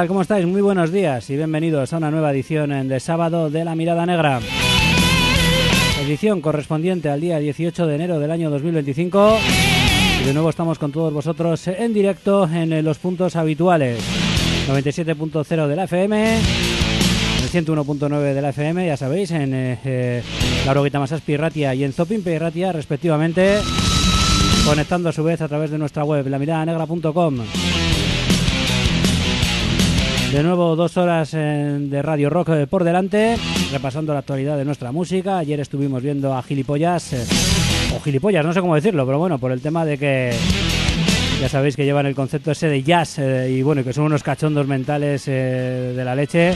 tal? ¿Cómo estáis? Muy buenos días y bienvenidos a una nueva edición de sábado de La Mirada Negra. Edición correspondiente al día 18 de enero del año 2025. Y de nuevo estamos con todos vosotros en directo en los puntos habituales. 97.0 de la FM, el 101.9 de la FM, ya sabéis, en eh, eh, la Oroguita Masaspi Ratia y en Zopimpe Ratia, respectivamente, conectando a su vez a través de nuestra web, lamiradanegra.com. De nuevo, dos horas de Radio Rock eh, por delante, repasando la actualidad de nuestra música. Ayer estuvimos viendo a Gilipollas, eh, o Gilipollas, no sé cómo decirlo, pero bueno, por el tema de que ya sabéis que llevan el concepto ese de jazz eh, y bueno, que son unos cachondos mentales de la leche.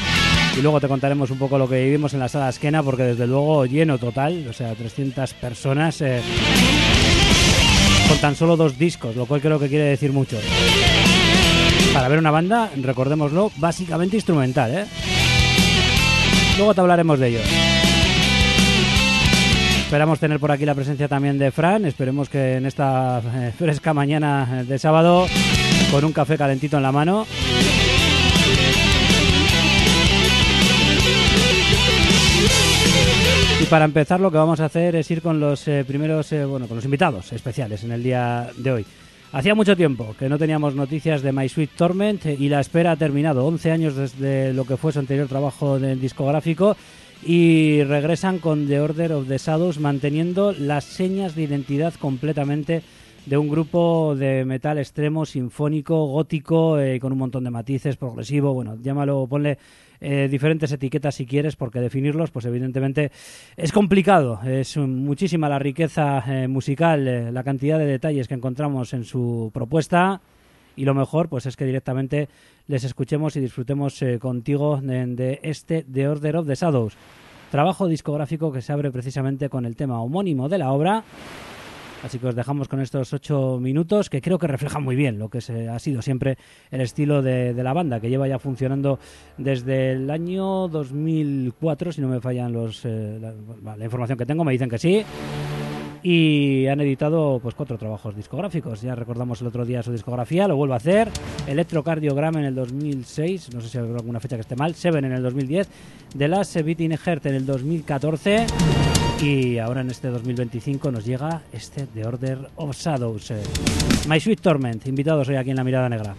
Y luego te contaremos un poco lo que vivimos en la sala esquena, porque desde luego lleno total, o sea, 300 personas con tan solo dos discos, lo cual creo que quiere decir mucho para ver una banda, recordémoslo, básicamente instrumental, ¿eh? Luego te hablaremos de ello. Esperamos tener por aquí la presencia también de Fran. Esperemos que en esta eh, fresca mañana de sábado, con un café calentito en la mano. Y para empezar lo que vamos a hacer es ir con los eh, primeros, eh, bueno, con los invitados especiales en el día de hoy. Hacía mucho tiempo que no teníamos noticias de My Sweet Torment y la espera ha terminado. 11 años desde lo que fue su anterior trabajo del discográfico y regresan con The Order of the Shadows manteniendo las señas de identidad completamente de un grupo de metal extremo, sinfónico, gótico, eh, con un montón de matices, progresivo, bueno, llámalo, ponle eh, diferentes etiquetas si quieres, porque definirlos, pues evidentemente es complicado. Es muchísima la riqueza eh, musical, eh, la cantidad de detalles que encontramos en su propuesta. Y lo mejor, pues es que directamente les escuchemos y disfrutemos contigo de, de, este The Order of the Shadows. Trabajo discográfico que se abre precisamente con el tema homónimo de la obra Así que os dejamos con estos ocho minutos que creo que reflejan muy bien lo que se, ha sido siempre el estilo de, de, la banda, que lleva ya funcionando desde el año 2004, si no me fallan los, eh, la, la información que tengo, me dicen que sí y han editado pues cuatro trabajos discográficos. Ya recordamos el otro día su discografía, lo vuelvo a hacer. Electrocardiogram en el 2006, no sé si habrá alguna fecha que esté mal. Seven en el 2010, The Last Beating Heart en el 2014. Y ahora en este 2025 nos llega este The Order of Shadows. Eh. My Sweet Torment, invitados hoy aquí en La Mirada Negra.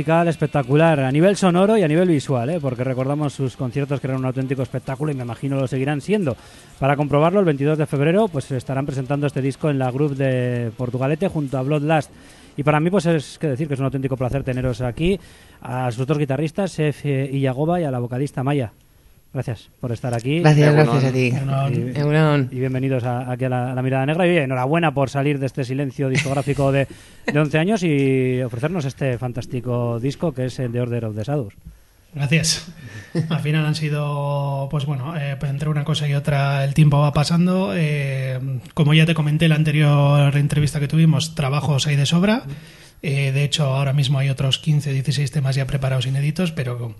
Espectacular a nivel sonoro y a nivel visual, ¿eh? porque recordamos sus conciertos que eran un auténtico espectáculo y me imagino lo seguirán siendo. Para comprobarlo, el 22 de febrero pues estarán presentando este disco en la Group de Portugalete junto a Bloodlust. Y para mí, pues es que decir que es un auténtico placer teneros aquí, a sus dos guitarristas, Sef y Yagoba, y a la vocalista Maya. Gracias por estar aquí. Gracias, Egunon. gracias a ti. Y, Egunon. y bienvenidos a- aquí a la, a la Mirada Negra. Y enhorabuena por salir de este silencio discográfico de, de 11 años y ofrecernos este fantástico disco que es el de Order of the Shadows. Gracias. Al final han sido, pues bueno, eh, pues entre una cosa y otra el tiempo va pasando. Eh, como ya te comenté en la anterior entrevista que tuvimos, trabajos hay de sobra. Eh, de hecho, ahora mismo hay otros 15, 16 temas ya preparados inéditos, pero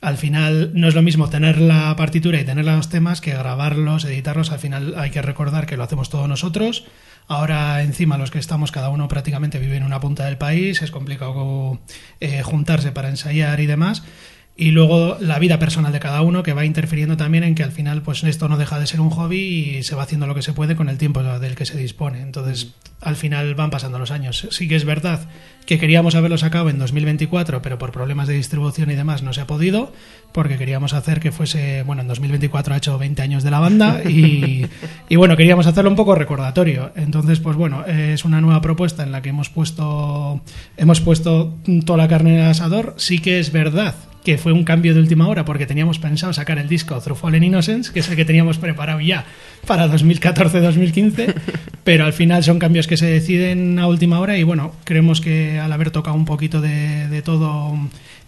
al final no es lo mismo tener la partitura y tener los temas que grabarlos, editarlos. Al final hay que recordar que lo hacemos todos nosotros. Ahora encima los que estamos, cada uno prácticamente vive en una punta del país, es complicado eh, juntarse para ensayar y demás. Y luego la vida personal de cada uno que va interfiriendo también en que al final pues esto no deja de ser un hobby y se va haciendo lo que se puede con el tiempo del que se dispone. Entonces al final van pasando los años. Sí que es verdad que queríamos haberlo sacado en 2024, pero por problemas de distribución y demás no se ha podido, porque queríamos hacer que fuese, bueno, en 2024 ha hecho 20 años de la banda y, y bueno, queríamos hacerlo un poco recordatorio. Entonces, pues bueno, es una nueva propuesta en la que hemos puesto, hemos puesto toda la carne en el asador. Sí que es verdad que fue un cambio de última hora porque teníamos pensado sacar el disco Through Fallen Innocence, que es el que teníamos preparado ya para 2014-2015, pero al final son cambios que se deciden a última hora y bueno, creemos que al haber tocado un poquito de, todo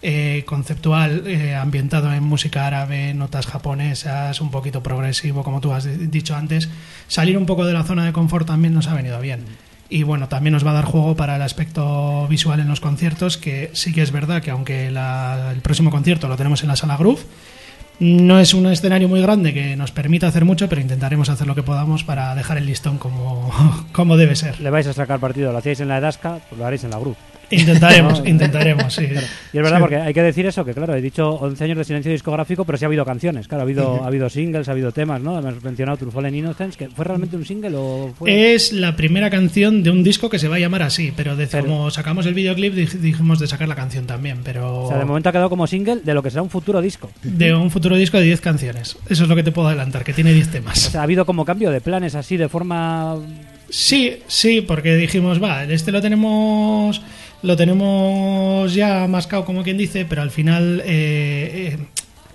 eh, conceptual, eh, ambientado en música árabe, notas japonesas, un poquito progresivo, como tú has di- dicho antes, salir un poco de la zona de confort también nos ha venido bien. Y bueno, también nos va a dar juego para el aspecto visual en los conciertos, que sí que es verdad que aunque la- el próximo concierto lo tenemos en la sala Groove, no es un escenario muy grande que nos permita hacer mucho, pero intentaremos hacer lo que podamos para dejar el listón como, como debe ser. Le vais a sacar partido, lo hacíais en la Edasca, pues lo haréis en la Group. Intentaremos, intentaremos, sí. Y es verdad, Sí. porque hay que decir eso, que claro, he dicho 11 años de silencio discográfico, pero sí ha habido canciones, claro, ha habido, ha habido singles, ha habido temas, ¿no? Hemos mencionado True Fallen Innocence, que ¿fue realmente un single o fue...? Es la primera canción de un disco que se va a llamar así, pero, de, Pero- como sacamos el videoclip dij- dijimos de sacar la canción también, pero O sea, de momento ha quedado como single de lo que será un futuro disco. de un futuro disco de 10 canciones. Eso es lo que te puedo adelantar, que tiene 10 O temas. sea, ha habido como cambio de planes así, de forma... Sí, sí, porque dijimos, va, este lo tenemos lo tenemos ya mascado, como quien dice, pero al final eh, eh,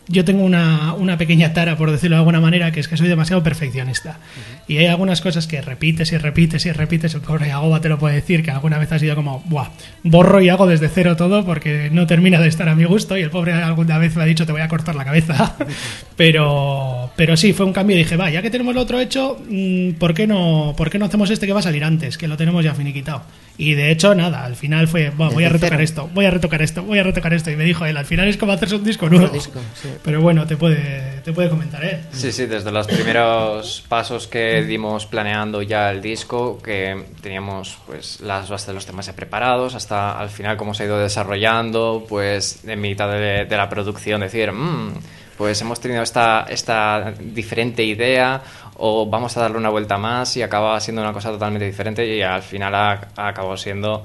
yo tengo una, una pequeña tara, por decirlo de alguna manera, que es que soy demasiado perfeccionista. Y hay algunas cosas que repites y repites y repites. El pobre Agoba te lo puede decir, que alguna vez ha sido como, buah, borro y hago desde cero todo porque no termina de estar a mi gusto. Y el pobre alguna vez me ha dicho, te voy a cortar la cabeza. pero, pero sí, fue un cambio. Y dije, va, ya que tenemos lo otro hecho, mm, ¿por qué, no, ¿por qué no hacemos este que va a salir antes? Que lo tenemos ya finiquitado. Y de hecho, nada, al final fue, "Buah, voy a retocar cero. esto, voy a retocar esto, voy a retocar esto. Y me dijo él, al final es como hacerse un disco nuevo. disco, sí. Pero bueno, te puede, te puede comentar él. Sí, sí, desde los primeros pasos que dimos planeando ya el disco, que teníamos pues las bases de los temas ya preparados, hasta al final cómo se ha ido desarrollando, pues en mitad de, de la producción decir, "Mm, pues hemos tenido esta, esta diferente idea o vamos a darle una vuelta más y acaba siendo una cosa totalmente diferente y al final ha, ha acabado siendo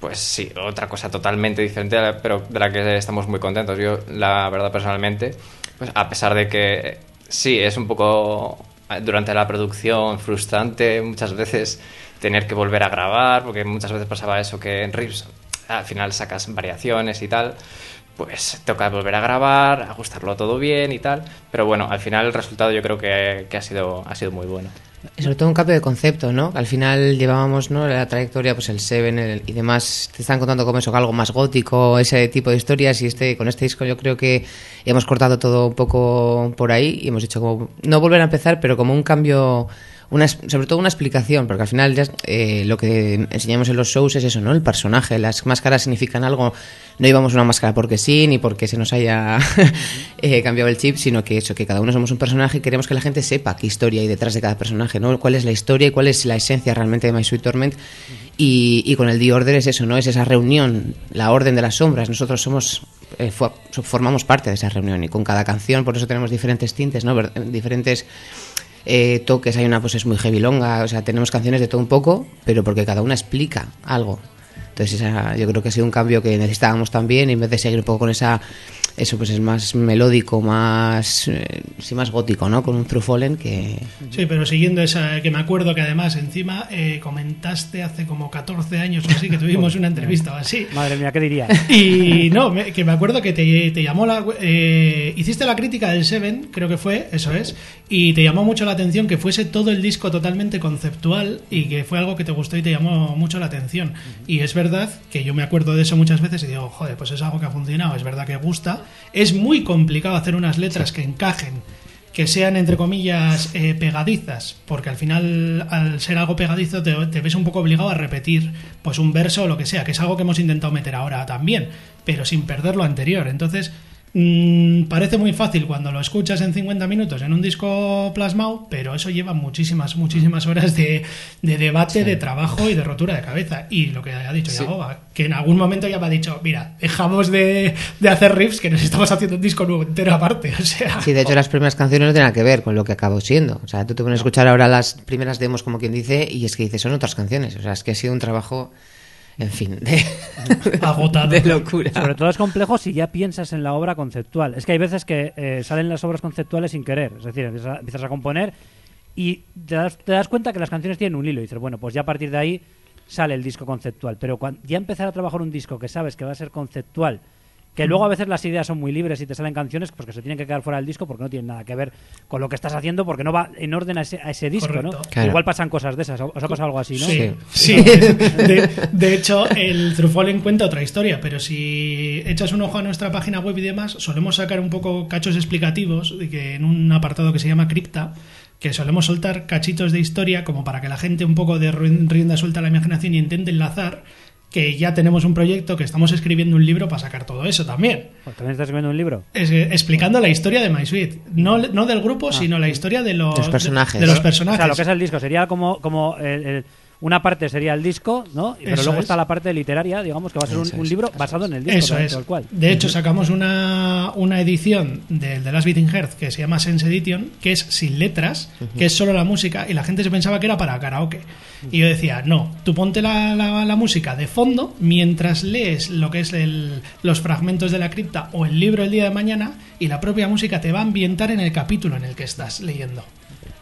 pues sí, otra cosa totalmente diferente, pero de la que estamos muy contentos. Yo, la verdad, personalmente, pues a pesar de que sí, es un poco durante la producción frustrante muchas veces tener que volver a grabar, porque muchas veces pasaba eso que en riffs al final sacas variaciones y tal, pues toca volver a grabar, ajustarlo todo bien y tal, pero bueno, al final el resultado yo creo que, que ha, sido, ha sido muy bueno. Sobre todo un cambio de concepto, ¿no? Al final llevábamos, ¿no? La trayectoria, pues el Seven el- y demás, te están contando como eso, algo más gótico, ese tipo de historias y este con este disco yo creo que hemos cortado todo un poco por ahí y hemos hecho como, no volver a empezar, pero como un cambio, una, sobre todo una explicación, porque al final ya, eh, lo que enseñamos en los shows es eso, ¿no? El personaje, las máscaras significan algo, no llevamos una máscara porque sí, ni porque se nos haya eh, cambiado el chip, sino que eso, que cada uno somos un personaje y queremos que la gente sepa qué historia hay detrás de cada personaje, ¿no? Cuál es la historia y cuál es la esencia realmente de My Sweet Torment. Y, y con el The Order es eso, ¿no? Es esa reunión, la orden de las sombras. Nosotros somos eh, formamos parte de esa reunión y con cada canción, por eso tenemos diferentes tintes, ¿no? Ver- Diferentes eh, toques. Hay una, pues es muy heavy longa, o sea, tenemos canciones de todo un poco, pero porque cada una explica algo. Entonces esa, yo creo que ha sido un cambio que necesitábamos también, en vez de seguir un poco con esa, eso pues es más melódico, más, eh, sí, más gótico, ¿no? Con un True Fallen que... Sí, pero siguiendo esa, que me acuerdo que además encima eh, comentaste hace como 14 años o así que tuvimos una entrevista o así. Madre mía, ¿qué diría? Y no, me- que me acuerdo que te, te llamó la. eh, hiciste la crítica del Seven, creo que fue, eso es, y te llamó mucho la atención que fuese todo el disco totalmente conceptual y que fue algo que te gustó y te llamó mucho la atención. Y es verdad que yo me acuerdo de eso muchas veces y digo, joder, pues es algo que ha funcionado, es verdad que gusta. Es muy complicado hacer unas letras que encajen que sean entre comillas eh, pegadizas, porque al final al ser algo pegadizo te, te ves un poco obligado a repetir pues un verso o lo que sea, que es algo que hemos intentado meter ahora también, pero sin perder lo anterior. Entonces mm, parece muy fácil cuando lo escuchas en 50 minutos en un disco plasmado, pero eso lleva muchísimas, muchísimas horas de, de debate, de trabajo y de rotura de cabeza. Y lo que ha dicho Yagoba, que en algún momento ya me ha dicho, mira, dejamos de, de hacer riffs que nos estamos haciendo un disco nuevo entero aparte. O sea, Sí, de hecho las primeras canciones no tienen nada que ver con lo que acabó siendo. O sea, tú te pones a escuchar ahora las primeras demos, como quien dice, y es que dices, son otras canciones. O sea, es que ha sido un trabajo, en fin, de, Agotado. de locura. Sobre todo es complejo si ya piensas en la obra conceptual. Es que hay veces que eh, salen las obras conceptuales sin querer. Es decir, empiezas a, empiezas a componer y te das, te das cuenta que las canciones tienen un hilo. Y dices, bueno, pues ya a partir de ahí sale el disco conceptual. Pero cuando ya empezar a trabajar un disco que sabes que va a ser conceptual, que luego a veces las ideas son muy libres y te salen canciones pues que se tienen que quedar fuera del disco porque no tienen nada que ver con lo que estás haciendo, porque no va en orden a ese, a ese disco, ¿no? Claro. Igual pasan cosas de esas. ¿Os ha pasado algo así, no? Sí, Sí. sí. De, de hecho, el Truffaut cuenta otra historia, pero si echas un ojo a nuestra página web y demás, solemos sacar un poco cachos explicativos de que en un apartado que se llama Cripta, que solemos soltar cachitos de historia como para que la gente un poco de rienda suelta a la imaginación y intente enlazar que ya tenemos un proyecto, que estamos escribiendo un libro para sacar todo eso también. Pues ¿También estás escribiendo un libro? Es, explicando la historia de MySuite. No, no del grupo, sino la historia de los, Los personajes. De, los O personajes. sea, lo que es el disco sería como, como el- el- una parte sería el disco, ¿no? Pero Eso luego es. está la parte literaria, digamos, que va a ser un, libro basado en el disco, Eso tal- es. cual. De hecho, sacamos una, una edición del The Last Beating Heart que se llama Sense Edition, que es sin letras, que es solo la música, y la gente se pensaba que era para karaoke. Y yo decía, no, tú ponte la, la- la música de fondo mientras lees lo que es el- los fragmentos de la cripta o el libro el día de mañana, y la propia música te va a ambientar en el capítulo en el que estás leyendo.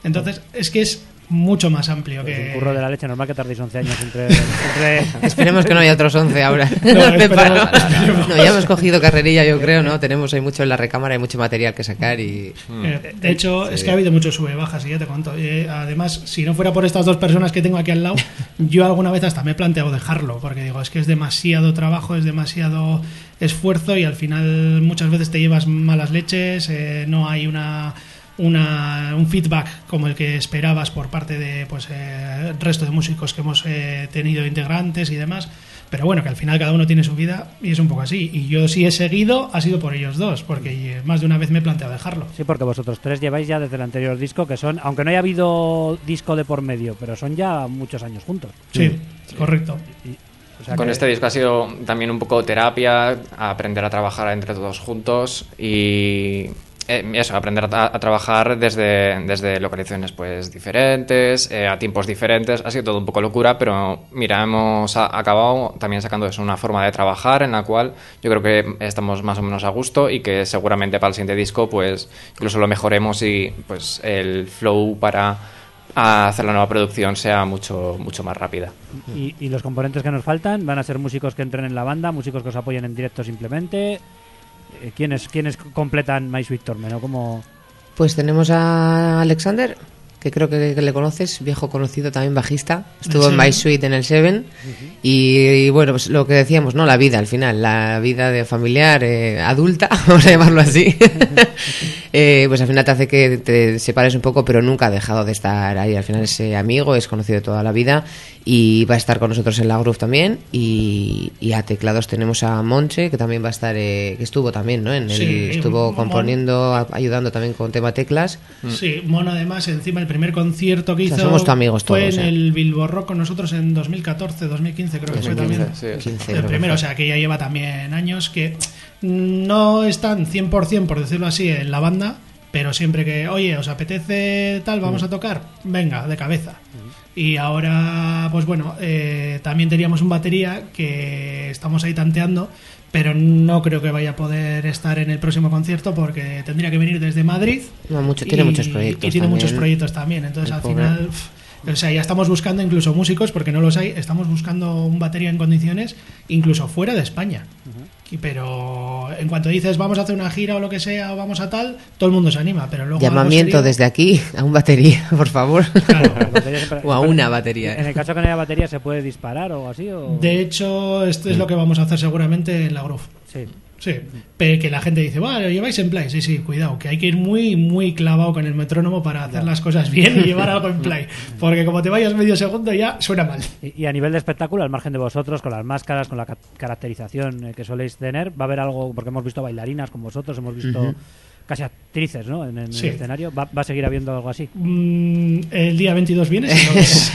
Entonces, es que es mucho más amplio que... un curro de la leche, normal que tardéis 11 años entre... entre- Esperemos que no haya otros 11 ahora. No, esperemos, paro. esperemos. No, ya hemos cogido carrerilla, yo creo, ¿no? Tenemos ahí mucho en la recámara, hay mucho material que sacar y... Eh, De hecho, es que ha habido muchos sube bajas y ya te cuento. Eh, además, si no fuera por estas dos personas que tengo aquí al lado, yo alguna vez hasta me he planteado dejarlo, porque digo, es que es demasiado trabajo, es demasiado esfuerzo y al final muchas veces te llevas malas leches, eh, no hay una, una- un feedback como el que esperabas por parte de pues eh, el resto de músicos que hemos eh, tenido integrantes y demás. Pero bueno, que al final cada uno tiene su vida y es un poco así. Y yo si he seguido ha sido por ellos dos, porque eh, más de una vez me he planteado dejarlo. Sí, porque vosotros tres lleváis ya desde el anterior disco, que son, aunque no haya habido disco de por medio, pero son ya muchos años juntos. Sí, correcto. O sea Con que- este disco ha sido también un poco terapia, aprender a trabajar entre todos juntos y eh, eso, aprender a, trabajar desde, desde localizaciones pues diferentes, eh, a tiempos diferentes. Ha sido todo un poco locura, pero mira, hemos acabado también sacando eso, una forma de trabajar en la cual yo creo que estamos más o menos a gusto y que seguramente para el siguiente disco pues incluso lo mejoremos y pues el flow para hacer la nueva producción sea mucho, mucho más rápida. Y los componentes que nos faltan van a ser músicos que entren en la banda, músicos que os apoyen en directo simplemente. Eh, ¿Quiénes, quiénes completan My Sweet Torment? ¿no? Como... Pues tenemos a Alexander, que creo que, que le conoces, viejo conocido, también bajista. Estuvo en. My Suite en el Seven. y, y bueno, pues lo que decíamos, ¿no? La vida al final, la vida de familiar, eh, adulta, vamos a llamarlo así. Eh, pues al final te hace que te separes un poco, pero nunca ha dejado de estar ahí. Al final es eh, amigo, es conocido toda la vida y va a estar con nosotros en la Groove también. Y, y a teclados tenemos a Monche, que también va a estar, eh, que estuvo también, ¿no? En el, Sí, estuvo componiendo, a- ayudando también con tema teclas. Sí, Mono además, encima el primer concierto que O sea, hizo somos amigos fue todos, en ¿eh? el Bilbo Rock con nosotros en 2014, 2015 creo que fue 2015, también. sí. 15 el primero, o fue. sea que ya lleva también años que no están 100% por decirlo así en la banda, pero siempre que, oye, os apetece tal, vamos a tocar, venga, de cabeza. Y ahora, pues bueno, eh, también teníamos un batería que estamos ahí tanteando, pero no creo que vaya a poder estar en el próximo concierto porque tendría que venir desde Madrid. No, mucho- tiene muchos proyectos Y tiene también. muchos proyectos también. Entonces, El al pobre. final, o sea, ya estamos buscando incluso músicos, porque no los hay, estamos buscando un batería en condiciones, incluso fuera de España. Pero en cuanto dices vamos a hacer una gira o lo que sea, o vamos a tal, todo el mundo se anima. Pero luego Llamamiento serio- desde aquí a un batería, por favor. Claro. O a una batería. En el caso que no haya batería, ¿se puede disparar o así? O... De hecho, esto es lo que vamos a hacer seguramente en la Groove. Sí. Sí, pe- que la gente dice, vale, lo lleváis en play. Sí, sí, cuidado, que hay que ir muy, muy clavado con el metrónomo para hacer las cosas bien y llevar algo en play. Porque como te vayas medio segundo ya suena mal. Y, y a nivel de espectáculo, al margen de vosotros, con las máscaras, con la ca- caracterización eh, que soléis tener, va a haber algo, porque hemos visto bailarinas con vosotros, hemos visto casi actrices ¿no? en, en Sí. el escenario. ¿Va, va a seguir habiendo algo así? Mm, el día 22 viene. si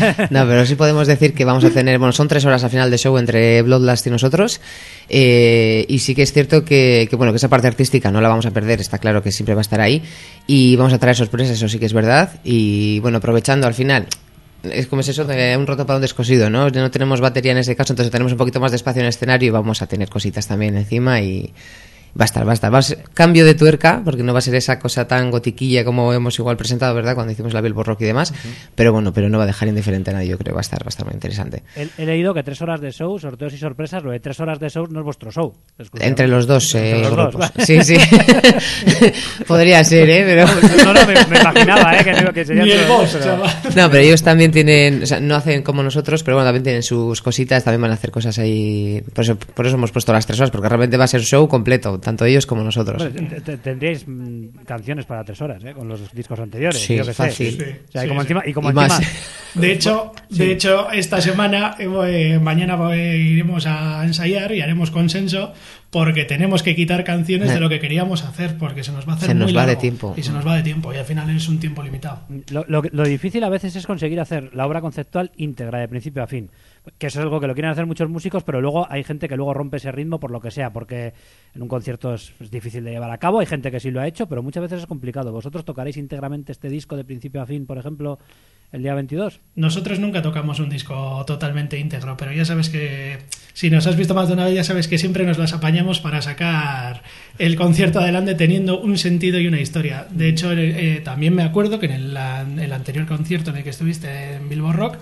no- No, pero sí podemos decir que vamos a tener, bueno, son tres horas al final de show entre Bloodlust y nosotros, eh, y sí que es cierto que, que, bueno, que esa parte artística no la vamos a perder, está claro que siempre va a estar ahí, y vamos a traer sorpresas, eso sí que es verdad, y bueno, aprovechando al final, es como es eso de un roto para un descosido, ¿no? No tenemos batería en ese caso, entonces tenemos un poquito más de espacio en el escenario y vamos a tener cositas también encima y va a estar, va a estar. Va a ser cambio de tuerca, porque no va a ser esa cosa tan gotiquilla como hemos igual presentado, ¿verdad? Cuando hicimos la Billboard Rock y demás, pero bueno, pero no va a dejar indiferente a nadie, yo creo, va a estar, va a estar muy interesante. He, he leído que tres horas de show, sorteos y sorpresas, lo de tres horas de show no es vuestro show. Entre los dos Entre eh, los dos, grupos. vale. Sí, sí. Podría ser, ¿eh? Pero... No, no, me, me imaginaba, ¿eh? Que, sería Ni el dos, pero-. No, pero ellos también tienen, o sea, no hacen como nosotros, pero bueno, también tienen sus cositas, también van a hacer cosas ahí. Por eso, por eso hemos puesto las tres horas, porque realmente va a ser show completo, tanto ellos como nosotros. Tendríais mm, canciones para tres horas, ¿eh? Con los discos anteriores. Sí, yo que sé. fácil. Sí, O sea, y sí, como sí. encima, y como Y más. encima- De hecho, de hecho, esta semana, eh, mañana eh, iremos a ensayar y haremos consenso porque tenemos que quitar canciones de lo que queríamos hacer porque se nos va a hacer Se muy nos va de largo. tiempo. Y se nos va de tiempo y al final es un tiempo limitado. Lo, lo- lo difícil a veces es conseguir hacer la obra conceptual íntegra, de principio a fin. Que eso es algo que lo quieren hacer muchos músicos, pero luego hay gente que luego rompe ese ritmo por lo que sea, porque en un concierto es, es difícil de llevar a cabo. Hay gente que sí lo ha hecho, pero muchas veces es complicado. ¿Vosotros tocaréis íntegramente este disco de principio a fin, por ejemplo, el día 22? Nosotros nunca tocamos un disco totalmente íntegro, pero ya sabes que si nos has visto más de una vez, ya sabes que siempre nos las apañamos para sacar el concierto adelante teniendo un sentido y una historia. De hecho, eh, eh, también me acuerdo que en el, el anterior concierto en el que estuviste en Billboard Rock,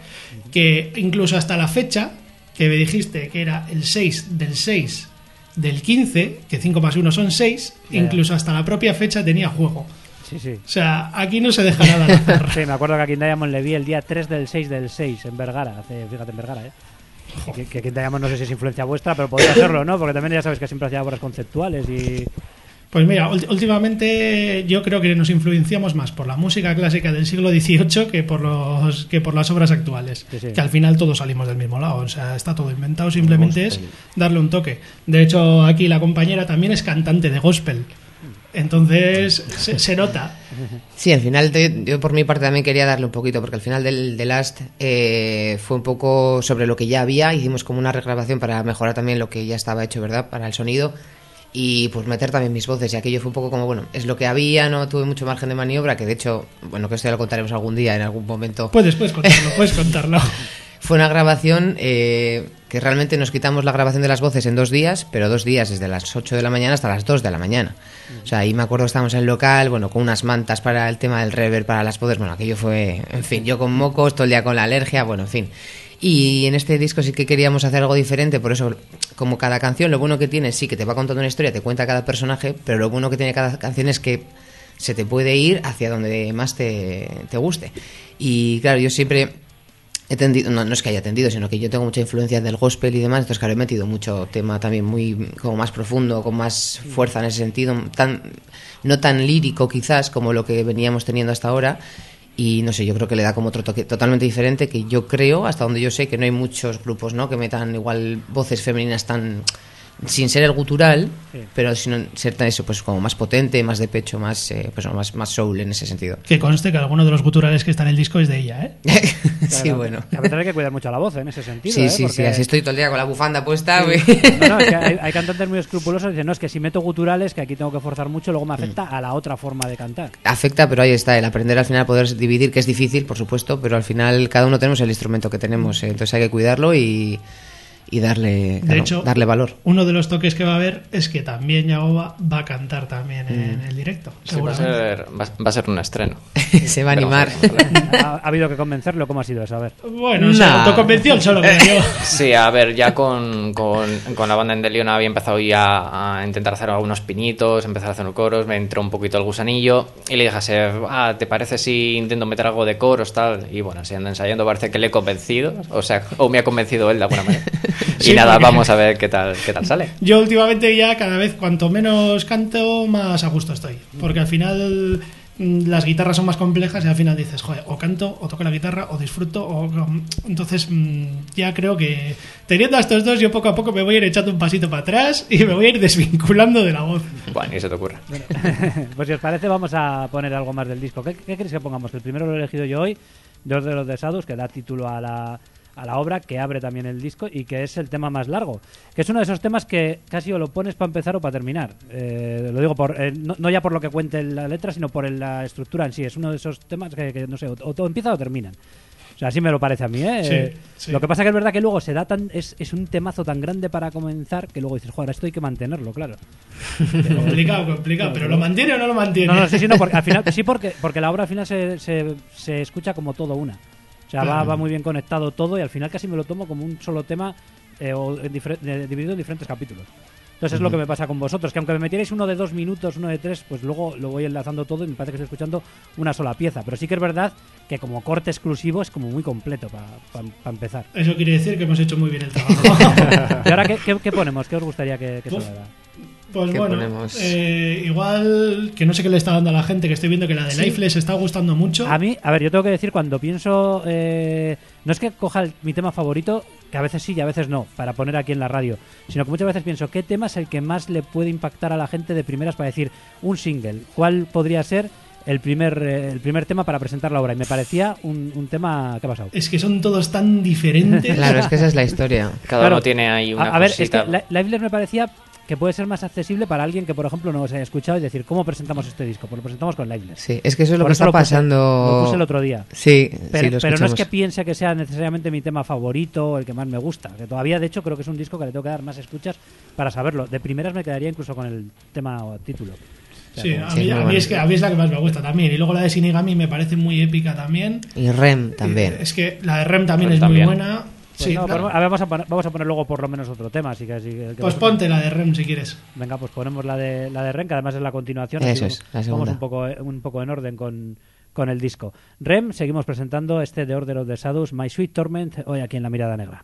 que incluso hasta la fecha que me dijiste que era el 6 del 6 del 15, que 5 más 1 son 6, Ya. incluso hasta la propia fecha tenía juego. Sí, sí. O sea, aquí no se deja nada al azar. Sí, me acuerdo que a King Diamond le vi el día 3 del 6 del 6 en Vergara, fíjate en Vergara, ¿eh? Que, que King Diamond no sé si es influencia vuestra, pero podría serlo, ¿no? Porque también ya sabes que siempre hacía obras conceptuales y... Pues mira, últimamente yo creo que nos influenciamos más por la música clásica del siglo XVIII que por los que por las obras actuales. Sí, sí. Que al final todos salimos del mismo lado, o sea, está todo inventado, simplemente es darle un toque. De hecho, aquí la compañera también es cantante de gospel. Entonces se, se nota. Sí, al final te- yo por mi parte también quería darle un poquito, porque al final del Last eh, fue un poco sobre lo que ya había, hicimos como una regrabación para mejorar también lo que ya estaba hecho, ¿verdad? Para el sonido y pues meter también mis voces, y aquello fue un poco como, bueno, es lo que había, no tuve mucho margen de maniobra, que de hecho, bueno, que esto ya lo contaremos algún día, en algún momento. Puedes, puedes contarlo, puedes contarlo. Fue una grabación eh, que realmente nos quitamos la grabación de las voces en dos días, pero dos días desde las 8 de la mañana hasta las 2 de la mañana. O sea, ahí me acuerdo que estábamos en el local, bueno, con unas mantas para el tema del reverb, para las voces, bueno, aquello fue, en fin, yo con mocos, todo el día con la alergia, bueno, en fin. Y en este disco sí que queríamos hacer algo diferente, por eso, como cada canción, lo bueno que tiene, sí que te va contando una historia, te cuenta cada personaje, pero lo bueno que tiene cada canción es que se te puede ir hacia donde más te, te guste. Y claro, yo siempre he tendido, no, no es que haya tendido, sino que yo tengo mucha influencia del gospel y demás, entonces claro, he metido mucho tema también muy como más profundo, con más fuerza en ese sentido, tan no tan lírico quizás como lo que veníamos teniendo hasta ahora. Y no sé, yo creo que le da como otro toque totalmente diferente que yo creo, hasta donde yo sé, que no hay muchos grupos ¿no? que metan igual voces femeninas tan sin ser el gutural, Sí. pero sin ser tan eso, pues como más potente, más de pecho, más, eh, pues, más, más soul en ese sentido. Que conste que alguno de los guturales que está en el disco es de ella, ¿eh? sí, Claro, bueno. A veces hay que cuidar mucho la voz en ese sentido. Sí, ¿eh? sí, sí, así estoy todo el día con la bufanda puesta. güey. No, no, es que hay, hay cantantes muy escrupulosos que dicen, no, es que si meto guturales, que aquí tengo que forzar mucho, luego me afecta Mm. a la otra forma de cantar. Afecta, pero ahí está, el aprender al final a poder dividir, que es difícil, por supuesto, pero al final cada uno tenemos el instrumento que tenemos, eh, entonces hay que cuidarlo y, y darle, De claro, hecho, darle valor. uno de los toques que va a haber es que también Yagoba va a cantar también Mm. en el directo. Sí, va, a seguramente. ser, va, va a ser un estreno. Se va a animar. ¿Ha, ha habido que convencerlo? ¿Cómo ha sido eso? A ver. Bueno, se Nah. autoconvenció el solo, yo. Sí, a ver, ya con, con, con la banda en Delion había empezado ya a intentar hacer algunos pinitos, empezar a hacer coros, me entró un poquito el gusanillo y le dije a Sef, ah, ¿te parece si intento meter algo de coros, tal? Y bueno, siguiendo ensayando parece que le he convencido, o sea, o me ha convencido él de alguna manera. Y Sí, nada, porque- vamos a ver qué tal, qué tal sale. Yo últimamente ya cada vez cuanto menos canto, más a gusto estoy. Porque al final mm, las guitarras son más complejas y al final dices, joder, o canto, o toco la guitarra, o disfruto, o... Entonces mm, ya creo que teniendo a estos dos yo poco a poco me voy a ir echando un pasito para atrás y me voy a ir desvinculando de la voz. Bueno, ni se te ocurra. pues si os parece, vamos a poner algo más del disco. ¿Qué, qué queréis que pongamos? Que el primero lo he elegido yo hoy, Dos de los de Sadus, que da título a la, a la obra, que abre también el disco y que es el tema más largo. Que es uno de esos temas que casi o lo pones para empezar o para terminar. Eh, lo digo por, eh, no, no ya por lo que cuente la letra, sino por la estructura en sí. Es uno de esos temas que, que, no sé, o, o todo empieza o terminan. O sea, así me lo parece a mí, ¿eh? Sí, sí. Lo que pasa que es verdad que luego se da tan... Es, es un temazo tan grande para comenzar que luego dices, joder, esto hay que mantenerlo, claro. complicado, complicado. Pero ¿lo mantiene o no lo mantiene? No, no, sí, sí, no, porque al final, sí, porque, porque la obra al final se, se, se escucha como todo una. O sea, va, muy bien conectado todo y al final casi me lo tomo como un solo tema eh, o en dividido en diferentes capítulos. Entonces es lo que me pasa con vosotros, que aunque me metierais uno de dos minutos, uno de tres, pues luego lo voy enlazando todo y me parece que estoy escuchando una sola pieza. Pero sí que es verdad que como corte exclusivo es como muy completo para empezar. Eso quiere decir que hemos hecho muy bien el trabajo. ¿Y ahora qué, qué- qué ponemos? ¿Qué os gustaría que, que Uf. Pues ¿Qué bueno, ponemos? eh, igual que no sé qué le está dando a la gente, que estoy viendo que la de Lifeless está gustando mucho. A mí, a ver, yo tengo que decir, cuando pienso. eh, no es que coja el- mi tema favorito, que a veces sí y a veces no, para poner aquí en la radio, sino que muchas veces pienso, ¿qué tema es el que más le puede impactar a la gente de primeras para decir un single? ¿Cuál podría ser el primer, eh, el primer tema para presentar la obra? Y me parecía un, un tema. ¿Qué ha pasado? Es que son todos tan diferentes. Claro, es que esa es la historia. Cada Claro. uno tiene ahí una A, a ver, es que Li- Liveless me parecía que puede ser más accesible para alguien que, por ejemplo, no os haya escuchado y decir, ¿cómo presentamos este disco? Pues lo presentamos con Liveless. Sí, es que eso es lo Por que eso está lo puse- pasando. Lo puse el otro día. Sí, Pero, sí, lo pero no es que piense que sea necesariamente mi tema favorito o el que más me gusta. Que todavía, de hecho, creo que es un disco que le tengo que dar más escuchas para saberlo. De primeras me quedaría incluso con el tema o título. O sea, Sí, a Sí, mí, muy a mí bueno. es que a mí es la que más me gusta también. Y luego la de Shinigami me parece muy épica también. Y Rem también. Es que la de Rem también Rem es también. muy buena. Pues sí, no, la- ponemos- a ver, vamos a, poner, vamos a poner luego por lo menos otro tema. Así que, así pues ponte la de Rem si quieres. Venga, pues ponemos la de la de Rem, que además es la continuación. Eso es, la vamos un poco, un poco en orden con, con el disco. Rem, seguimos presentando este de Order of the Shadows, My Sweet Torment, hoy aquí en La Mirada Negra.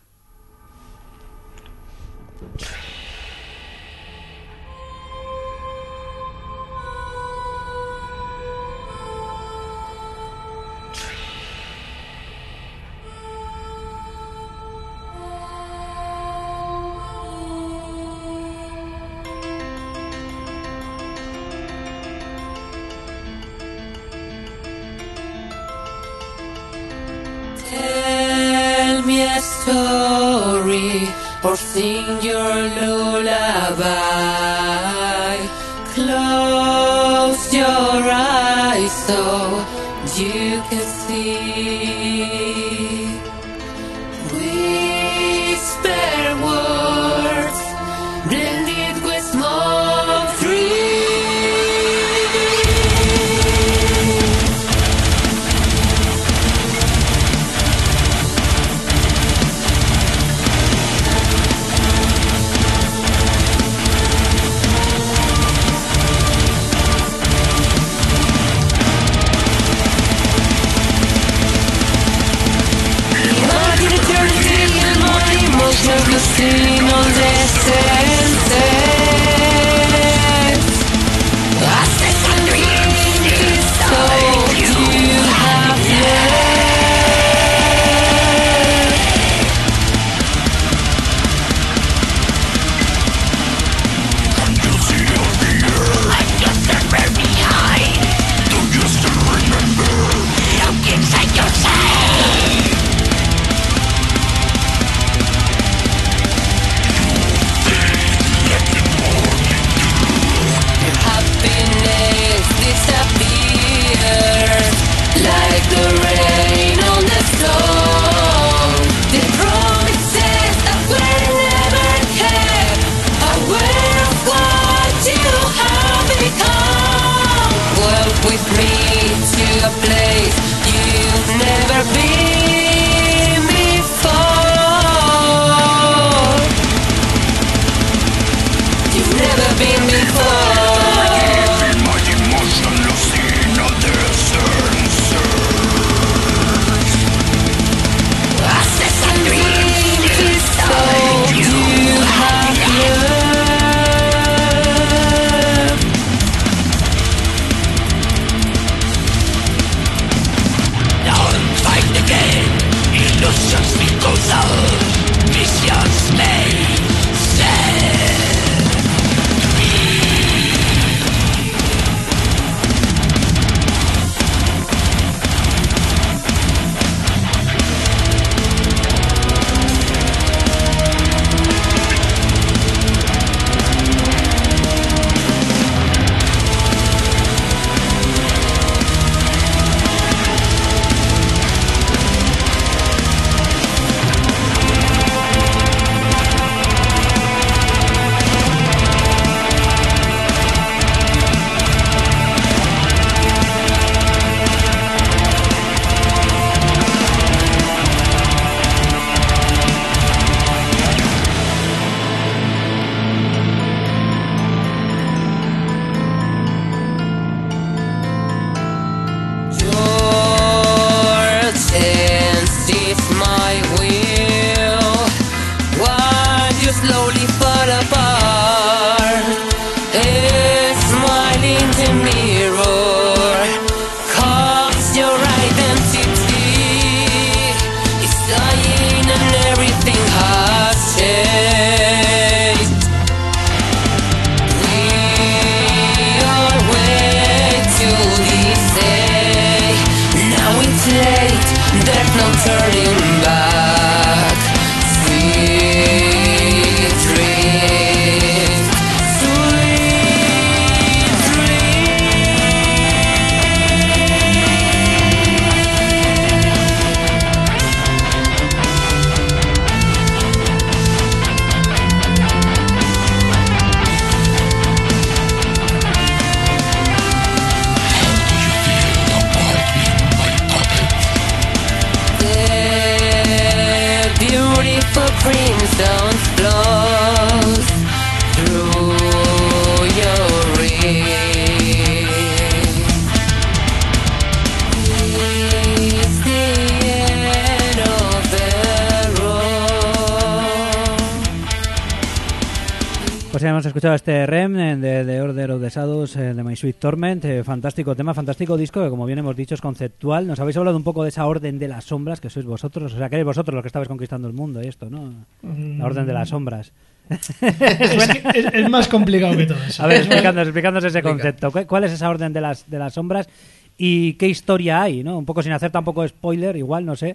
Escuchado este REM eh, de, de Order of the Shadows eh, de My Sweet Torment. eh, fantástico tema, fantástico disco que, como bien hemos dicho, es conceptual. Nos habéis hablado un poco de esa orden de las sombras que sois vosotros. O sea, que erais vosotros los que estabais conquistando el mundo y esto, ¿no? La orden de las sombras. Es, que es- es más complicado que todo eso. A ver, explicándonos, explicándonos ese concepto. ¿Cu- ¿Cuál es esa orden de las, de las sombras y qué historia hay? ¿no? Un poco sin hacer tampoco spoiler, igual, no sé.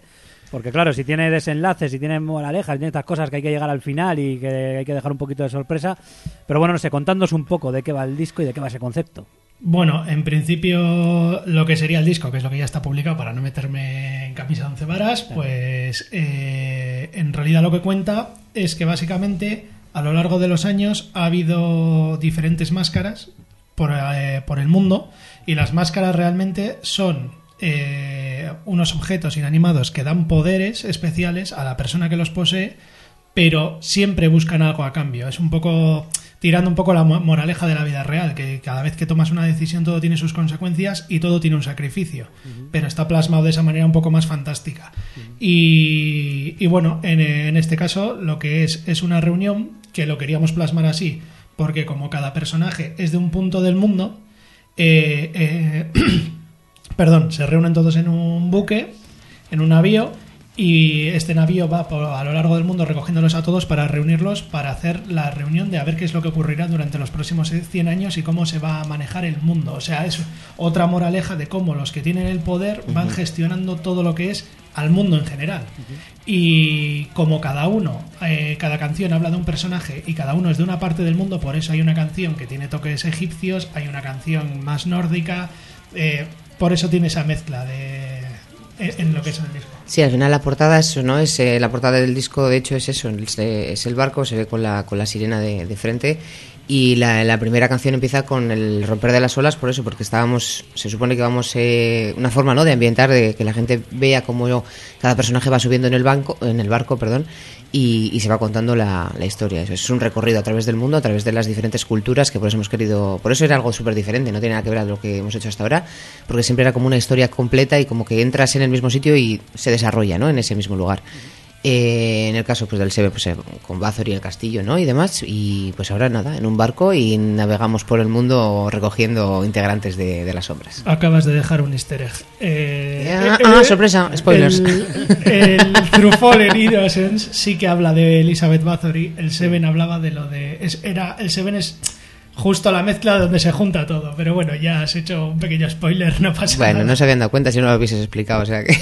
Porque claro, si tiene desenlaces, si tiene moralejas, si tiene estas cosas que hay que llegar al final y que hay que dejar un poquito de sorpresa. Pero bueno, no sé, contándonos un poco de qué va el disco y de qué va ese concepto. Bueno, en principio lo que sería el disco, que es lo que ya está publicado para no meterme en camisa de once varas, pues eh, en realidad lo que cuenta es que básicamente a lo largo de los años ha habido diferentes máscaras por, eh, por el mundo y las máscaras realmente son eh, unos objetos inanimados que dan poderes especiales a la persona que los posee pero siempre buscan algo a cambio. Es un poco tirando un poco la mo- moraleja de la vida real, que cada vez que tomas una decisión todo tiene sus consecuencias y todo tiene un sacrificio, pero está plasmado de esa manera un poco más fantástica. y, y bueno, en, en este caso lo que es es una reunión que lo queríamos plasmar así, porque como cada personaje es de un punto del mundo, eh, eh, perdón, se reúnen todos en un buque, en un navío, y este navío va por- a lo largo del mundo recogiéndolos a todos para reunirlos, para hacer la reunión de a ver qué es lo que ocurrirá durante los próximos 100 años y cómo se va a manejar el mundo. O sea, es otra moraleja de cómo los que tienen el poder van gestionando todo lo que es al mundo en general. Y como cada uno, eh, cada canción habla de un personaje y cada uno es de una parte del mundo, por eso hay una canción que tiene toques egipcios, hay una canción más nórdica, eh, por eso tiene esa mezcla de en, lo que es el disco. Sí, al final la portada es eso, ¿no? Es, eh, la portada del disco, de hecho, es eso, es, eh, es el barco, se ve con la, con la sirena de, frente Y la, la primera canción empieza con el romper de las olas, por eso, porque estábamos, se supone que vamos, eh, una forma ¿no? de ambientar, de que la gente vea cómo cada personaje va subiendo en el banco, en el barco, perdón, y, y se va contando la, la historia. Eso es un recorrido a través del mundo, a través de las diferentes culturas, que por eso hemos querido, por eso era algo súper diferente, no tiene nada que ver a lo que hemos hecho hasta ahora, porque siempre era como una historia completa y como que entras en el mismo sitio y se desarrolla, ¿no? En ese mismo lugar. Eh, en el caso pues del Sebe pues eh, con Bazor y el castillo no y demás y pues ahora nada en un barco y navegamos por el mundo recogiendo integrantes de, de las sombras Acabas de dejar un easter egg. Eh, Ah, eh, ah, sorpresa, spoilers. El, el True Fallen Innocence sí que habla de Elizabeth Bathory. El Seven hablaba de lo de. es- era, el Seven es justo la mezcla donde se junta todo. Pero bueno, ya has hecho un pequeño spoiler, no pasa bueno nada. no se habían dado cuenta si no lo hubieses explicado o sea que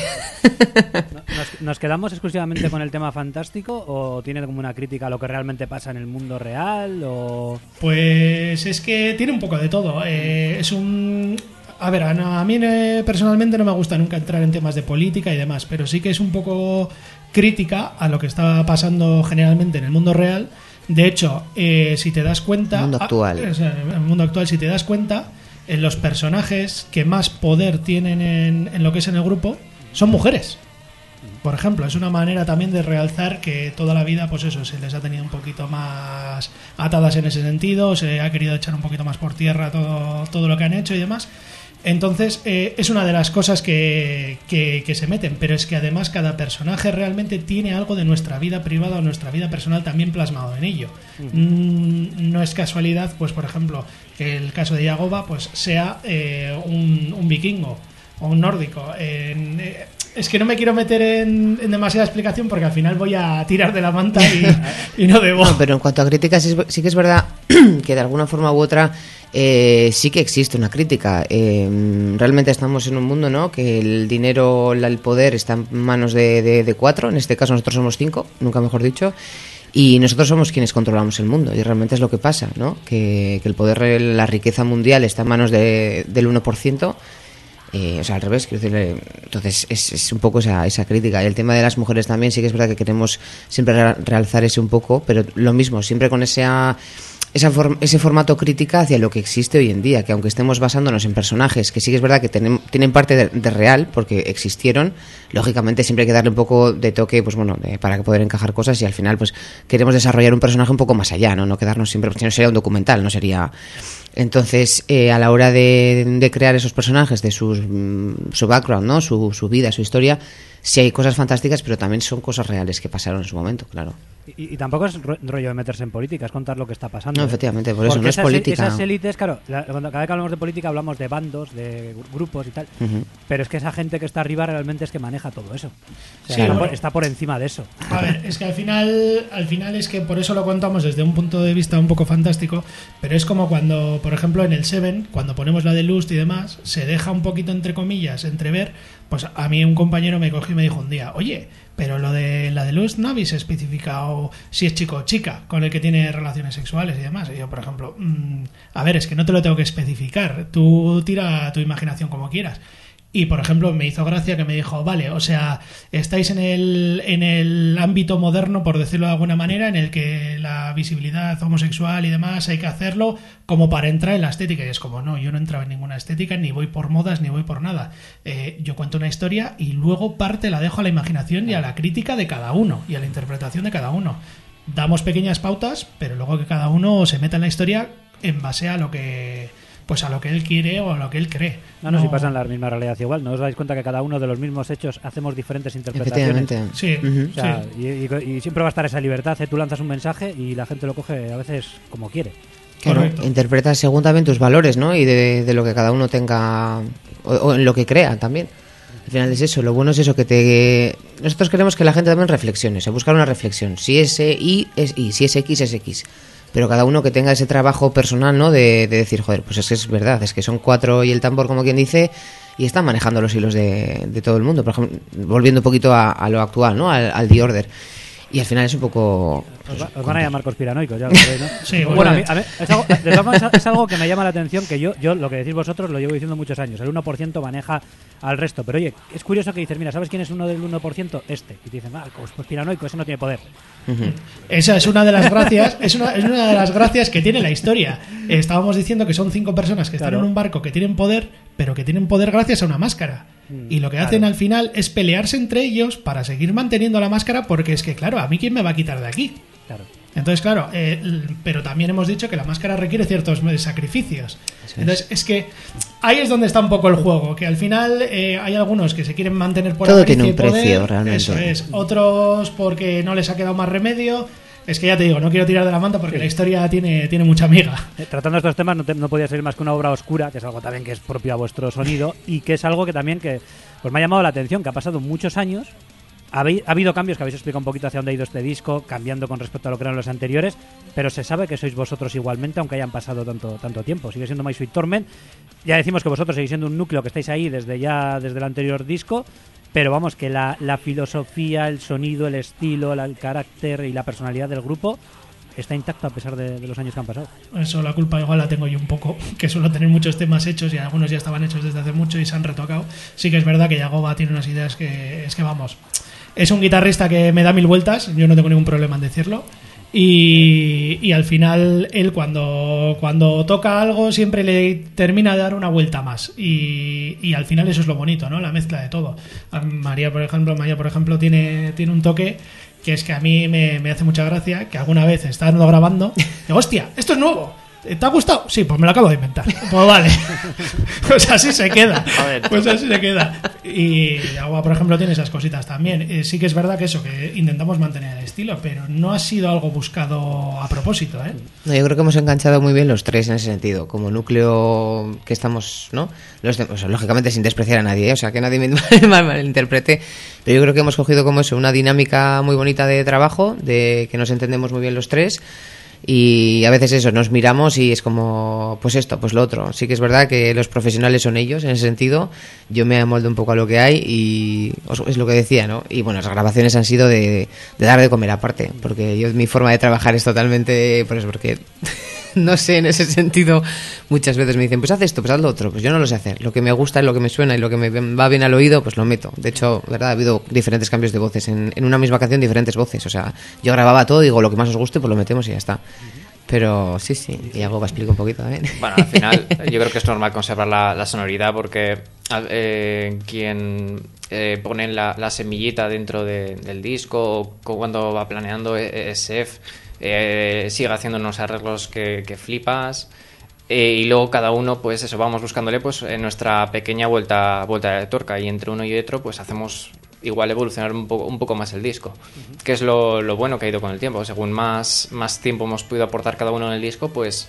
¿Nos, nos quedamos exclusivamente con el tema fantástico o tiene como una crítica a lo que realmente pasa en el mundo real? O... Pues es que tiene un poco de todo. Eh, es un. A ver, a mí eh, personalmente no me gusta nunca entrar en temas de política y demás, pero sí que es un poco crítica a lo que está pasando generalmente en el mundo real. De hecho, eh, si te das cuenta. Mundo ah, actual. o sea, en el mundo actual, si te das cuenta, en los personajes que más poder tienen en, en lo que es en el grupo son mujeres. Por ejemplo, es una manera también de realzar que toda la vida, pues eso, se les ha tenido un poquito más atadas en ese sentido, se ha querido echar un poquito más por tierra todo, todo lo que han hecho y demás. Entonces, eh, es una de las cosas que, que- que se meten, pero es que además cada personaje realmente tiene algo de nuestra vida privada o nuestra vida personal también plasmado en ello. Mm, no es casualidad, pues por ejemplo, que el caso de Yagoba pues sea eh, un, un vikingo o un nórdico. En- eh, es que no me quiero meter en, en demasiada explicación porque al final voy a tirar de la manta y, y no debo. No, pero en cuanto a críticas, sí que es verdad que de alguna forma u otra eh, sí que existe una crítica. Eh, realmente estamos en un mundo, ¿no? Que el dinero, el poder está en manos de, de- de cuatro. En este caso nosotros somos cinco, nunca mejor dicho. Y nosotros somos quienes controlamos el mundo. Y realmente es lo que pasa, ¿no? Que, que el poder, la riqueza mundial está en manos de- del 1%. Eh, o sea, al revés, quiero decir, eh, entonces es, es un poco esa, esa crítica. Y el tema de las mujeres también, sí que es verdad que queremos siempre realzar ese un poco, pero lo mismo, siempre con esa, esa ese formato crítica hacia lo que existe hoy en día, que aunque estemos basándonos en personajes que sí que es verdad que tienen, tienen parte de, de real, porque existieron, lógicamente siempre hay que darle un poco de toque, pues bueno, de- para poder encajar cosas y al final pues queremos desarrollar un personaje un poco más allá, ¿no? No quedarnos siempre, si no sería un documental, no sería... Entonces, eh, a la hora de, de crear esos personajes, de sus, mm, su background, ¿no? Su, su vida, su historia, sí hay cosas fantásticas, pero también son cosas reales que pasaron en su momento, claro. Y, y tampoco es ro- rollo de meterse en política, es contar lo que está pasando. No, ¿eh? efectivamente, por eso Porque no es política. Esas élites, claro, la- cuando, cada vez que hablamos de política hablamos de bandos, de gru- grupos y tal. Pero es que esa gente que está arriba realmente es que maneja todo eso. O sea, Sí, está, bueno. por, está por encima de eso. A ver, es que al final, al final es que por eso lo contamos desde un punto de vista un poco fantástico, pero es como cuando, por ejemplo, en el Seven, cuando ponemos la de Lust y demás, se deja un poquito entre comillas entrever, pues a mí un compañero me cogió y me dijo un día, oye, pero lo de la de Lust no habéis especificado si es chico o chica con el que tiene relaciones sexuales y demás. Y yo, por ejemplo, mm, a ver, es que no te lo tengo que especificar, tú tira tu imaginación como quieras. Y por ejemplo, me hizo gracia que me dijo, vale, o sea, estáis en el, en el ámbito moderno, por decirlo de alguna manera, en el que la visibilidad homosexual y demás hay que hacerlo como para entrar en la estética. Y es como, no, yo no entraba en ninguna estética, ni voy por modas, ni voy por nada. Eh, yo cuento una historia y luego parte la dejo a la imaginación y a la crítica de cada uno y a la interpretación de cada uno. Damos pequeñas pautas, pero luego que cada uno se meta en la historia en base a lo que pues a lo que él quiere o a lo que él cree. No, no, si pasan la misma realidad igual. ¿No os dais cuenta que cada uno de los mismos hechos hacemos diferentes interpretaciones? Efectivamente. Sí, Ujú. O sea, sí. y, y- y siempre va a estar esa libertad. ¿eh? Tú lanzas un mensaje y la gente lo coge a veces como quiere. Claro, Correcto. interpretas según también tus valores, ¿no? Y de, de lo que cada uno tenga, o, o en lo que crea también. Al final es eso, lo bueno es eso, que te... Nosotros queremos que la gente también reflexione, se buscar una reflexión. Si es Y, es Y, si es X, es X. Pero cada uno que tenga ese trabajo personal, ¿no? De, de decir, joder, pues es que es verdad, es que son cuatro y el tambor, como quien dice, y están manejando los hilos de, de todo el mundo. Por ejemplo, volviendo un poquito a, a lo actual, ¿no? Al, al The Order. Y al final es un poco, Os, va- os van a llamar conspiranoicos, ya lo sabéis, ¿no? Sí, bueno, bueno. a mí- a mí- es, algo, de todas maneras, es algo que me llama la atención, que yo, yo lo que decís vosotros lo llevo diciendo muchos años. El 1% maneja al resto. Pero oye, es curioso que dices, mira, ¿sabes quién es uno del 1%? Este. Y te dicen, ah, pues conspiranoico, ese no tiene poder. Esa es una de las gracias, es una, es una de las gracias que tiene la historia. Eh, Estábamos diciendo que son cinco personas que están Claro. en un barco que tienen poder, pero que tienen poder gracias a una máscara. Y lo que hacen al final es pelearse entre ellos para seguir manteniendo la máscara, porque es que, claro, a mí quién me va a quitar de aquí. Claro. Entonces, claro, eh, pero también hemos dicho que la máscara requiere ciertos sacrificios. Entonces, es que ahí es donde está un poco el juego, que al final eh, hay algunos que se quieren mantener por Todo tiene un y poder, precio, realmente. Eso es. Otros porque no les ha quedado más remedio. Es que ya te digo, no quiero tirar de la manta porque la historia tiene, tiene mucha amiga. Eh, Tratando estos temas no, te- no podía ser más que una obra oscura, que es algo también que es propio a vuestro sonido y que es algo que también que pues me ha llamado la atención, que ha pasado muchos años, ha habido cambios que habéis explicado un poquito hacia dónde ha ido este disco, cambiando con respecto a lo que eran los anteriores, pero se sabe que sois vosotros igualmente, aunque hayan pasado tanto, tanto tiempo. Sigue siendo My Sweet Torment. Ya decimos que vosotros seguís siendo un núcleo que estáis ahí desde ya desde el anterior disco, pero vamos, que la, la filosofía, el sonido, el estilo, la- el carácter y la personalidad del grupo está intacto a pesar de- de los años que han pasado. Eso la culpa igual la tengo yo un poco, que suelo tener muchos temas hechos y algunos ya estaban hechos desde hace mucho y se han retocado. Sí que es verdad que Yagoba tiene unas ideas que es que vamos. Es un guitarrista que me da mil vueltas, yo no tengo ningún problema en decirlo. Y, al final él cuando, cuando toca algo siempre le termina de dar una vuelta más. Y, y al final eso es lo bonito, ¿no? La mezcla de todo. María, por ejemplo, María, por ejemplo, tiene, tiene un toque que es que a mí me, me hace mucha gracia que alguna vez estando grabando, digo, hostia, esto es nuevo. ¿Te ha gustado? Sí, pues me lo acabo de inventar. Pues vale. pues así se queda. Pues así se queda. Y Agua, por ejemplo, tiene esas cositas también. Eh, sí que es verdad que eso, que intentamos mantener el estilo, pero no ha sido algo buscado a propósito, ¿eh? No, yo creo que hemos enganchado muy bien los tres en ese sentido, como núcleo que estamos, ¿no? Los de- o sea, lógicamente sin despreciar a nadie, ¿eh? o sea, que nadie me mal- malinterprete, pero yo creo que hemos cogido como eso, una dinámica muy bonita de trabajo, de que nos entendemos muy bien los tres. Y a veces eso, nos miramos y es como, pues esto, pues lo otro. Sí que es verdad que los profesionales son ellos en ese sentido. Yo me amoldo un poco a lo que hay y es lo que decía, ¿no? Y bueno, las grabaciones han sido de, de dar de comer aparte, porque yo mi forma de trabajar es totalmente, pues porque no sé, en ese sentido, muchas veces me dicen, pues haz esto, pues haz lo otro. Pues yo no lo sé hacer. Lo que me gusta, lo que me suena y lo que me va bien al oído, pues lo meto. De hecho, ¿verdad? Ha habido diferentes cambios de voces. En, en una misma canción, diferentes voces. O sea, yo grababa todo, digo, lo que más os guste, pues lo metemos y ya está. Pero sí, sí, y algo va a explicar un poquito también. Bueno, al final yo creo que es normal conservar la, la sonoridad porque eh, quien eh, pone la, la semillita dentro de- del disco o cu- cuando va planeando e- es Sef, eh, sigue haciendo unos arreglos que, que flipas eh, y luego cada uno pues eso vamos buscándole pues en nuestra pequeña vuelta vuelta de tuerca y entre uno y otro pues hacemos igual evolucionar un poco, un poco más el disco, que es lo, lo bueno que ha ido con el tiempo. Según más, más tiempo hemos podido aportar cada uno en el disco, pues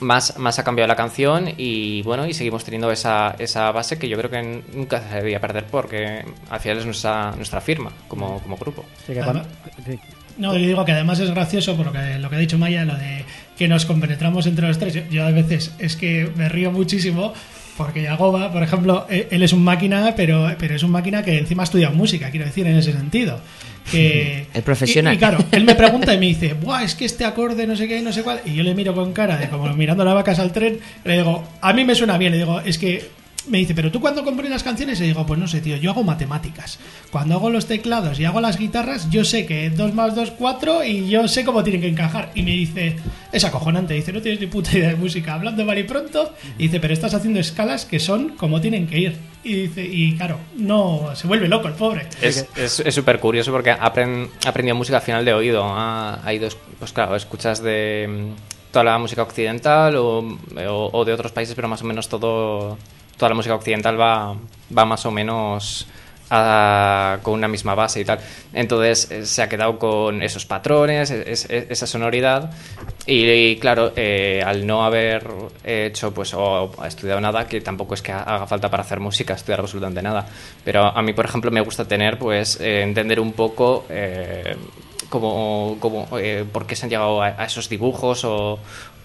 más, más ha cambiado la canción y bueno, y seguimos teniendo esa, esa base que yo creo que nunca se debía perder porque al final es nuestra, nuestra firma como, como grupo. Así que cuando- sí. No, yo digo que además es gracioso por lo que, lo que ha dicho Maya, lo de que nos compenetramos entre los tres. Yo, yo a veces es que me río muchísimo porque Yagoba, por ejemplo, eh, él es un máquina, pero, pero es un máquina que encima ha estudiado música, quiero decir, en ese sentido. Que, El profesional. Y, y claro, él me pregunta y me dice, Buah, es que este acorde no sé qué, no sé cuál. Y yo le miro con cara de como mirando las vacas al tren, le digo, a mí me suena bien, le digo, es que me dice, pero tú cuando compras las canciones, y digo, pues no sé, tío, yo hago matemáticas. Cuando hago los teclados y hago las guitarras, yo sé que 2 más 2, 4 y yo sé cómo tienen que encajar. Y me dice, es acojonante, dice, no tienes ni puta idea de música, hablando mal y pronto. Y dice, pero estás haciendo escalas que son como tienen que ir. Y dice, y claro, no, se vuelve loco el pobre. Es es súper curioso porque apren, ha aprendido música al final de oído. Ha, ha ido, pues claro, escuchas de mm, toda la música occidental o, o- o de otros países, pero más o menos todo, toda la música occidental va, va más o menos a- con una misma base y tal. Entonces eh, se ha quedado con esos patrones, es- es- esa sonoridad. Y, claro, eh, al no haber hecho pues o estudiado nada, que tampoco es que haga falta para hacer música estudiar absolutamente nada. Pero a mí, por ejemplo, me gusta tener, pues, eh, entender un poco cómo, cómo, eh, por qué se han llegado a esos dibujos o,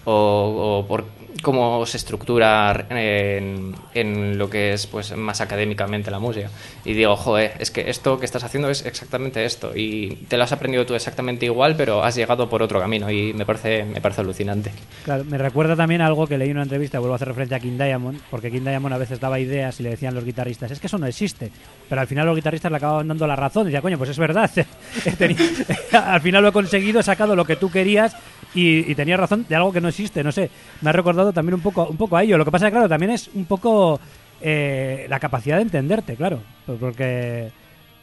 o, o por cómo se estructura en, en lo que es pues más académicamente la música. Y digo, joder, es que esto que estás haciendo es exactamente esto. Y te lo has aprendido tú exactamente igual, pero has llegado por otro camino. Y me parece, me parece alucinante. Claro, me recuerda también algo que leí en una entrevista, vuelvo a hacer referencia a King Diamond, porque King Diamond a veces daba ideas y le decían los guitarristas, es que eso no existe. Pero al final los guitarristas le acababan dando la razón. Decía, coño, pues es verdad. Al final lo he conseguido, he sacado lo que tú querías y, y razón de algo que no existe. No sé, me ha recordado también un poco, un poco a ello. Lo que pasa, claro, también es un poco eh, la capacidad de entenderte, claro. Porque.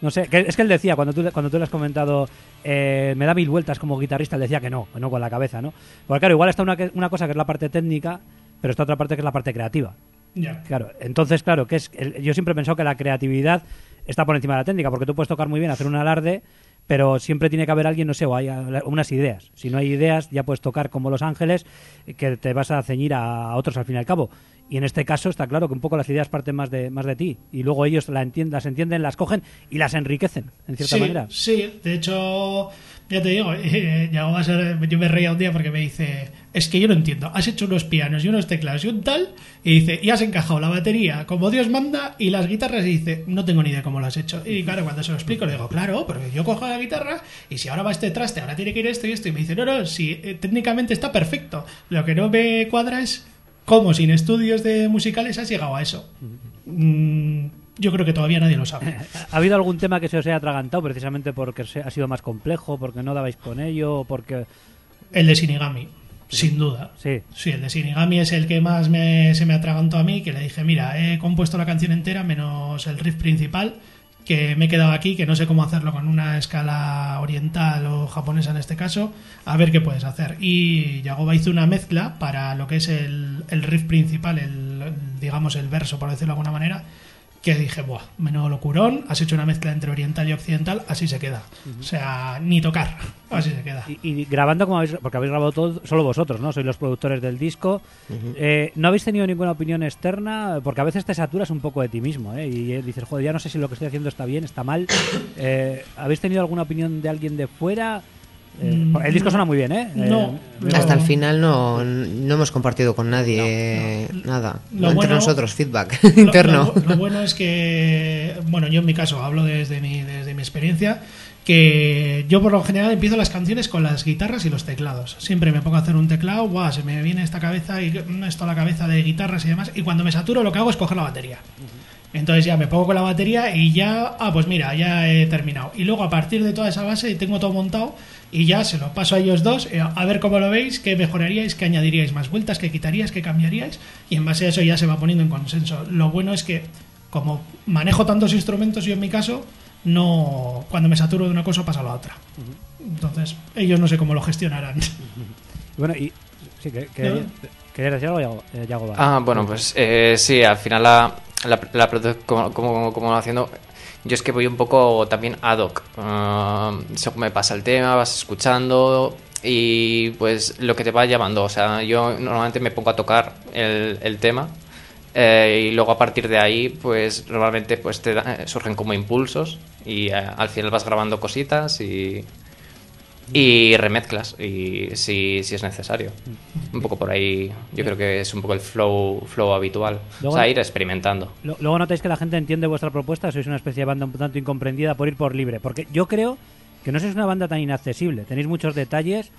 No sé, que- es que él decía, cuando tú, cuando tú le has comentado, eh, me da mil vueltas como guitarrista, él decía que no, que no con la cabeza, ¿no? Porque claro, igual está una, una cosa que es la parte técnica, pero está otra parte que es la parte creativa. Ya. Claro, entonces, claro, que es el- yo siempre he pensado que la creatividad está por encima de la técnica, porque tú puedes tocar muy bien, hacer un alarde, pero siempre tiene que haber alguien, no sé, o hay unas ideas. Si no hay ideas, ya puedes tocar como Los Ángeles, que te vas a ceñir a, otros al fin y al cabo. Y en este caso está claro que un poco las ideas parten más de, más de ti. Y luego ellos la entien- las entienden, las cogen y las enriquecen, en cierta sí, manera. Sí, de hecho, ya te digo, eh, llegó a ser- yo me reía un día porque me dice, es que yo no entiendo, has hecho unos pianos y unos teclados y un tal, y dice, y has encajado la batería como Dios manda y las guitarras, y dice, no tengo ni idea cómo lo has hecho. Y claro, cuando se lo explico, le digo, claro, pero yo cojo la guitarra y si ahora va este traste, ahora tiene que ir esto y esto, y me dice, no, no, si eh, técnicamente está perfecto, lo que no me cuadra es cómo sin estudios de musicales has llegado a eso. Mm, yo creo que todavía nadie lo sabe. ¿Ha habido algún tema que se os haya atragantado precisamente porque ha sido más complejo, porque no dabais con ello, o porque... El de Shinigami, sin duda. Sí. Sí, el de Shinigami es el que más me- se me atragantó a mí, que le dije, mira, he compuesto la canción entera menos el riff principal, que me he quedado aquí, que no sé cómo hacerlo con una escala oriental o japonesa en este caso, a ver qué puedes hacer. Y Yagoba hizo una mezcla para lo que es el, el riff principal, el, digamos el verso, por decirlo de alguna manera, que dije, buah, menudo locurón, has hecho una mezcla entre oriental y occidental, así se queda. O sea, ni tocar, así se queda. Y, y grabando como habéis, porque habéis grabado todo, solo vosotros, ¿no? Sois los productores del disco. Eh, ¿No habéis tenido ninguna opinión externa? Porque a veces te saturas un poco de ti mismo, ¿eh? Y eh, dices, joder, ya no sé si lo que estoy haciendo está bien, está mal. Eh, ¿Habéis tenido alguna opinión de alguien de fuera? Eh, el disco suena muy bien, ¿eh? no. Eh, Hasta el final no, no hemos compartido con nadie nada. Lo Entre bueno- nosotros, feedback Lo- interno. Lo, lo bueno es que, bueno, yo en mi caso hablo desde mi, desde mi experiencia, que yo por lo general empiezo las canciones con las guitarras y los teclados. Siempre me pongo a hacer un teclado, guau, se me viene esta cabeza y mm, esto a la cabeza de guitarras y demás, y cuando me saturo lo que hago es coger la batería. Entonces ya me pongo con la batería y ya, ah, pues mira, ya he terminado. Y luego a partir de toda esa base tengo todo montado y ya se lo paso a ellos dos, eh, a ver cómo lo veis, qué mejoraríais, qué añadiríais más vueltas, qué quitaríais, qué cambiaríais. Y en base a eso ya se va poniendo en consenso. Lo bueno es que como manejo tantos instrumentos, yo en mi caso, no cuando me saturo de una cosa pasa a la otra. Entonces, ellos no sé cómo lo gestionarán. Bueno, y... Sí, que, que, No. ¿Querías decir algo, Yago? Eh. Ah, bueno, pues eh, sí, al final la, la, como, como, como haciendo... Yo es que voy un poco también ad hoc. Según me pasa el tema, vas escuchando y pues lo que te va llamando. O sea, yo normalmente me pongo a tocar el, el tema eh, y luego a partir de ahí, pues normalmente pues te surgen como impulsos y eh, al final vas grabando cositas y, y remezclas y si, si es necesario. Un poco por ahí, yo creo que es un poco el flow, flow habitual. Luego- o sea, ir experimentando. Lo- Luego notáis que la gente entiende vuestra propuesta, sois una especie de banda un tanto incomprendida por ir por libre. Porque yo creo que no sois una banda tan inaccesible. Tenéis muchos detalles,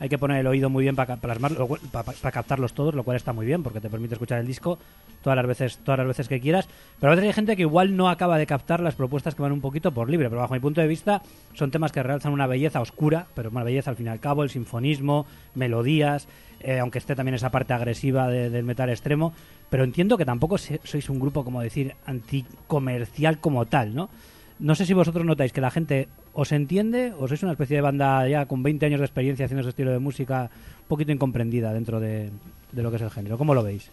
hay que poner el oído muy bien para para captarlos todos, lo cual está muy bien porque te permite escuchar el disco todas las veces, todas las veces que quieras. Pero a veces hay gente que igual no acaba de captar las propuestas que van un poquito por libre. Pero bajo mi punto de vista son temas que realzan una belleza oscura, pero una belleza al fin y al cabo, el sinfonismo, melodías, eh, aunque esté también esa parte agresiva de- del metal extremo. Pero entiendo que tampoco se- sois un grupo, como decir, anticomercial como tal, ¿no? No sé si vosotros notáis que la gente os entiende o sois una especie de banda ya con 20 años de experiencia haciendo ese estilo de música un poquito incomprendida dentro de, de lo que es el género. ¿Cómo lo veis?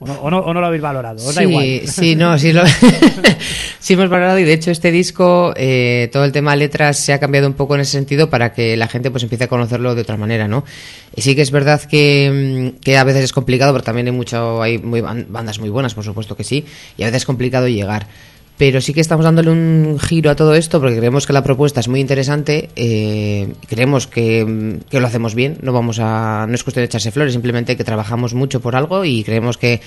¿O no, o no- o no lo habéis valorado? ¿Os da sí, igual? sí, no, sí, lo, sí hemos valorado y de hecho este disco, eh, todo el tema letras se ha cambiado un poco en ese sentido para que la gente pues empiece a conocerlo de otra manera, ¿no? Y sí que es verdad que, mm, que a veces es complicado, pero también hay mucho, hay muy ban- bandas muy buenas, por supuesto que sí, y a veces es complicado llegar. Pero sí que estamos dándole un giro a todo esto porque creemos que la propuesta es muy interesante, eh, creemos que, mm, que lo hacemos bien, no vamos a no es cuestión de echarse flores, simplemente que trabajamos mucho por algo y creemos que,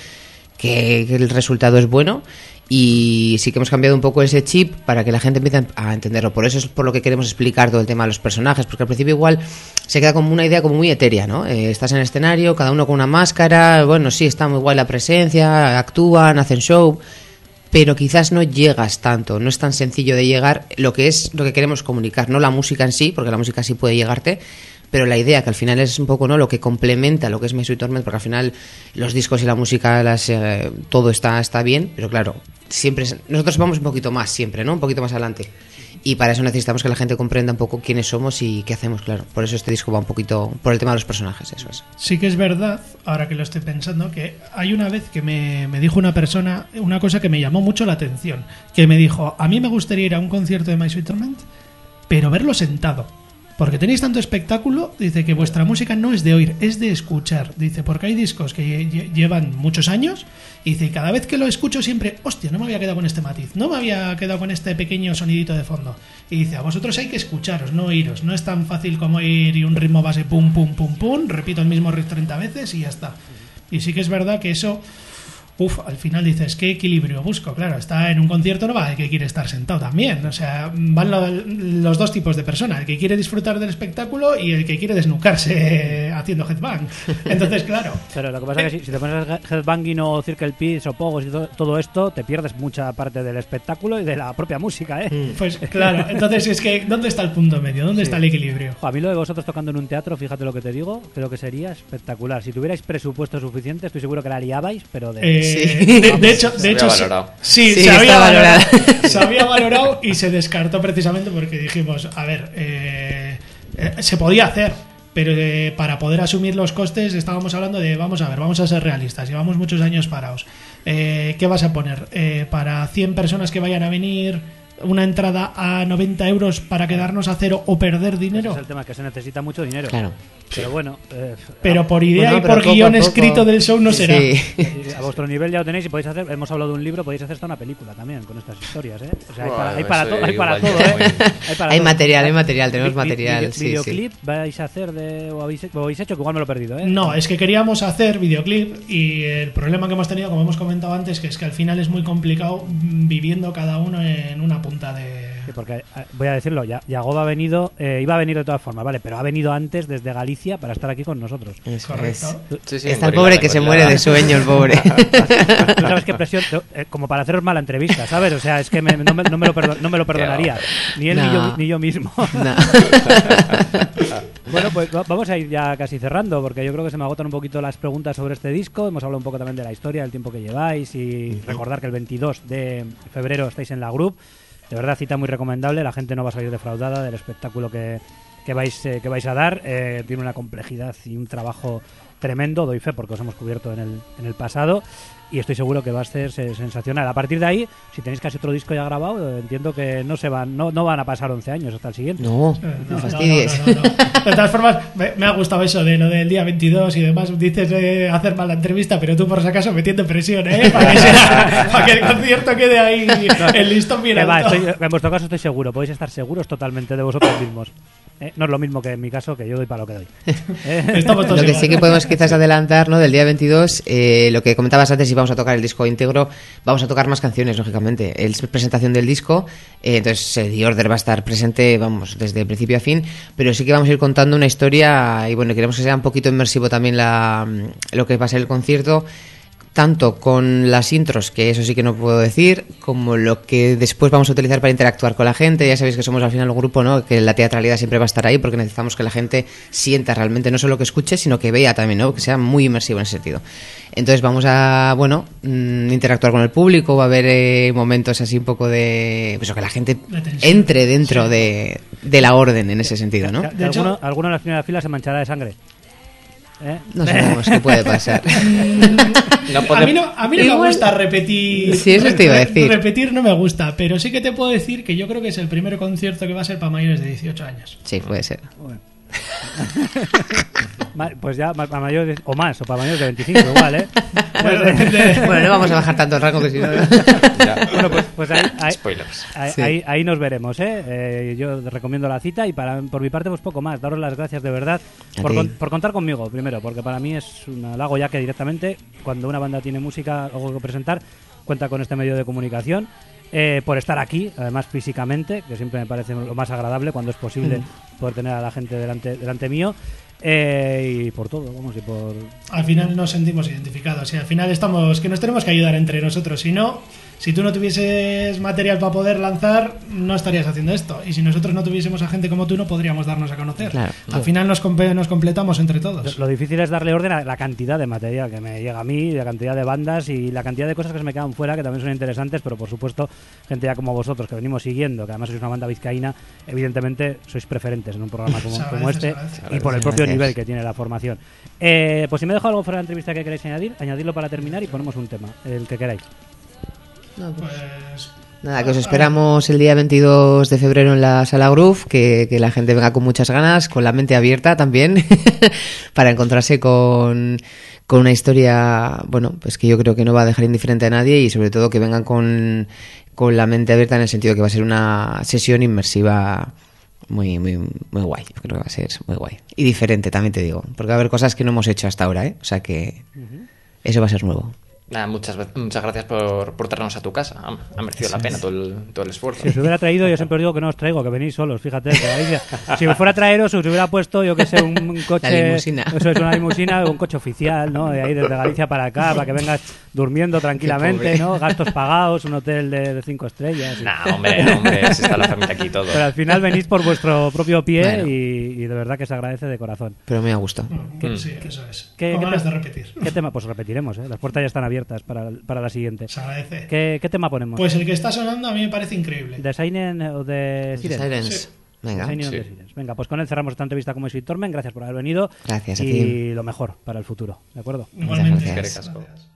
que- el resultado es bueno y sí que hemos cambiado un poco ese chip para que la gente empiece a entenderlo. Por eso es por lo que queremos explicar todo el tema de los personajes, porque al principio igual se queda como una idea como muy etérea, ¿no? Eh, estás en el escenario, cada uno con una máscara, bueno, sí, está muy guay la presencia, actúan, hacen show, pero quizás no llegas tanto, no es tan sencillo de llegar lo que es lo que queremos comunicar, no la música en sí, porque la música sí puede llegarte, pero la idea que al final es un poco no lo que complementa lo que es My Sweet Torment, porque al final los discos y la música, las, eh, todo está, está bien, pero claro, siempre nosotros vamos un poquito más siempre, ¿no? Un poquito más adelante. Y para eso necesitamos que la gente comprenda un poco quiénes somos y qué hacemos, claro. Por eso este disco va un poquito por el tema de los personajes, eso es. Sí que es verdad, ahora que lo estoy pensando, que hay una vez que me, me dijo una persona una cosa que me llamó mucho la atención, que me dijo, a mí me gustaría ir a un concierto de My Sweet Torment, pero verlo sentado. Porque tenéis tanto espectáculo, dice que vuestra música no es de oír, es de escuchar. Dice, porque hay discos que lle- llevan muchos años, y dice, cada vez que lo escucho siempre, hostia, no me había quedado con este matiz, no me había quedado con este pequeño sonidito de fondo. Y dice, a vosotros hay que escucharos, no oíros. No es tan fácil como ir y un ritmo base pum, pum, pum, pum, repito el mismo riff 30 veces y ya está. Y sí que es verdad que eso, uff, al final dices, ¿qué equilibrio busco? Claro, está en un concierto, no va el que quiere estar sentado también. O sea, van lo- los dos tipos de personas, el que quiere disfrutar del espectáculo y el que quiere desnucarse haciendo headbang. Entonces, claro, Pero lo que pasa es que si, si te pones headbanging o circle pits o pogos y to- todo esto, te pierdes mucha parte del espectáculo y de la propia música, ¿eh? pues claro, entonces es que, ¿dónde está el punto medio? ¿Dónde está el equilibrio? A mí lo de vosotros tocando en un teatro, fíjate lo que te digo, creo que sería espectacular. Si tuvierais presupuesto suficiente, estoy seguro que la liabais, pero de... Eh, Sí. de, de hecho, Se de había hecho, valorado. sí, Sí, se, había valorado, valorado. se había valorado y se descartó precisamente porque dijimos, a ver, eh, eh, se podía hacer, pero eh, para poder asumir los costes estábamos hablando de, vamos a ver, vamos a ser realistas, llevamos muchos años parados. Eh, ¿Qué vas a poner? Eh, para 100 personas que vayan a venir, una entrada a 90 euros para quedarnos a cero o perder Ese dinero. es el tema, que se necesita mucho dinero. Claro. Pero bueno, eh, Pero por idea Bueno, y por guion poco. escrito del show no será. Sí. a, vuestro nivel ya lo tenéis y podéis hacer, hemos hablado de un libro, podéis hacer hasta una película también con estas historias, ¿eh? O sea, hay para, hay Bueno, para, eso to- hay para todo, ¿eh? Hay, para Hay todo. material, hay material, tenemos Vi- vi- material. sí. videoclip vais a hacer de, o, habéis, o habéis hecho, que igual me lo he perdido, ¿eh? No, es que queríamos hacer videoclip y el problema que hemos tenido, como hemos comentado antes, que es que al final es muy complicado mm, viviendo cada uno en una punta de... Sí, porque eh, voy a decirlo, ya, Yagoba ha venido, eh, iba a venir de todas formas, ¿vale? Pero ha venido antes desde Galicia para estar aquí con nosotros. Eso Correcto. es. Sí, sí, Está el pobre que se muere de sueño, el pobre. Tú sabes qué presión, eh, como para haceros mala entrevista, ¿sabes? O sea, es que me- no, me, no me lo perdo- no me lo perdonaría. Ni él ni, No. yo, ni yo mismo. No. Bueno, pues va- vamos a ir ya casi cerrando, porque yo creo que se me agotan un poquito las preguntas sobre este disco. Hemos hablado un poco también de la historia, del tiempo que lleváis y recordar que el 22 de febrero estáis en la group. De verdad, cita muy recomendable. La gente no va a salir defraudada del espectáculo que, vais, eh, que vais a dar. Eh, tiene una complejidad y un trabajo tremendo, doy fe porque os hemos cubierto en el, en el pasado. Y estoy seguro que va a ser se- sensacional. A partir de ahí, si tenéis casi otro disco ya grabado, eh, entiendo que no se van, no, no van a pasar 11 años hasta el siguiente. No, Eh, no no, no, fastidies. no, no, no. De todas formas, me, me ha gustado eso de lo del día 22 y demás. Dices de hacer mal la entrevista, pero tú por si acaso metiendo presión, ¿eh? Para que, sea- para que el concierto quede ahí el listón bien va, estoy- en vuestro caso estoy seguro, podéis estar seguros totalmente de vosotros mismos. Eh, no es lo mismo que en mi caso, que yo doy para lo que doy. Eh, Estamos todos Lo que igual. sí que podemos quizás adelantar, ¿no? Del día 22, eh, lo que comentabas antes, si vamos a tocar el disco íntegro, vamos a tocar más canciones, lógicamente. Es presentación del disco, eh, entonces eh, The Order va a estar presente, vamos, desde principio a fin, pero sí que vamos a ir contando una historia y bueno, queremos que sea un poquito inmersivo también la, lo que va a ser el concierto. Tanto con las intros, que eso sí que no puedo decir, como lo que después vamos a utilizar para interactuar con la gente. Ya sabéis que somos al final un grupo, ¿no? Que la teatralidad siempre va a estar ahí porque necesitamos que la gente sienta realmente, no solo que escuche, sino que vea también, ¿no? Que sea muy inmersivo en ese sentido. Entonces vamos a, bueno, mm, interactuar con el público, va a haber eh, momentos así un poco de... Pues que la gente entre dentro de, de la orden en ese sentido, ¿no? De hecho- alguno, alguno en la primera fila se manchará de sangre. ¿Eh? No sabemos qué puede pasar. No a mí no, a mí no me gusta repetir. Sí, eso te iba a decir. Repetir no me gusta, pero sí que te puedo decir que yo creo que es el primer concierto que va a ser para mayores de 18 años. Sí, puede ser. Bueno, Pues ya para mayores o más, o para mayores de 25 igual, ¿eh? Bueno, depende. Bueno, no vamos a bajar tanto el rango que si no... Ya. Bueno, pues, pues ahí, ahí, Spoilers. ahí, Sí. ahí- ahí nos veremos, ¿eh? Eh, Yo recomiendo la cita y para, por mi parte, pues poco más. Daros las gracias de verdad A por, con- por contar conmigo, primero, porque para mí es un halago ya que directamente, cuando una banda tiene música, algo que presentar, cuenta con este medio de comunicación. eh, por estar aquí, además físicamente, que siempre me parece lo más agradable cuando es posible poder tener a la gente delante, delante mío. eh, y por todo, vamos, y por, Al final nos sentimos identificados y al final estamos que nos tenemos que ayudar entre nosotros. Si no, si tú no tuvieses material para poder lanzar, no estarías haciendo esto. Y si nosotros no tuviésemos a gente como tú, no podríamos darnos a conocer. Claro. Al final nos, nos completamos entre todos. Lo difícil es darle orden a la cantidad de material que me llega a mí, la cantidad de bandas y la cantidad de cosas que se me quedan fuera, que también son interesantes, pero por supuesto, gente ya como vosotros, que venimos siguiendo, que además sois una banda vizcaína, evidentemente sois preferentes en un programa como, este y por el propio Gracias. nivel que tiene la formación. Eh, pues si me dejo algo fuera de la entrevista que queréis añadir, añadirlo para terminar y ponemos un tema, el que queráis. Pues Nada, que os esperamos el día 22 de febrero en la sala Groove, que, que la gente venga con muchas ganas, con la mente abierta también, para encontrarse con, con una historia, bueno, pues que yo creo que no va a dejar indiferente a nadie y sobre todo que vengan con, con la mente abierta en el sentido que va a ser una sesión inmersiva muy, muy, muy guay. Yo creo que va a ser muy guay. Y diferente, también te digo, porque va a haber cosas que no hemos hecho hasta ahora, ¿eh? O sea que eso va a ser nuevo. Nada, muchas, muchas gracias por, por traernos a tu casa. Ha, ha merecido la pena todo el, todo el esfuerzo. Si os hubiera traído, yo siempre os digo que no os traigo, que venís solos, fíjate. que si me fuera a traeros, os hubiera puesto, yo que sé, un, coche. La limusina. Eso es una limusina, un coche oficial, ¿no? De ahí desde Galicia para acá, para que vengas durmiendo tranquilamente. ¿no? Gastos pagados, un hotel de, de cinco estrellas. y- Nah, hombre, hombre, si está la familia aquí todo. Pero al final venís por vuestro propio pie Bueno. y, y de verdad que se agradece de corazón. Pero me ha gustado. mm, sí, eso es. ¿Qué- Con qué ganas de repetir. ¿Qué tema? Pues repetiremos, ¿eh? Las puertas ya están abiertas para, para la siguiente. Se agradece. ¿Qué, qué tema ponemos? Pues el que está sonando a mí me parece increíble. ¿De Seinen o de Siren? Silence. Sí. Venga. Sí. de Sirens. Venga, pues con él cerramos esta entrevista como Sweet Torment. Gracias por haber venido. Gracias a y ti. lo mejor para el futuro. ¿De acuerdo? Igualmente. gracias. Gracias.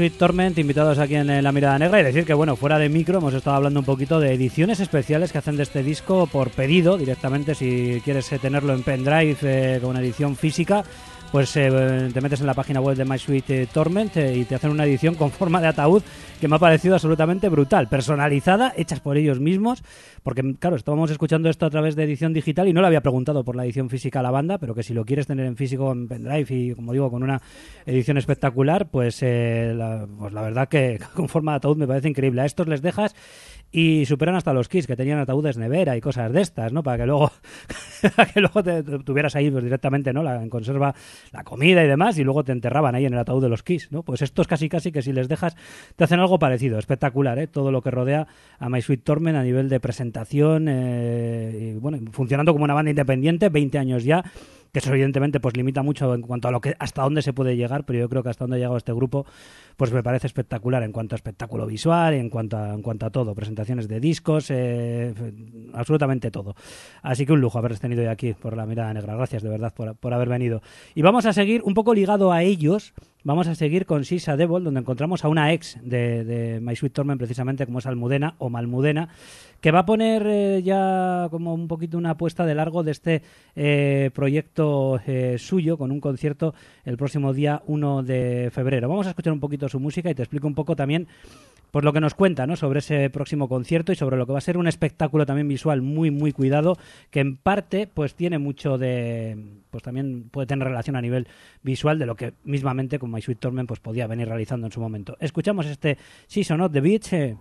Sweet invitados aquí en La Mirada Negra y decir que, bueno, fuera de micro hemos estado hablando un poquito de ediciones especiales que hacen de este disco por pedido directamente, si quieres eh, tenerlo en pendrive eh, con edición física, pues eh, te metes en la página web de My Sweet eh, Torment eh, y te hacen una edición con forma de ataúd que me ha parecido absolutamente brutal, personalizada, hechas por ellos mismos, porque claro, estábamos escuchando esto a través de edición digital y no le había preguntado por la edición física a la banda, pero que si lo quieres tener en físico en pendrive y como digo con una edición espectacular, pues, eh, la, pues la verdad que con forma de ataúd me parece increíble. A estos les dejas y superan hasta los Kiss que tenían ataúdes nevera y cosas de estas, ¿no? Para que luego, para que luego te, tuvieras ahí pues, directamente, ¿no? La, en conserva la comida y demás y luego te enterraban ahí en el ataúd de los Kiss, ¿no? Pues estos casi casi que si les dejas te hacen algo parecido, espectacular, ¿eh? Todo lo que rodea a My Sweet Torment a nivel de presentación eh, bueno, funcionando como una banda independiente, 20 años ya que eso evidentemente pues limita mucho en cuanto a lo que hasta dónde se puede llegar, pero yo creo que hasta dónde ha llegado este grupo pues me parece espectacular en cuanto a espectáculo visual, en cuanto a, en cuanto a todo, presentaciones de discos, eh, absolutamente todo. Así que un lujo haberles tenido hoy aquí por la mirada negra. Gracias de verdad por, por haber venido. Y vamos a seguir un poco ligado a ellos. Vamos a seguir con Sisa Devil, donde encontramos a una ex de, My Sweet Torment, precisamente como es Almudena o Malmudena, que va a poner eh, ya como un poquito una apuesta de largo de este eh, proyecto eh, suyo con un concierto el próximo día 1 de febrero. Vamos a escuchar un poquito su música y te explico un poco también pues lo que nos cuenta ¿no? sobre ese próximo concierto y sobre lo que va a ser un espectáculo también visual muy muy cuidado que en parte pues tiene mucho de pues también puede tener relación a nivel visual de lo que mismamente con My Sweet Torment pues podía venir realizando en su momento. Escuchamos este Season of the Beach eh,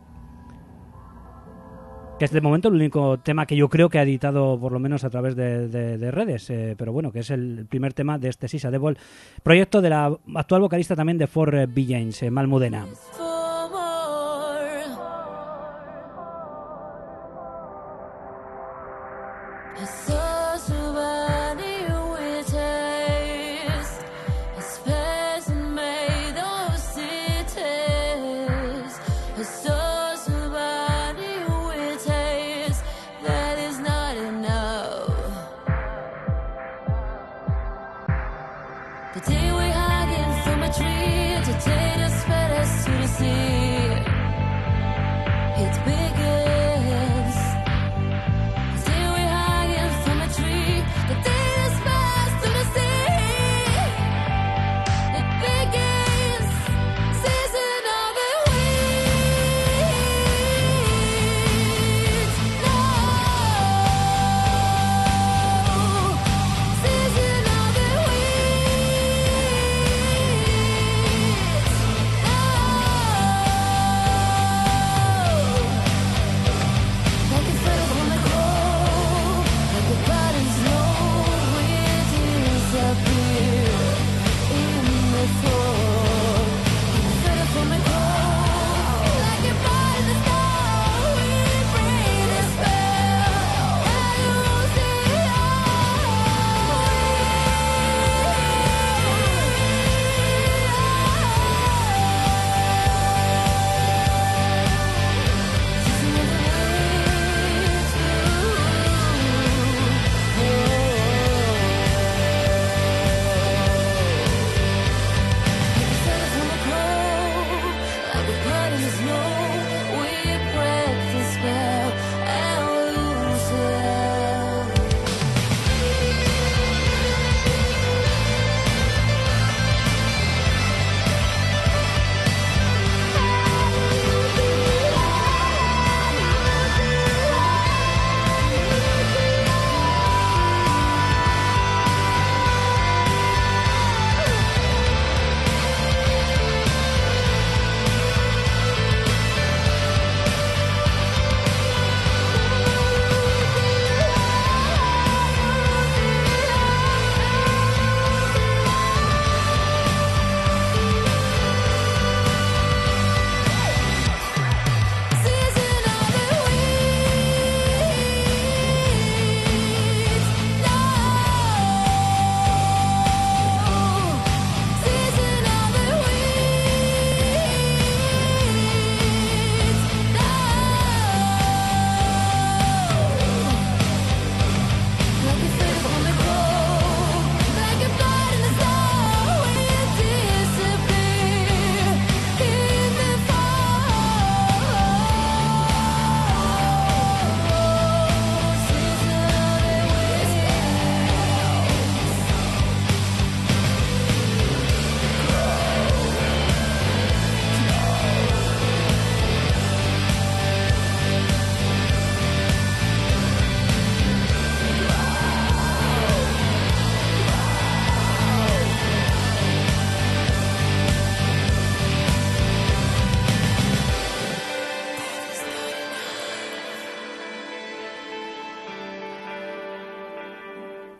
que es de momento el único tema que yo creo que ha editado por lo menos a través de, de- de redes, eh, pero bueno, que es el primer tema de este Sisa Devil, proyecto de la actual vocalista también de For. James, eh, Malmudena.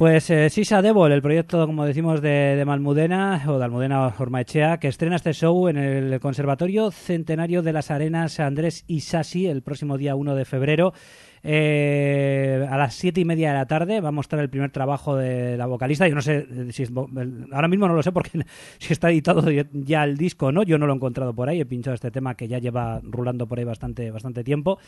Pues eh, Sisa Devil, el proyecto, como decimos, de, de Malmudena o de Almudena Ormaechea, que estrena este show en el Conservatorio Centenario de las Arenas Andrés Isasi el próximo día 1 de febrero. Eh, a las siete y media de la tarde va a mostrar el primer trabajo de la vocalista. Yo no sé eh, si es ahora mismo no lo sé porque si está editado ya el disco o no. Yo no lo he encontrado por ahí. He pinchado este tema que ya lleva rulando por ahí bastante, bastante tiempo.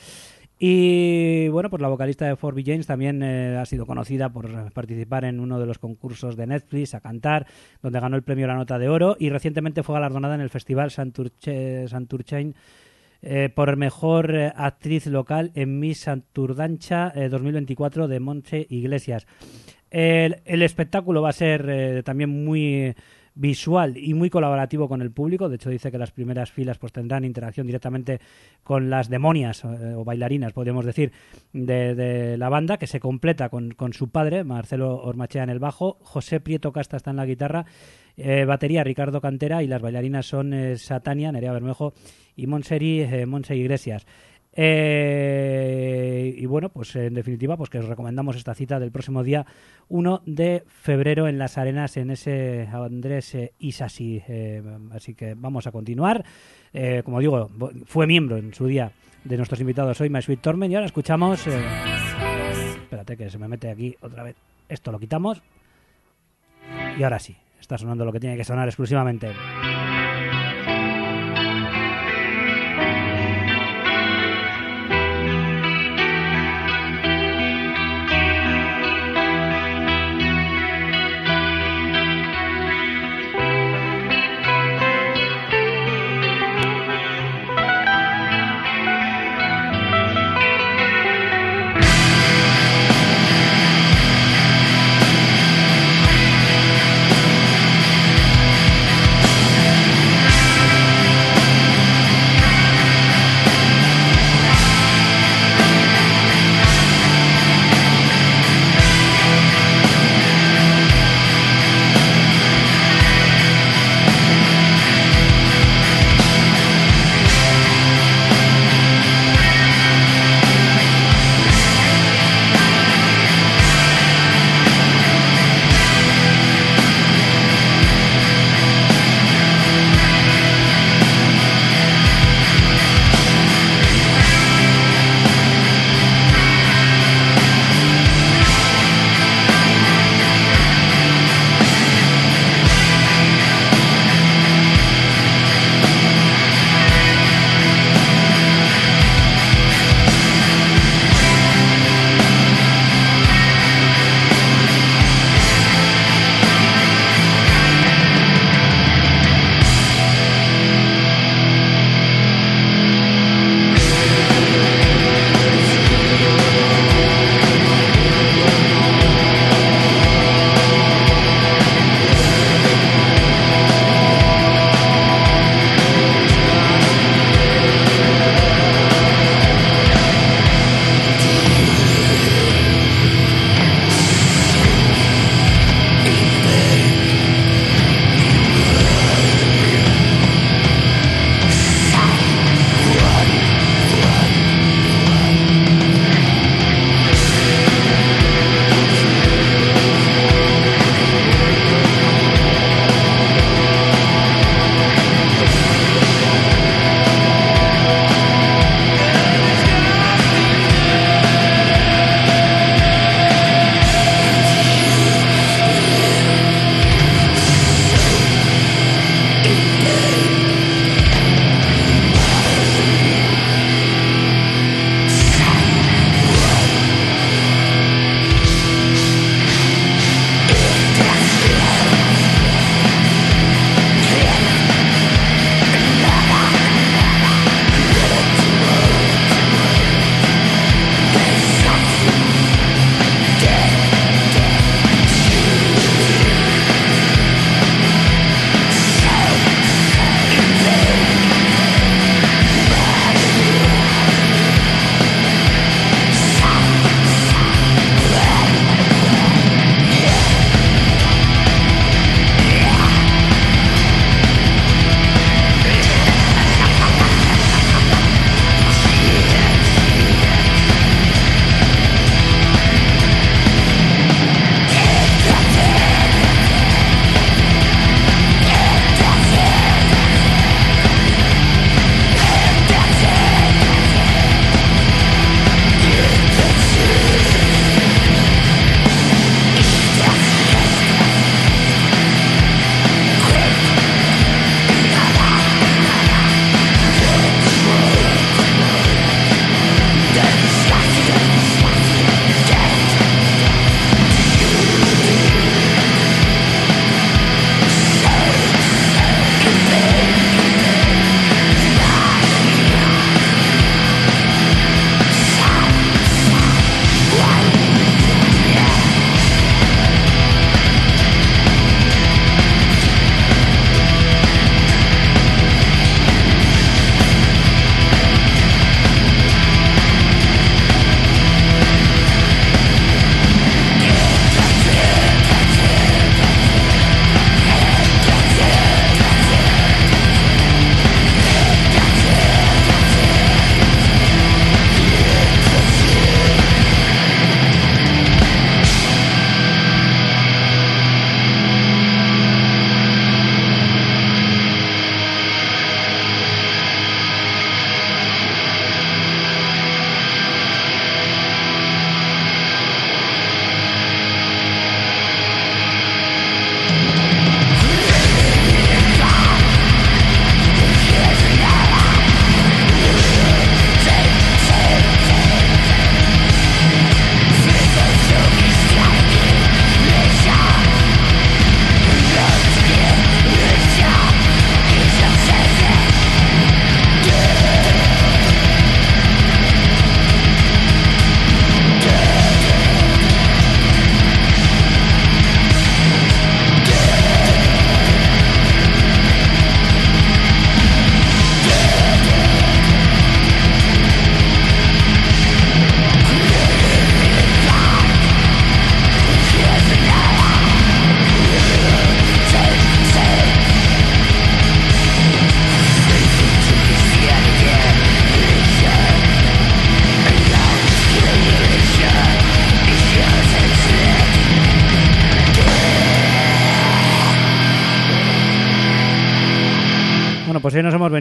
Y bueno, pues la vocalista de Forby James también eh, ha sido conocida por participar en uno de los concursos de Netflix a cantar, donde ganó el premio La Nota de Oro y recientemente fue galardonada en el Festival Santurchain eh, por mejor eh, actriz local en Miss Santurdancha eh, 2024 de Monte Iglesias. El, espectáculo va a ser eh, también muy visual y muy colaborativo con el público. De hecho, dice que las primeras filas pues tendrán interacción directamente con las demonias eh, o bailarinas, podríamos decir, de, de la banda, que se completa con, con su padre, Marcelo Ormachea en el bajo, José Prieto Casta está en la guitarra, eh, batería Ricardo Cantera y las bailarinas son eh, Satania, Nerea Bermejo y Monseri, Monse Iglesias. Eh, y bueno, pues en definitiva, pues que os recomendamos esta cita del próximo día 1 de febrero en las arenas en ese Andrés Isasi. Eh, así que vamos a continuar. Eh, como digo, fue miembro en su día de nuestros invitados hoy, My Sweet Torment, y ahora escuchamos. eh, espérate que se me mete aquí otra vez. Esto lo quitamos. Y ahora sí, está sonando lo que tiene que sonar exclusivamente.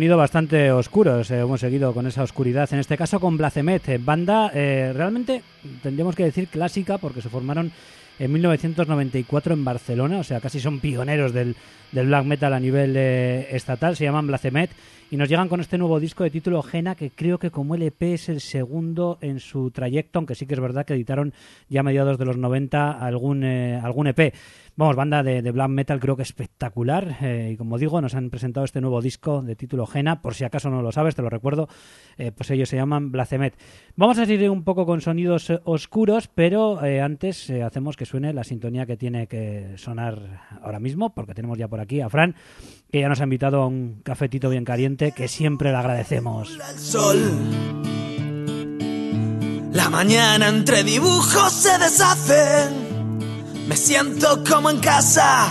Venido bastante oscuros, hemos seguido con esa oscuridad, en este caso con Blacemet, eh, banda eh, realmente tendríamos que decir clásica porque se formaron en 1994 en Barcelona, o sea, casi son pioneros del, del black metal a nivel eh, estatal, se llaman Blacemet y nos llegan con este nuevo disco de título Gena, que creo que como LP es el segundo en su trayecto, aunque sí que es verdad que editaron ya a mediados de los 90 algún, eh, algún EP. Vamos, banda de, black metal creo que espectacular eh, y como digo, nos han presentado este nuevo disco de título Gena, por si acaso no lo sabes, te lo recuerdo, eh, pues ellos se llaman Blacemet. Vamos a seguir un poco con sonidos eh, oscuros, pero antes hacemos que suene la sintonía que tiene que sonar ahora mismo, porque tenemos ya por aquí a Fran, que ya nos ha invitado a un cafetito bien caliente, que siempre le agradecemos. sol. La mañana entre dibujos se deshace. Me siento como en casa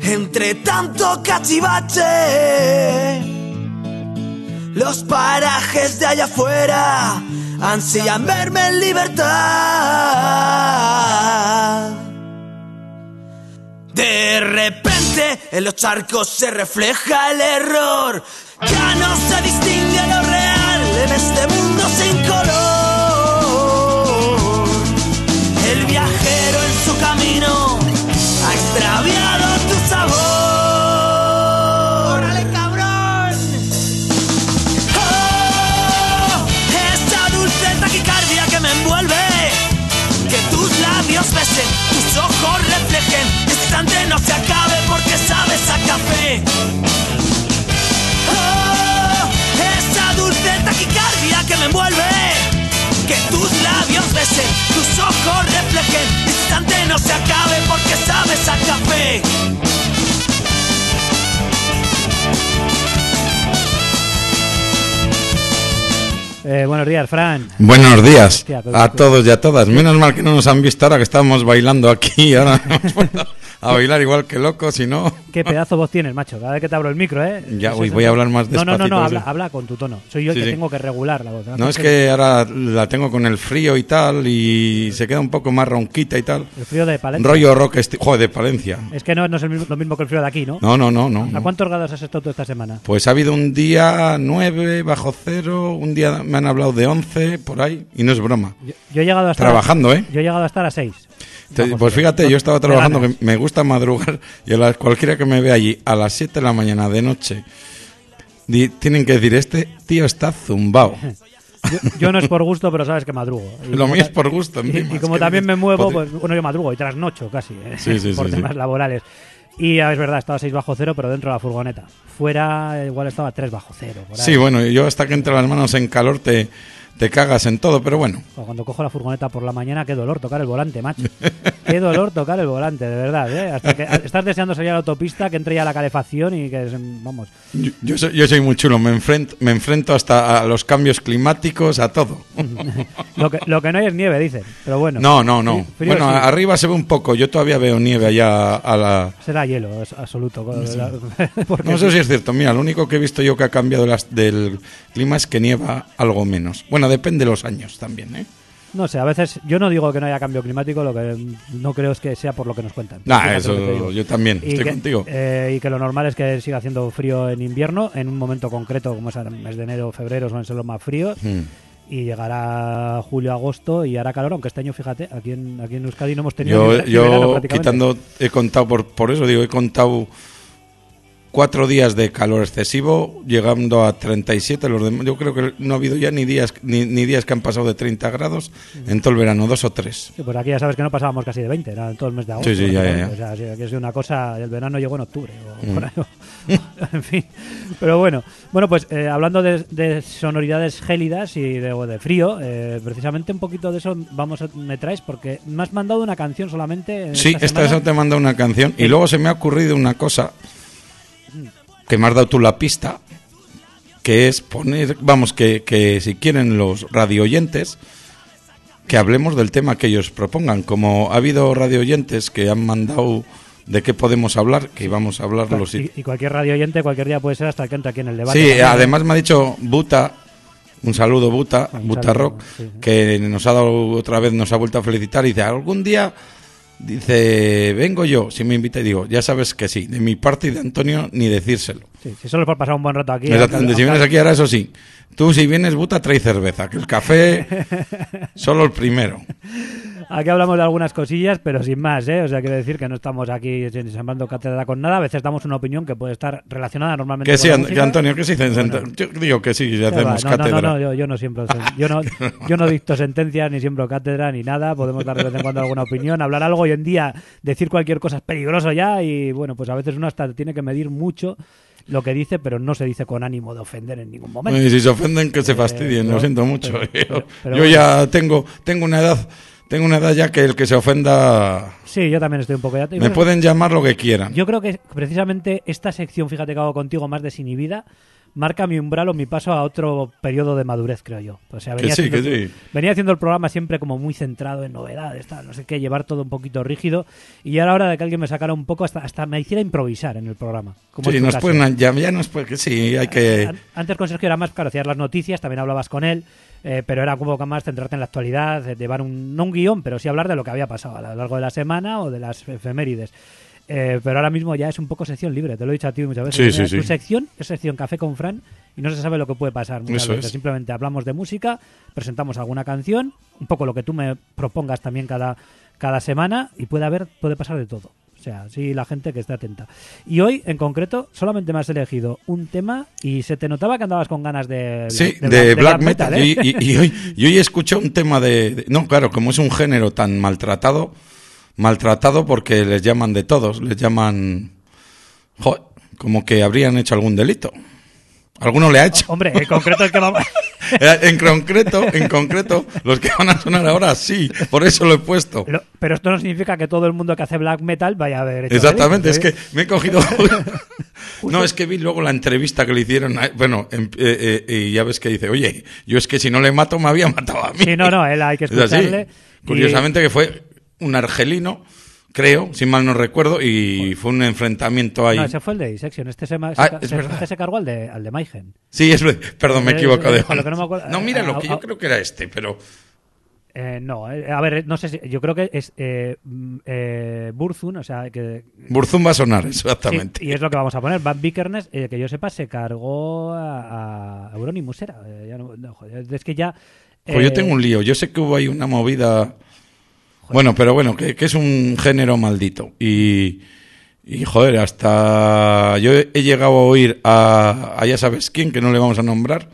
entre tanto cachivache. Los parajes de allá afuera ansían verme en libertad. De repente en los charcos se refleja el error. Ya no se distingue lo real en este mundo sin color. Café. Oh, esa dulce taquicardia que me envuelve, que tus labios besen, tus ojos reflejen, instante no se acabe porque sabes a café. Eh, buenos días, Fran. Buenos días Hostia, a todos y a todas. Menos mal que no nos han visto ahora que estamos bailando aquí. Ahora nos hemos a bailar igual que locos, si no. Qué pedazo voz tienes, macho. Cada vez que te abro el micro, ¿eh? Ya, uy, voy a hablar más No, no, no, no, despacito, habla, habla con tu tono. Soy yo el Sí, que sí. tengo que regular la voz. No es que ahora la tengo con el frío y tal y se queda un poco más ronquita y tal. El frío de Palencia. Rollo rock, joder, de Palencia. Es que no, no es el mismo- lo mismo que el frío de aquí, ¿no? No, no, no, no. ¿A no. cuántos grados has estado tú esta semana? Pues ha habido un día 9 bajo cero, un día me han hablado de 11 por ahí y no es broma. Yo, yo he llegado a estar Trabajando, ¿eh? Yo he llegado a estar a 6. Te- pues fíjate, yo estaba trabajando, que me gusta madrugar y a cualquiera que me ve allí a las 7 de la mañana de noche, di- tienen que decir, este tío está zumbao. Yo, yo no es por gusto, pero sabes que madrugo. Y Lo como mío es por gusto. Y, y como también me muevo, pues bueno, yo madrugo y trasnocho casi, ¿eh? Sí, sí, por sí, temas laborales. Y ah, es verdad, estaba a 6 bajo cero, pero dentro de la furgoneta. Fuera igual estaba a 3 bajo cero. Sí, bueno, yo hasta que entran las manos en calor te, te cagas en todo, pero bueno. O Cuando cojo la furgoneta por la mañana, qué dolor tocar el volante, macho. qué dolor tocar el volante, de verdad, ¿eh? Hasta que estás deseando salir a la autopista, que entre ya la calefacción y que, vamos, Yo, yo soy, yo soy muy chulo, me enfrento, me enfrento hasta a los cambios climáticos, a todo. lo que, lo que no hay es nieve, dicen. Pero bueno. No, no, no. Frío- Bueno, sí. arriba se ve un poco, yo todavía veo nieve allá a la... Será hielo, es absoluto. Porque No sé si es cierto, mira, lo único que he visto yo que ha cambiado las- del clima es que nieva algo menos. Bueno, depende de los años también, ¿eh? No sé, a veces yo no digo que no haya cambio climático, lo que no creo es que sea por lo que nos cuentan. Nah, eso yo también, Y estoy que, contigo. eh, y que lo normal es que siga haciendo frío en invierno, en un momento concreto como es el mes de enero o febrero suelen ser los más fríos. Mm. Y llegará julio, agosto y hará calor, aunque este año, fíjate, aquí en, aquí en Euskadi no hemos tenido ni Yo, ni verano quitando, he contado, por, por eso digo, he contado cuatro días de calor excesivo, llegando a 37. Los demás, yo creo que no ha habido ya ni días, ni, ni días que han pasado de 30 grados en todo el verano, dos o tres. Sí, pues aquí ya sabes que no pasábamos casi de 20, era todo el mes de agosto. Sí, sí, ya, ya. O sea, aquí es una cosa, el verano llegó en octubre. O Mm. por ahí, o- en fin. Pero bueno, bueno pues eh, hablando de, de sonoridades gélidas y de, de frío, eh, precisamente un poquito de eso vamos a- me traes porque me has mandado una canción solamente. en Sí, esta semana. vez te manda una canción y luego se me ha ocurrido una cosa que me has dado tú la pista, que es poner, vamos, que, que si quieren los radioyentes, que hablemos del tema que ellos propongan. Como ha habido radioyentes que han mandado de qué podemos hablar, que íbamos a hablarlo. Y, y cualquier radio oyente cualquier día puede ser hasta que entre aquí en el debate. Sí, también, además me ha dicho Buta, un saludo Buta, Un Buta saludo, Rock, sí. que nos ha dado otra vez, nos ha vuelto a felicitar y dice, algún día, dice, vengo yo, si me invita y digo, ya sabes que sí, de mi parte y de Antonio ni decírselo. Sí, si solo es por pasar un buen rato aquí. Exactamente, si vienes aquí ahora, eso sí. Tú, si vienes, Buta, trae cerveza. Que el café, solo el primero. Aquí hablamos de algunas cosillas, pero sin más, ¿eh? O sea, quiero decir que no estamos aquí sembrando cátedra con nada. A veces damos una opinión que puede estar relacionada normalmente Que con sí, la An- música. que Antonio, que sí. Bueno. Yo digo que sí, si ¿Qué va? hacemos no, no, cátedra. no, no, yo, yo no siempre, yo no, yo no dicto sentencias ni siembro cátedra ni nada. Podemos dar de vez en cuando alguna opinión, hablar algo hoy en día, decir cualquier cosa es peligroso ya y bueno, pues a veces uno hasta tiene que medir mucho lo que dice, pero no se dice con ánimo de ofender en ningún momento. Y si se ofenden, que se Eh, fastidien, lo siento mucho. pero- yo pero- pero yo bueno. ya tengo, tengo una edad, tengo una edad ya que el que se ofenda Sí, yo también estoy un poco ya. me pueden llamar lo que quieran. Yo creo que precisamente esta sección, fíjate que hago contigo más desinhibida, marca mi umbral o mi paso a otro periodo de madurez, creo yo. O sea, venía, Que sí, haciendo, que sí. venía haciendo el programa siempre como muy centrado en novedades, tal, no sé qué, llevar todo un poquito rígido. Y ya era hora de que alguien me sacara un poco, hasta, hasta me hiciera improvisar en el programa. Como Sí, nos pueden, ya, ya nos puede, que sí, hay que... An- Antes con Sergio era más, claro, hacías las noticias, también hablabas con él, eh, pero era poco más centrarte en la actualidad, de llevar un, no un guion, pero sí hablar de lo que había pasado a lo largo de la semana o de las efemérides. Eh, pero ahora mismo ya es un poco sección libre, te lo he dicho a ti muchas veces. Sí, sí. Tu sección es sección Café con Fran y no se sabe lo que puede pasar muchas Eso veces. es. Simplemente hablamos de música, presentamos alguna canción, un poco lo que tú me propongas también cada, cada semana y puede haber, puede pasar de todo. Sea, sí, la gente que esté atenta. Y hoy, en concreto, solamente me has elegido un tema y se te notaba que andabas con ganas de, Sí, de de, black, metal. ¿eh? y, y- y hoy, y hoy he escuchado un tema de, de- No, claro, como es un género tan maltratado, maltratado porque les llaman de todos, les llaman... como que habrían hecho algún delito. Alguno le ha hecho. Hombre, en concreto el que vamos... Eh, En concreto, en concreto, los que van a sonar ahora sí, por eso lo he puesto. Pero esto no significa que todo el mundo que hace black metal vaya a haber hecho Exactamente, es que ¿eh? me he cogido. No, es que vi luego la entrevista que le hicieron. a- Bueno, em- eh, eh, y ya ves que dice, oye, yo es que si no le mato me había matado a mí. Sí, no, no, él hay que Es así. escucharle. y- Curiosamente que fue un argelino, creo, si mal no recuerdo, y fue un enfrentamiento ahí. No, ese fue el de Dissection. Este se, Ah, es se- este se cargó al de, al de Mayhem. Sí, es perdón, me he Eh, equivocado de eh, no me acuerdo- No, mira, lo ah, que yo creo que era este, pero Eh, no, eh, a ver, no sé si. Yo creo que es eh, mm, eh, Burzun, o sea, que. Burzum va a sonar, sí, exactamente. y es lo que vamos a poner. Van Vikernes, eh, que yo sepa, se cargó a, a Euronymous, era. Eh, ya no- no, joder, es que ya. Pues yo eh, tengo un lío. Yo sé que hubo ahí una movida. Bueno, pero bueno, que, que es un género maldito. Y, y joder, hasta. Yo he, he llegado a oír a, a ya sabes quién, que no le vamos a nombrar,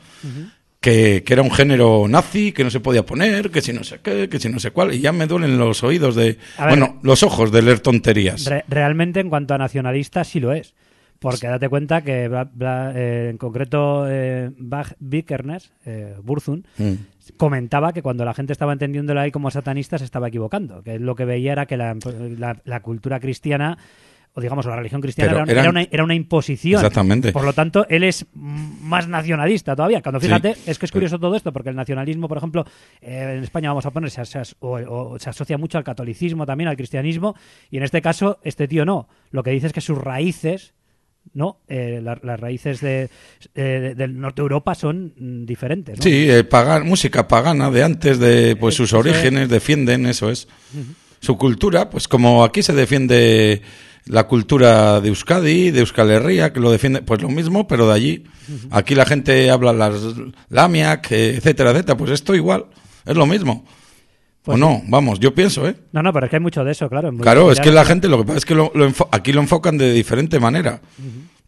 que, que era un género nazi, que no se podía poner, que si no sé qué, que si no sé cuál. Y ya me duelen los oídos de. A ver. bueno, los ojos de leer tonterías. Re- realmente, en cuanto a nacionalista, sí lo es. Porque date cuenta que, Bla- Bla- eh, en concreto, eh, Bach Vikernes, eh, Burzun, Mm. Comentaba que cuando la gente estaba entendiéndolo ahí como satanista se estaba equivocando. Que lo que veía era que la, la- la cultura cristiana, o digamos la religión cristiana, era, eran- era una, era una imposición. Exactamente. Por lo tanto, él es más nacionalista todavía. Cuando Sí. fíjate, es que es curioso todo esto, porque el nacionalismo, por ejemplo, eh, en España vamos a poner, se, as- se as- o- o se asocia mucho al catolicismo también, al cristianismo, y en este caso, este tío no. Lo que dice es que sus raíces no Eh, la- las raíces de, eh, del norte de Europa son mm, diferentes ¿no? Sí, eh, pagan, música pagana de antes de pues sus Eso es. orígenes, defienden, eso es. Su cultura, pues como aquí se defiende la cultura de Euskadi, de Euskal Herria, que lo defiende, pues lo mismo, pero de allí. Aquí la gente habla las lamiac, eh, etcétera, etcétera, pues esto igual, es lo mismo. Pues o no, vamos, yo pienso, ¿eh? no no pero es que hay mucho de eso claro Claro, es que la gente, lo que pasa es que lo, aquí lo enfocan de diferente manera.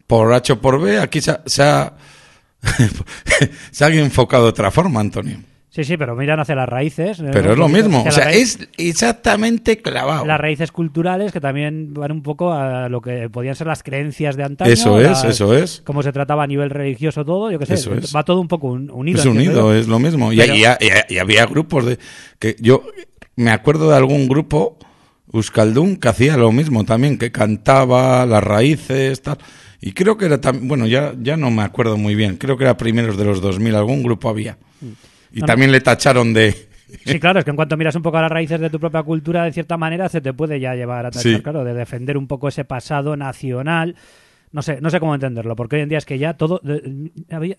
Por H o por B, aquí se ha, se ha, se ha enfocado de otra forma, Antonio. Sí sí pero miran hacia las raíces ¿no? Pero es lo mismo, o sea, es exactamente clavado. las raíces culturales que también van un poco a lo que podían ser las creencias de antaño Eso es, las- eso es. cómo se trataba a nivel religioso todo yo qué sé Eso es. va todo un poco un- unido Es unido, es lo mismo. Y, Pero- y- y- y había grupos de que yo me acuerdo de algún grupo Euskaldun que hacía lo mismo también, que cantaba las raíces, tal. Y creo que era también, bueno, ya, ya no me acuerdo muy bien, creo que era primeros de los 2000, algún grupo había. Y No, también le tacharon de... Sí, claro, es que en cuanto miras un poco a las raíces de tu propia cultura, de cierta manera, se te puede ya llevar a tachar, Sí. claro, de defender un poco ese pasado nacional. No sé, no sé cómo entenderlo, porque hoy en día es que ya todo.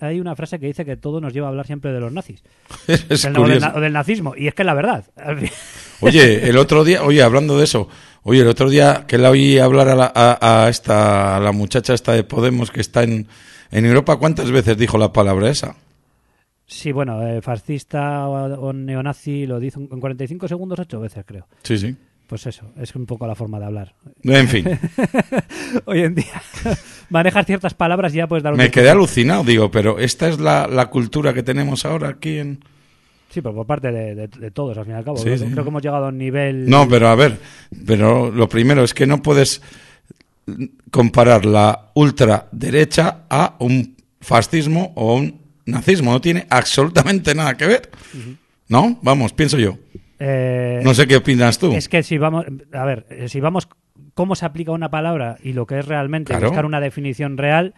hay una frase que dice que todo nos lleva a hablar siempre de los nazis. es El- o, del, o nazismo, y es que es la verdad. Oye, el otro día, oye, hablando de eso, Oye, el otro día que la oí hablar a, la, a, a esta, a la muchacha esta de Podemos que está en, en Europa, ¿cuántas veces dijo la palabra esa? Sí, bueno, eh, fascista o, o neonazi lo dice en 45 segundos ocho veces, creo. Sí, sí. Pues eso, es un poco la forma de hablar. En fin, Hoy en día manejas ciertas palabras y ya puedes dar un me quedé alucinado, digo, pero esta es la, la cultura que tenemos ahora aquí en... Sí, pero por parte de, de- de todos, al fin y al cabo. Sí, creo, sí. creo que hemos llegado a un nivel... No, pero a ver, pero lo primero es que no puedes comparar la ultraderecha a un fascismo o un nazismo. No tiene absolutamente nada que ver. ¿No? Vamos, pienso yo. Eh, No sé qué opinas tú. Es que si vamos, a ver, eh, si vamos cómo se aplica una palabra y lo que es realmente Claro. buscar una definición real,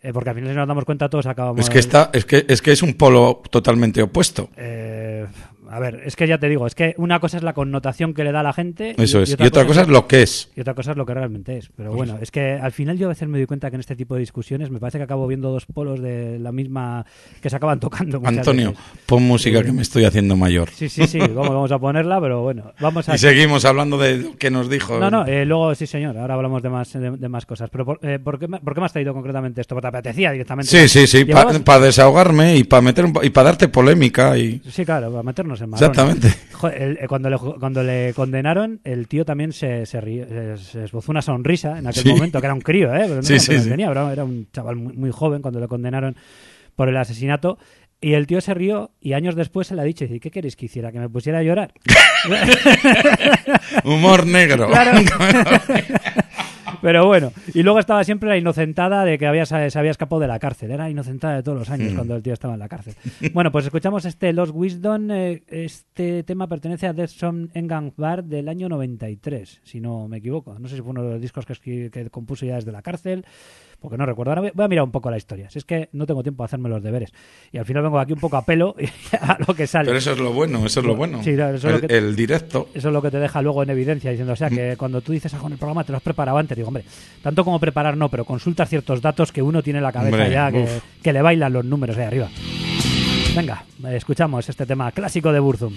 eh, porque al final si nos damos cuenta todos acabamos. Es que, está, es, que, es que es un polo totalmente opuesto. Eh, a ver, es que ya te digo, es que una cosa es la connotación que le da a la gente. Eso es. Y otra cosa es lo que es. y otra cosa es lo que realmente es. Pero Pues bueno, es que al final yo a veces me doy cuenta que en este tipo de discusiones me parece que acabo viendo dos polos de la misma que se acaban tocando. Antonio, veces. pon música que me estoy haciendo mayor. Sí, sí, sí, vamos, vamos a ponerla, pero bueno, vamos a. Y seguimos hablando de lo que nos dijo. No, no, eh, luego sí, señor. Ahora hablamos de más, de, de más cosas. Pero por, eh, ¿por, qué, me- por qué me has traído concretamente esto? Porque te apetecía directamente. Sí, sí, sí, para desahogarme y para meter un po- y para darte polémica y Sí, claro, para meternos en marrón. exactamente. El- eh, cuando, le, cuando le condenaron, el tío también se, se, ríe- eh, se esbozó una sonrisa en aquel Sí. momento, que era un crío, ¿eh? No Sí, sí, tenía, pero era un chaval muy, muy joven cuando le condenaron por el asesinato. Y el tío se rió y años después se le ha dicho, dice, ¿qué queréis que hiciera? ¿Que me pusiera a llorar? Humor negro. Claro. Pero bueno, y luego estaba siempre la inocentada de que había, se había escapado de la cárcel. Era inocentada de todos los Mm. años cuando el tío estaba en la cárcel. Bueno, pues escuchamos este Lost Wisdom. eh, este tema pertenece a Death Song Engang Bar del año 93, si no me equivoco. No sé si fue uno de los discos que, que compuso ya desde la cárcel, porque no recuerdo. Ahora voy- a mirar un poco la historia. Si es que no tengo tiempo de hacerme los deberes. Y al final vengo aquí un poco a pelo y a lo que sale. Pero eso es lo bueno, eso es lo bueno. Sí, claro, eso es el, lo que- el directo. Eso es lo que te deja luego en evidencia, diciendo, o sea, que Mm. cuando tú dices algo en el programa te lo has preparado antes. Digo, hombre, tanto como preparar no, pero consultas ciertos datos que uno tiene en la cabeza Hombre, ya, que, que le bailan los números ahí arriba. Venga, eh, escuchamos este tema clásico de Burzum.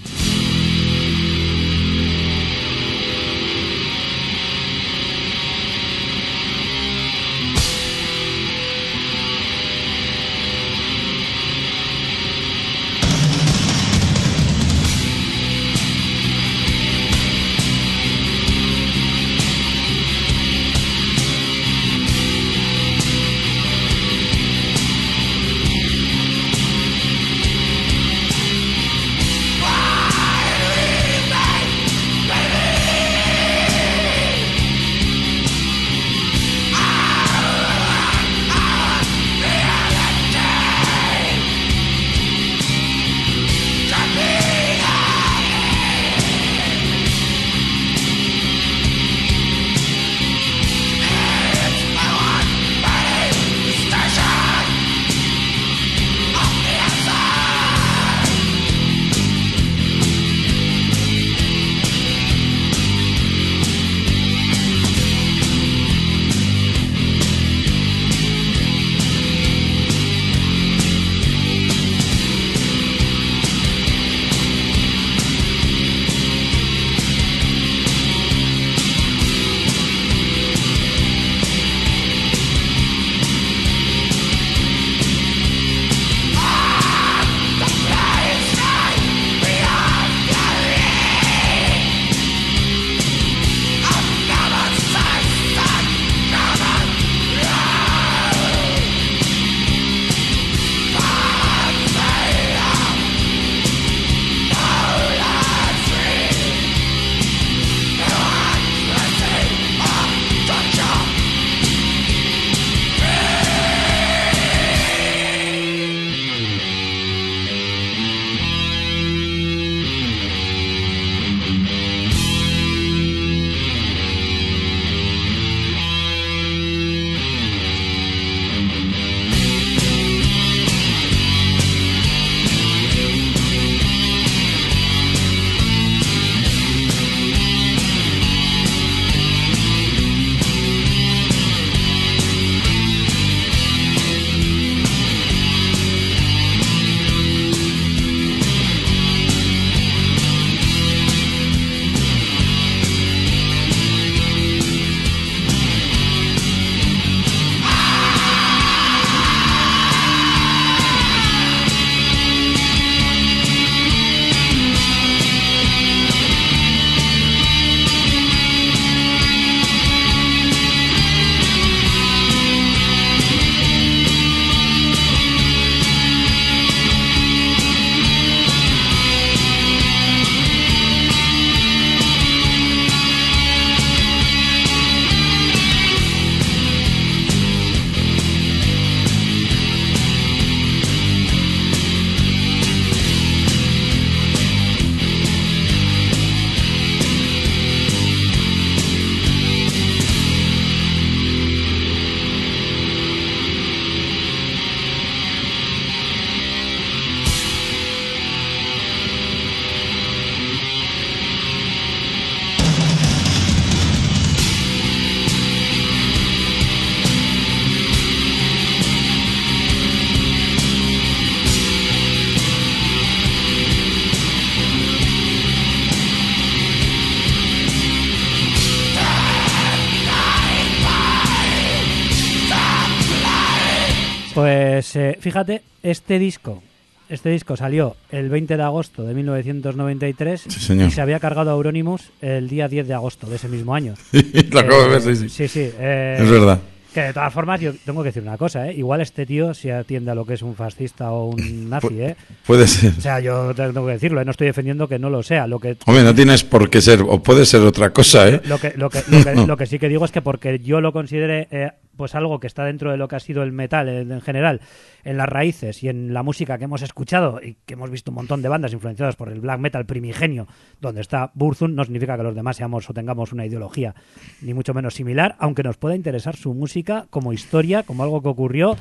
Pues eh, fíjate, este disco, este disco salió el 20 de agosto de 1993 Sí, y se había cargado a Euronymous el día 10 de agosto de ese mismo año. Lo acabo de ver, sí, sí. Sí, sí. eh, Es verdad. Que de todas formas, yo tengo que decir una cosa, ¿eh? Igual este tío se atiende a lo que es un fascista o un nazi, ¿eh? Puede ser. O sea, yo tengo que decirlo, ¿eh? no estoy defendiendo que no lo sea. Lo que, Hombre, no tienes por qué ser, o puede ser otra cosa, ¿eh? lo que, lo que, lo que, lo que sí que digo es que porque yo lo considere eh, pues algo que está dentro de lo que ha sido el metal en, en general, en las raíces y en la música que hemos escuchado y que hemos visto un montón de bandas influenciadas por el black metal primigenio, donde está Burzum, no significa que los demás seamos o tengamos una ideología ni mucho menos similar, aunque nos pueda interesar su música como historia, como algo que ocurrió.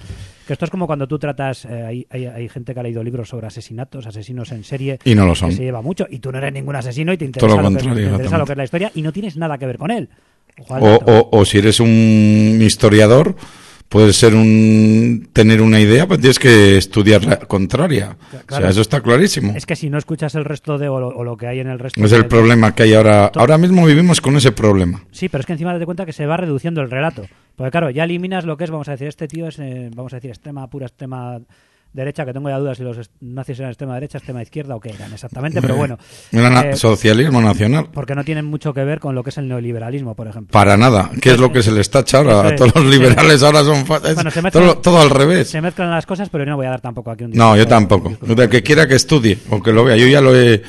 Que esto es como cuando tú tratas, eh, hay, hay- hay gente que ha leído libros sobre asesinatos, asesinos en serie, Y no lo son. que se lleva mucho, y tú no eres ningún asesino y te interesa, lo lo, que, te interesa lo que es la historia y no tienes nada que ver con él. O, o, o si eres un historiador, puedes ser un tener una idea, pues tienes que estudiar la contraria. O sea, eso está clarísimo. Es que si no escuchas el resto de o lo, o lo que hay en el resto Es de- el problema que hay ahora. Ahora mismo vivimos con ese problema. Sí, pero es que encima date cuenta que se va reduciendo el relato. Porque claro, ya eliminas lo que es, vamos a decir, este tío es, eh, vamos a decir, extrema, pura extrema derecha, que tengo ya dudas si los nazis eran extrema derecha, extrema izquierda o qué eran exactamente, pero bueno. Era na- eh, socialismo nacional. porque no tienen mucho que ver con lo que es el neoliberalismo, por ejemplo. Para nada. ¿Qué es lo que se les tacha ahora? Es. todos los liberales ahora son es Bueno, se mezclan- todo, todo al revés. Se mezclan las cosas, pero yo no voy a dar tampoco aquí un No, yo discurso- tampoco. discurso- que quiera que estudie o que lo vea. Yo ya lo he.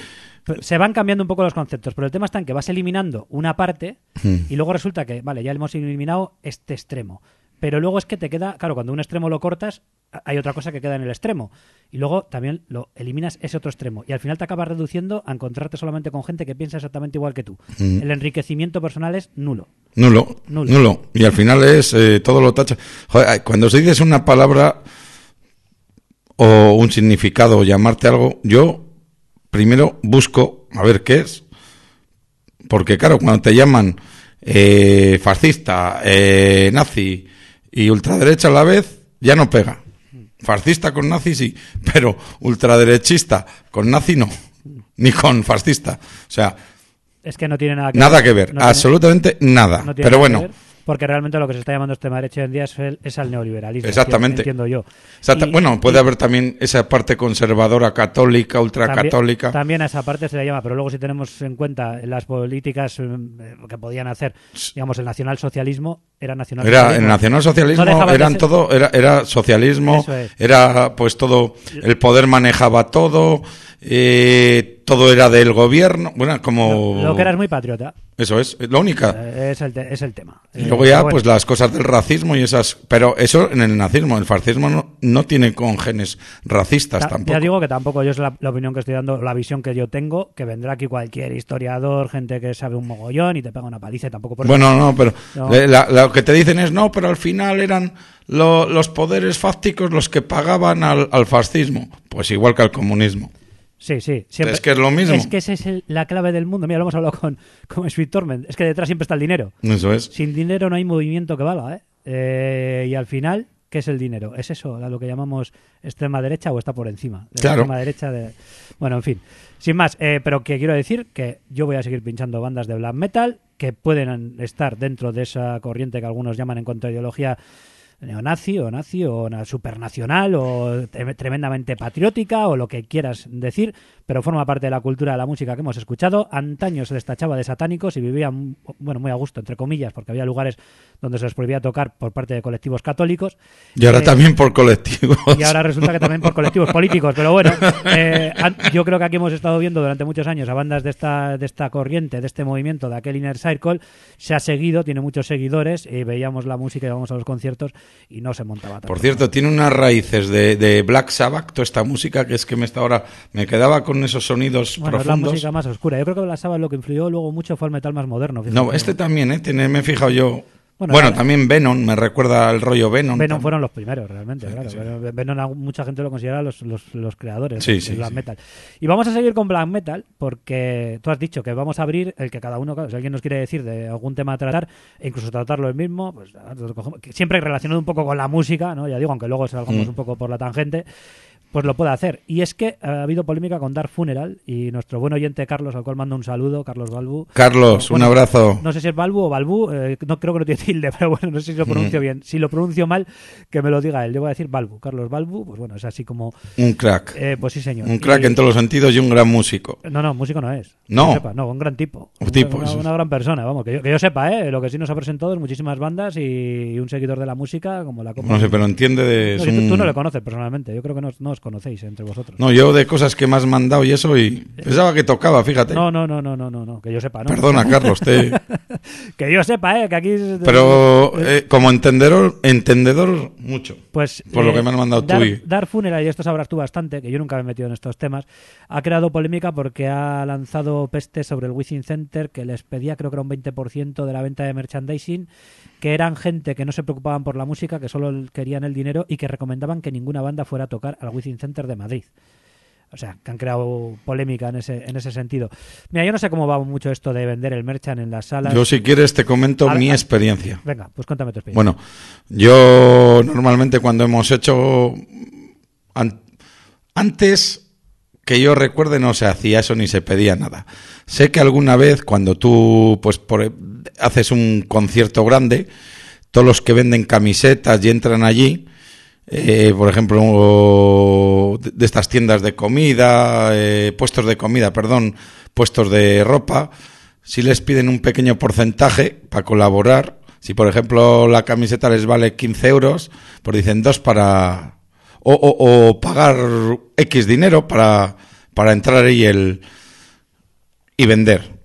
se van cambiando un poco los conceptos, pero el tema está en que vas eliminando una parte Hmm. y luego resulta que, vale, ya hemos eliminado este extremo. Pero luego es que te queda, claro, cuando un extremo lo cortas, hay otra cosa que queda en el extremo. Y luego también lo eliminas ese otro extremo. Y al final te acabas reduciendo a encontrarte solamente con gente que piensa exactamente igual que tú. Hmm. El enriquecimiento personal es nulo. Nulo, Nulo. nulo. Y al final es eh, todo lo tacha. Joder, cuando se dices una palabra o un significado o llamarte algo, yo primero busco a ver qué es. Porque claro, cuando te llaman eh, fascista, eh, nazi y ultraderecha a la vez, ya no pega. Fascista con nazi sí, pero ultraderechista con nazi no. Ni con fascista. O sea, Es que no tiene nada que nada ver. que ver. No tiene- absolutamente nada. no Pero bueno. Porque realmente lo que se está llamando extrema derecha hoy en día es, el- es al neoliberalismo. Exactamente. Entiendo yo. Y- bueno, puede y- haber también esa parte conservadora, católica, ultracatólica. También, también a esa parte se le llama, pero luego si tenemos en cuenta las políticas eh, que podían hacer, digamos, el nacionalsocialismo, era nacionalsocialismo. Era el nacionalsocialismo, No eran ser- todo, era, era socialismo, es. era pues todo, el poder manejaba todo, eh, todo era del gobierno, bueno, como Lo, lo que era es muy patriota, eso es, la única. eh, es, el te- es el tema. Y Eh, luego ya, pues las cosas del racismo y esas. Pero eso en el nazismo, el fascismo no, no tiene con genes racistas ta- tampoco. Ya digo que tampoco yo es la, la opinión que estoy dando, la visión que yo tengo, que vendrá aquí cualquier historiador, gente que sabe un mogollón y te pega una paliza y tampoco por Bueno, no, pero No. la- lo que te dicen es no, pero al final eran lo- los poderes fácticos los que pagaban al, al fascismo. Pues igual que al comunismo. Sí, sí. Siempre, Es que es lo mismo. Es que esa es el- la clave del mundo. Mira, lo hemos hablado con, con Sweet Torment. Es que detrás siempre está el dinero. Eso es. Sin dinero no hay movimiento que valga, ¿eh? Eh, y al final, ¿qué es el dinero? ¿Es eso lo que llamamos extrema derecha o está por encima? De la Claro. extrema derecha de... Bueno, en fin. Sin más, eh, pero que quiero decir que yo voy a seguir pinchando bandas de black metal que pueden estar dentro de esa corriente que algunos llaman en contraideología neonazi o nazi o na- supernacional o tre- tremendamente patriótica o lo que quieras decir, pero forma parte de la cultura de la música que hemos escuchado. Antaño se les tachaba de satánicos y vivían, bueno, muy a gusto, entre comillas, porque había lugares donde se les prohibía tocar por parte de colectivos católicos. Y ahora Eh, también por colectivos. y ahora resulta que también por colectivos políticos. Pero bueno, eh, yo creo que aquí hemos estado viendo durante muchos años a bandas de esta, de esta corriente, de este movimiento, de aquel Inner Circle. Se ha seguido, tiene muchos seguidores y veíamos la música y vamos a los conciertos y no se montaba tanto. Por cierto, tiene unas raíces de, de Black Sabbath, toda esta música, que es que me está ahora. Me quedaba con esos sonidos Bueno, es la profundos. música más oscura. Yo creo que la Sabbath lo que influyó luego mucho fue el metal más moderno. fíjate. No, este también, ¿eh? Tiene- me he fijado yo. Bueno, Bueno, nada. también Venom, me recuerda el rollo Venom. Venom fueron los primeros, realmente, claro. sí. Venom- mucha gente lo considera los, los, los creadores Sí, sí, black metal. Y vamos a seguir con black metal porque tú has dicho que vamos a abrir el que cada uno, claro, si alguien nos quiere decir de algún tema a tratar, e incluso tratarlo el mismo, pues ah, siempre relacionado un poco con la música, ¿no? Ya digo, aunque luego salgamos Mm. un poco por la tangente. Pues lo puede hacer. Y es que ha habido polémica con Dark Funeral y nuestro buen oyente Carlos, al cual mando un saludo, Carlos Balbu. Carlos, un abrazo. No sé si es Balbu o Balbu, eh, no creo que no tiene tilde, pero bueno, no sé si lo Mm. pronuncio bien. Si lo pronuncio mal, que me lo diga él. Yo voy a decir Balbu, Carlos Balbu, pues bueno, es así como... Un crack. eh, pues sí, señor. un crack Y- en todos los sentidos y un gran músico. No, no, músico no es. No. Sepa, no, un gran tipo. Un tipo, Una, gran persona, vamos. Que yo, que yo sepa, ¿eh? Lo que sí nos ha presentado es muchísimas bandas y, y un seguidor de la música como la Copa. No sé, pero entiende de... No, si tú, no le conoces personalmente. Yo creo que no, no os conocéis entre vosotros. No, yo de cosas que me has mandado y eso y pensaba que tocaba, fíjate. no, no, no, no, no, no, no, que yo sepa, ¿no? Perdona, Carlos, te... que yo sepa, ¿eh? Que aquí... pero eh, como entendedor, entendedor mucho. Pues, Por lo que me has mandado tú Dar, y- Dar Funeral, y esto sabrás tú bastante, que yo nunca me he metido en estos temas, ha creado polémica porque ha lanzado peste sobre el Wizzing Center que les pedía, creo que era un 20% de la venta de merchandising, que eran gente que no se preocupaban por la música, que solo querían el dinero y que recomendaban que ninguna banda fuera a tocar al Center de Madrid. O sea, que han creado polémica en ese, en ese sentido. Mira, yo no sé cómo va mucho esto de vender el merchant en las salas. Yo si quieres te comento mi experiencia. Venga, pues cuéntame tu experiencia. Bueno, yo normalmente cuando hemos hecho an- antes que yo recuerde no se hacía eso ni se pedía nada. Sé que alguna vez cuando tú pues por, haces un concierto grande, todos los que venden camisetas y entran allí, eh, por ejemplo, de estas tiendas de comida, eh, puestos de comida, perdón, puestos de ropa, si les piden un pequeño porcentaje para colaborar, si por ejemplo la camiseta les vale 15 euros, pues dicen dos para... O, o- o pagar X dinero para, para entrar ahí el, y vender.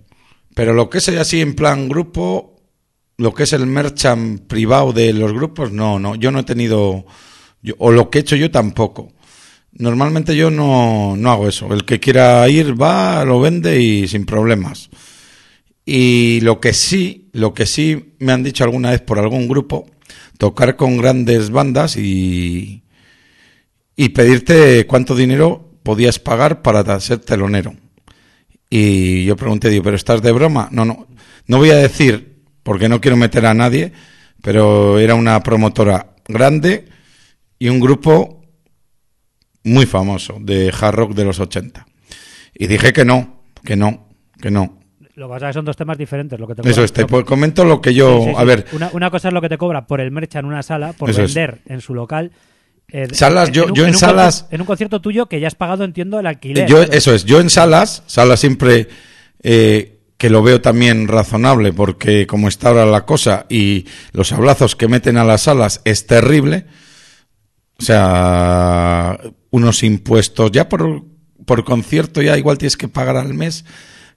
Pero lo que es así en plan grupo, lo que es el merchant privado de los grupos, no, no, yo no he tenido, o lo que he hecho yo tampoco. Normalmente yo no, no hago eso. El que quiera ir va, lo vende y sin problemas. Y lo que sí, lo que sí me han dicho alguna vez por algún grupo, tocar con grandes bandas y, y pedirte cuánto dinero podías pagar para ser telonero. Y yo pregunté, digo, ¿pero estás de broma? No, no, no voy a decir, porque no quiero meter a nadie, pero era una promotora grande y un grupo muy famoso de hard rock de los 80. Y dije que no, que no, que no. Lo que pasa es que son dos temas diferentes. Lo que te Eso es, te pues comento lo que yo, Sí, sí, a ver, Una, una cosa es lo que te cobra por el merch en una sala, por Eso es. vender en su local. eh, Salas, yo- un- yo en salas- concierto- en un concierto tuyo que ya has pagado, entiendo, el alquiler. Yo, eso es, yo en salas, salas siempre eh, que lo veo también razonable, porque como está ahora la cosa y los hablazos que meten a las salas es terrible, o sea, unos impuestos, ya por, por concierto ya igual tienes que pagar al mes,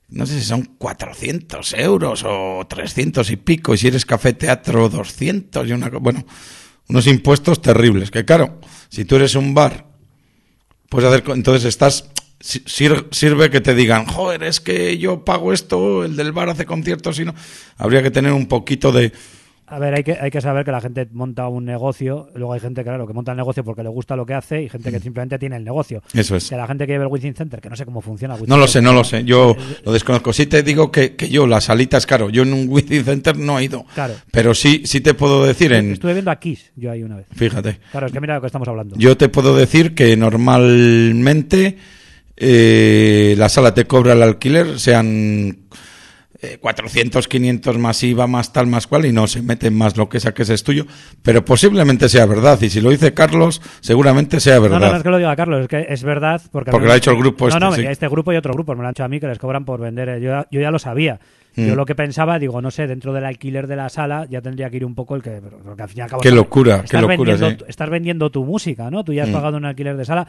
no sé si son 400 euros o 300 y pico, y si eres café teatro 200 y una, bueno, unos impuestos terribles, que claro, si tú eres un bar Puedes hacer, entonces estás, si- sir- sirve que te digan, joder, es que yo pago esto, el del bar hace conciertos y no. Habría que tener un poquito de, A ver, hay que, hay que saber que la gente monta un negocio. Luego hay gente, claro, que monta el negocio porque le gusta lo que hace y gente que simplemente tiene el negocio. eso es. Que la gente que lleva el Wizzing Center, que no sé cómo funciona. el No lo sé, no lo sé, yo lo desconozco. Sí te digo que, que yo, las salitas, claro, yo en un Within Center no he ido. Claro. Pero sí, sí te puedo decir en, Estuve viendo a Kiss yo ahí una vez. fíjate, Claro, es que mira lo que estamos hablando. yo te puedo decir que normalmente eh, la sala te cobra el alquiler, sean eh, 400, 500 más IVA, más tal, más cual, y no se mete más lo que saques es tuyo, pero posiblemente sea verdad, y si lo dice Carlos, seguramente sea No, verdad. no, no es que lo diga Carlos, es que es verdad. Porque, Porque lo ha hecho el grupo No, este, no, sí. este grupo y otro grupo me lo han hecho a mí que les cobran por vender. eh, Yo, ya- yo ya lo sabía. Mm. Yo lo que pensaba, digo, no sé, dentro del alquiler de la sala ya tendría que ir un poco el que. Porque al fin y al cabo. Qué estás- locura, qué estás locura, vendiendo, sí. Estás vendiendo tu música, ¿no? Tú ya has Mm. pagado un alquiler de sala,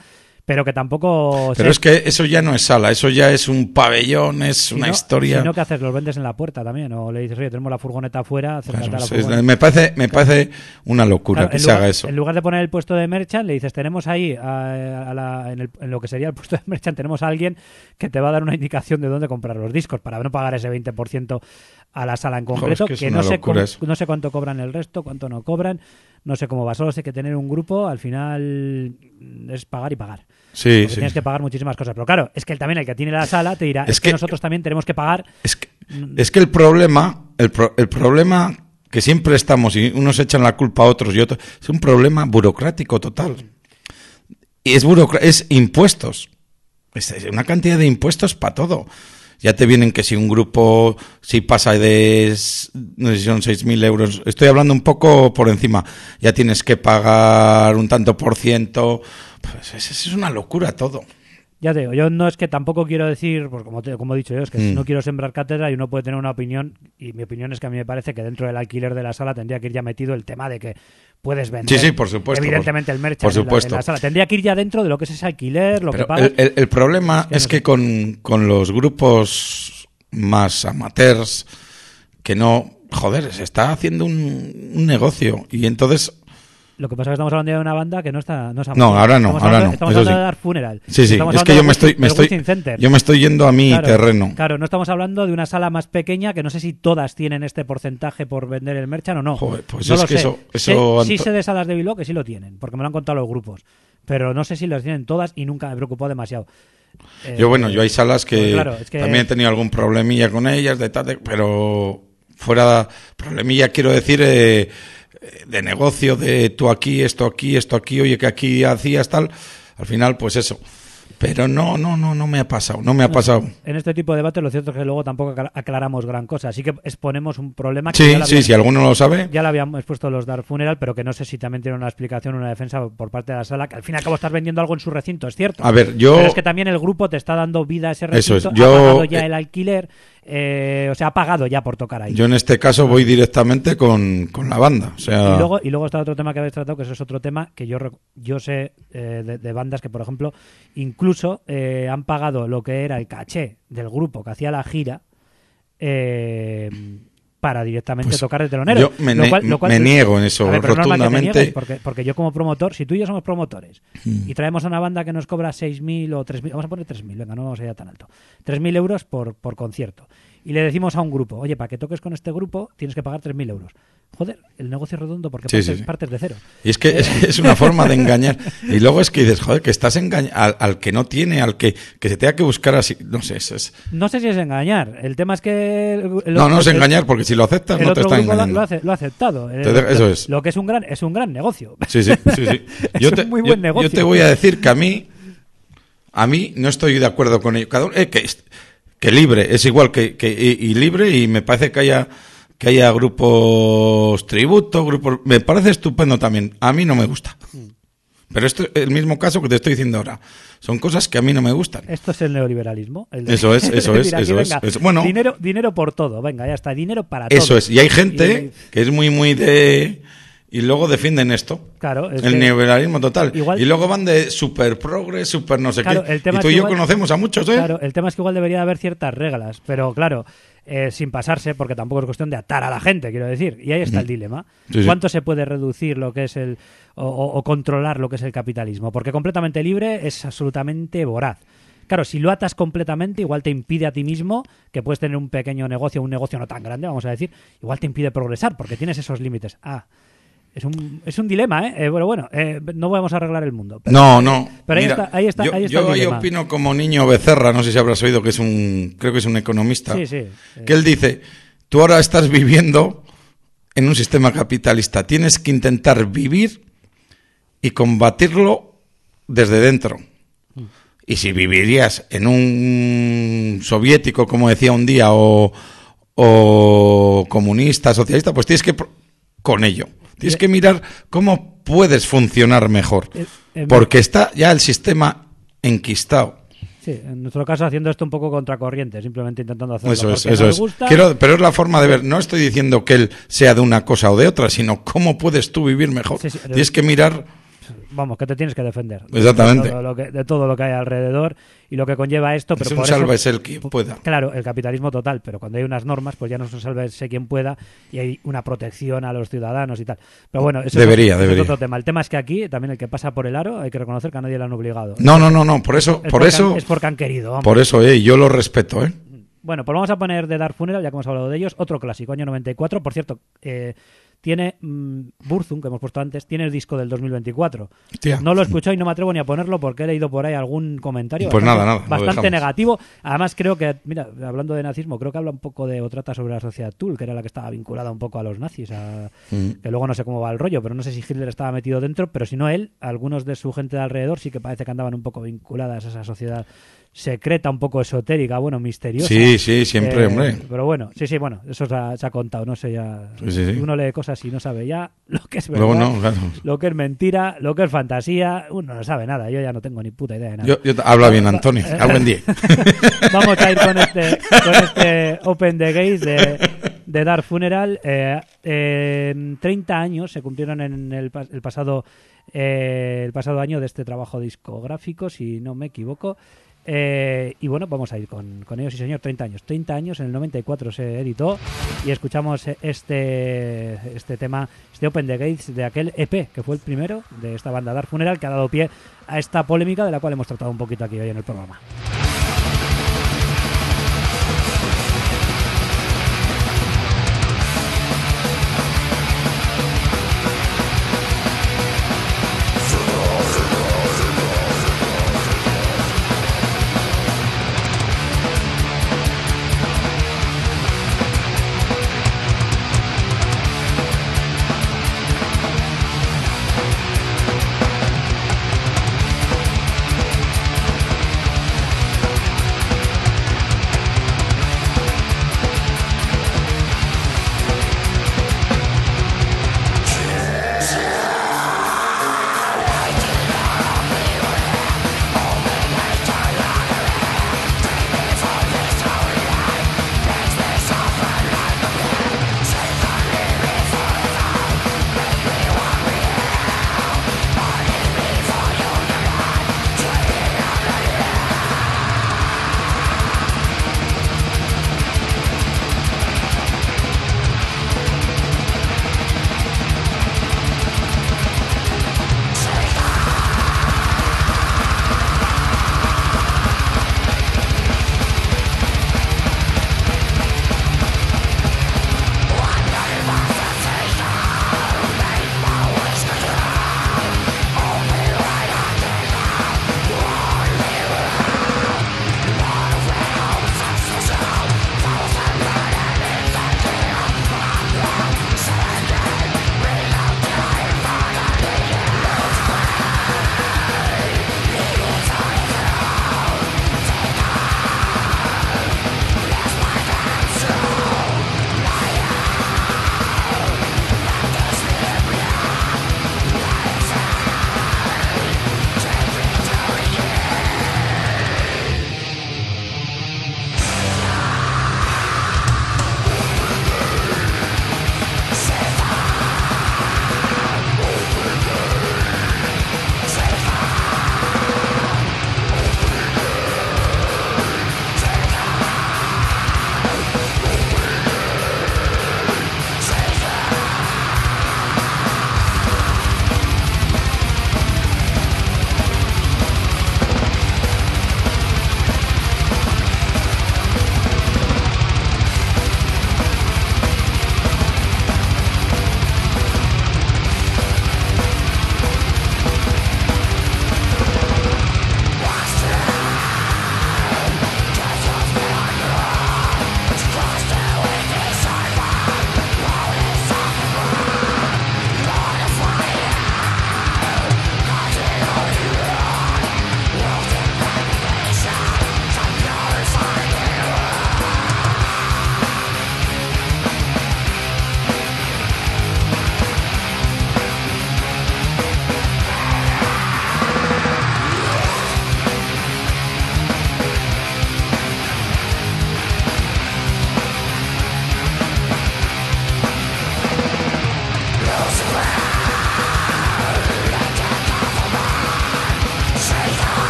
pero que tampoco. Pero es que eso ya no es sala, eso ya es un pabellón, es si una no- historia. Si no, ¿qué haces? ¿Los vendes en la puerta también? O le dices, oye, tenemos la furgoneta afuera, Claro, la furgoneta. me parece, me parece una locura Claro, que se haga eso. En lugar de poner el puesto de merchant, le dices, tenemos ahí, a- a la- en, el- en lo que sería el puesto de merchant, tenemos a alguien que te va a dar una indicación de dónde comprar los discos para no pagar ese 20% a la sala en concreto, que es que, una no, sé eso. no sé cuánto cobran el resto, cuánto no cobran, no sé cómo va. Solo sé que tener un grupo al final es pagar y pagar. Sí, tienes que pagar muchísimas cosas. Pero claro, es que él también, el que tiene la sala, te dirá, Es es, que, que- nosotros también tenemos que pagar. Es que, es que el problema, el, pro- el problema que siempre estamos y unos echan la culpa a otros y otros, es un problema burocrático total. Y es es impuestos. Es es una cantidad de impuestos para todo. Ya te vienen que si un grupo, si pasa de, no sé si son 6.000 euros, estoy hablando un poco por encima, ya tienes que pagar un tanto por ciento. Pues es, es una locura todo. Ya te digo, yo no es que tampoco quiero decir, pues como, te- como he dicho yo, es que Mm. no quiero sembrar cátedra y uno puede tener una opinión, y mi opinión es que a mí me parece que dentro del alquiler de la sala tendría que ir ya metido el tema de que puedes vender. Sí, sí, por supuesto, Evidentemente por- el merch por la- supuesto. la sala. Tendría que ir ya dentro de lo que es ese alquiler, lo Pero que pagas. el, el- el problema es que con, con los grupos más amateurs, que no, joder, se está haciendo un, un negocio. Y entonces, Lo que pasa es que estamos hablando de una banda que no está. No, es No, ahora no, Estamos ahora hablando- no, Estamos hablando sí. de Dark Funeral. sí, sí, Estamos es que yo me estoy, me estoy, yo me estoy yendo a mi Claro, terreno. Claro, no estamos hablando de una sala más pequeña que no sé si todas tienen este porcentaje por vender el merchan o no. Joder, pues no es lo que sé. eso- eso, sí Anto- sé de salas de Bilbao que sí lo tienen, porque me lo han contado los grupos. Pero no sé si las tienen todas y nunca me preocupó demasiado. Eh, Yo, bueno, yo hay salas que, pues claro, es que- también he tenido algún problemilla con ellas, de tal, de- pero fuera problemilla quiero decir eh, de negocio, de tú aquí, esto aquí, esto aquí, oye, que aquí hacías tal. Al final, pues eso. Pero no, no, no, no me ha pasado, no me ha pasado. En este tipo de debate lo cierto es que luego tampoco acla- aclaramos gran cosa. Así que exponemos un problema que Sí, ya sí, habíamos- si alguno lo sabe. Ya lo habíamos puesto los Dark Funeral, pero que no sé si también tiene una explicación, una defensa por parte de la sala, que al fin y al cabo estás vendiendo algo en su recinto, es cierto. A ver, yo- Pero es que también el grupo te está dando vida a ese Eso recinto, es, yo- ha pagado ya eh, el alquiler, eh, o sea, ha pagado ya por tocar ahí. Yo en este caso voy directamente con, con la banda. O sea, Y luego, y luego está otro tema que habéis tratado, que eso es otro tema que yo, yo sé eh, de, de bandas que, por ejemplo, incluso eh, han pagado lo que era el caché del grupo que hacía la gira eh, para directamente Pues tocar de telonero. yo me ne- me niego en eso ver, rotundamente. niegues, porque, porque yo como promotor, si tú y yo somos promotores y traemos a una banda que nos cobra 6.000 o 3.000, vamos a poner 3.000, venga, no vamos a ir a tan alto, 3.000 euros por, por concierto. Y le decimos a un grupo, oye, para que toques con este grupo tienes que pagar 3.000 euros. Joder, el negocio es redondo porque Sí, partes, sí, sí. partes de cero. Y es que es, es una forma de engañar. Y luego es que dices, joder, que estás engañando al, al que no tiene, al que, que se tenga que buscar así. No sé, es, No sé si es engañar. El tema es que. el- el- No, no es engañar, porque si lo aceptas El no te otro está grupo engañando. lo hace- lo ha aceptado. Eh, Te eso es. Lo que es un gran, es un gran negocio. Sí, sí, sí, sí. Es Yo un te, muy yo- buen yo negocio. te voy a decir que a mí, a mí no estoy de acuerdo con ello. Cada uno, eh, que, que libre, es igual que, que y, y libre y me parece que haya que haya grupos tributo, grupos, me parece estupendo también. A mí no me gusta. Pero esto es el mismo caso que te estoy diciendo ahora. Son cosas que a mí no me gustan. Esto es el neoliberalismo. el de- Eso es, eso es, aquí, eso es, venga, eso- bueno. dinero, dinero por todo. Venga, ya está. Dinero para todo. Eso es. Y hay gente que es muy, muy de... Y luego defienden esto. Claro, es el neoliberalismo total. Igual- y luego van de super progres, super no sé Claro, qué. el tema y tú y yo igual- conocemos a muchos, ¿eh? Claro, el tema es que igual debería haber ciertas reglas, pero claro, eh, sin pasarse, porque tampoco es cuestión de atar a la gente, quiero decir. Y ahí está el dilema. Sí, sí. ¿Cuánto se puede reducir lo que es el. O, o- o controlar lo que es el capitalismo? Porque completamente libre es absolutamente voraz. Claro, si lo atas completamente, igual te impide a ti mismo, que puedes tener un pequeño negocio, un negocio no tan grande, vamos a decir, igual te impide progresar, porque tienes esos límites. Ah, es un, es un dilema, ¿eh? Eh, bueno, bueno, eh, no vamos a arreglar el mundo. pero- No, no. Pero ahí Mira, está- ahí está- yo, ahí está yo el opino como niño Becerra, no sé si habrás oído que es un, creo que es un economista, Sí, sí. que él dice, tú ahora estás viviendo en un sistema capitalista, tienes que intentar vivir y combatirlo desde dentro. Y si vivirías en un soviético, como decía un día, o, o comunista, socialista, pues tienes que con ello. Tienes que mirar cómo puedes funcionar mejor. Porque está ya el sistema enquistado. Sí, en nuestro caso haciendo esto un poco contracorriente, simplemente intentando hacerlo Eso es, eso es. gusta. Quiero, pero es la forma de ver. No estoy diciendo que él sea de una cosa o de otra, sino cómo puedes tú vivir mejor. Sí, sí, Tienes que mirar. Vamos, que te tienes que defender. Exactamente. De todo lo que, de todo lo que hay alrededor y lo que conlleva esto. Pero Es un sálvese el quien pueda. Claro, el capitalismo total, pero cuando hay unas normas, pues ya no es un sálvese quien pueda y hay una protección a los ciudadanos y tal. Pero bueno, eso Debería, es, eso es debería. otro tema. El tema es que aquí, también el que pasa por el aro, hay que reconocer que a nadie le han obligado. No, no, no, no. Por eso, Es por porque eso, han- es porque han querido. vamos. por eso, eh, yo lo respeto, eh. Bueno, pues vamos a poner de Dark Funeral, ya que hemos hablado de ellos, otro clásico, año 94. Por cierto, eh, tiene mm, Burzum, que hemos puesto antes, tiene el disco del 2024. Hostia. No lo he escuchado y no me atrevo ni a ponerlo porque he leído por ahí algún comentario Pues bastante, nada, nada, bastante negativo. Además creo que, mira, hablando de nazismo, creo que habla un poco de o trata sobre la sociedad Tul, que era la que estaba vinculada un poco a los nazis, a- Mm. que luego no sé cómo va el rollo, pero no sé si Hitler estaba metido dentro, pero si no él, algunos de su gente de alrededor sí que parece que andaban un poco vinculadas a esa sociedad secreta, un poco esotérica, bueno, misteriosa. Sí, sí, siempre, Eh, hombre. Pero bueno, sí, sí, bueno, eso se ha, se ha contado, no sé ya. Sí, sí, sí. Uno lee cosas y no sabe ya lo que es verdad, Luego no, claro. lo que es mentira, lo que es fantasía, uno no sabe nada, yo ya no tengo ni puta idea de nada. Yo, yo habla bien, Antonio. Eh, Habla en 10. Vamos a ir con este, con este Open the Gates de, de Dark Funeral. Eh, eh, 30 años se cumplieron en el, el pasado eh, el pasado año de este trabajo discográfico, si no me equivoco. Eh, y bueno, vamos a ir con, con ellos, sí señor, 30 años. 30 años, en el 94 se editó y escuchamos este, este tema, este Open the Gates de aquel EP, que fue el primero de esta banda Dark Funeral, que ha dado pie a esta polémica de la cual hemos tratado un poquito aquí hoy en el programa.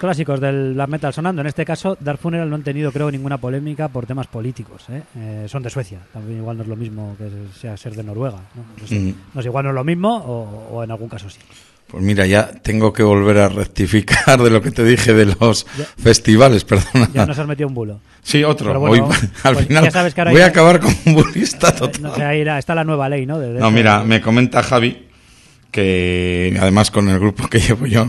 Clásicos del black metal sonando. En este caso, Dark Funeral no han tenido, creo, ninguna polémica por temas políticos. ¿eh? Eh, son de Suecia. También igual no es lo mismo que sea ser de Noruega. No, No sé. Mm. No sé, igual no es lo mismo o, o en algún caso sí. Pues mira, ya tengo que volver a rectificar de lo que te dije de los Ya. festivales, perdona. Ya nos has metido un bulo. Sí, otro. Bueno, Hoy, al pues final ya sabes que ahora voy a acabar como un budista Eh, total. no, ahí está la nueva ley, ¿no? De- de- No, mira, me comenta Javi que además con el grupo que llevo yo,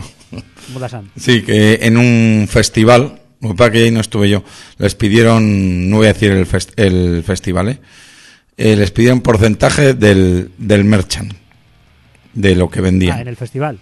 Mudasan. sí, que en un festival, pasa que ahí no estuve yo, les pidieron, no voy a decir el, fest- el festival, ¿eh? Eh, les pidieron porcentaje del, del merchant, de lo que vendían. Ah, en el festival.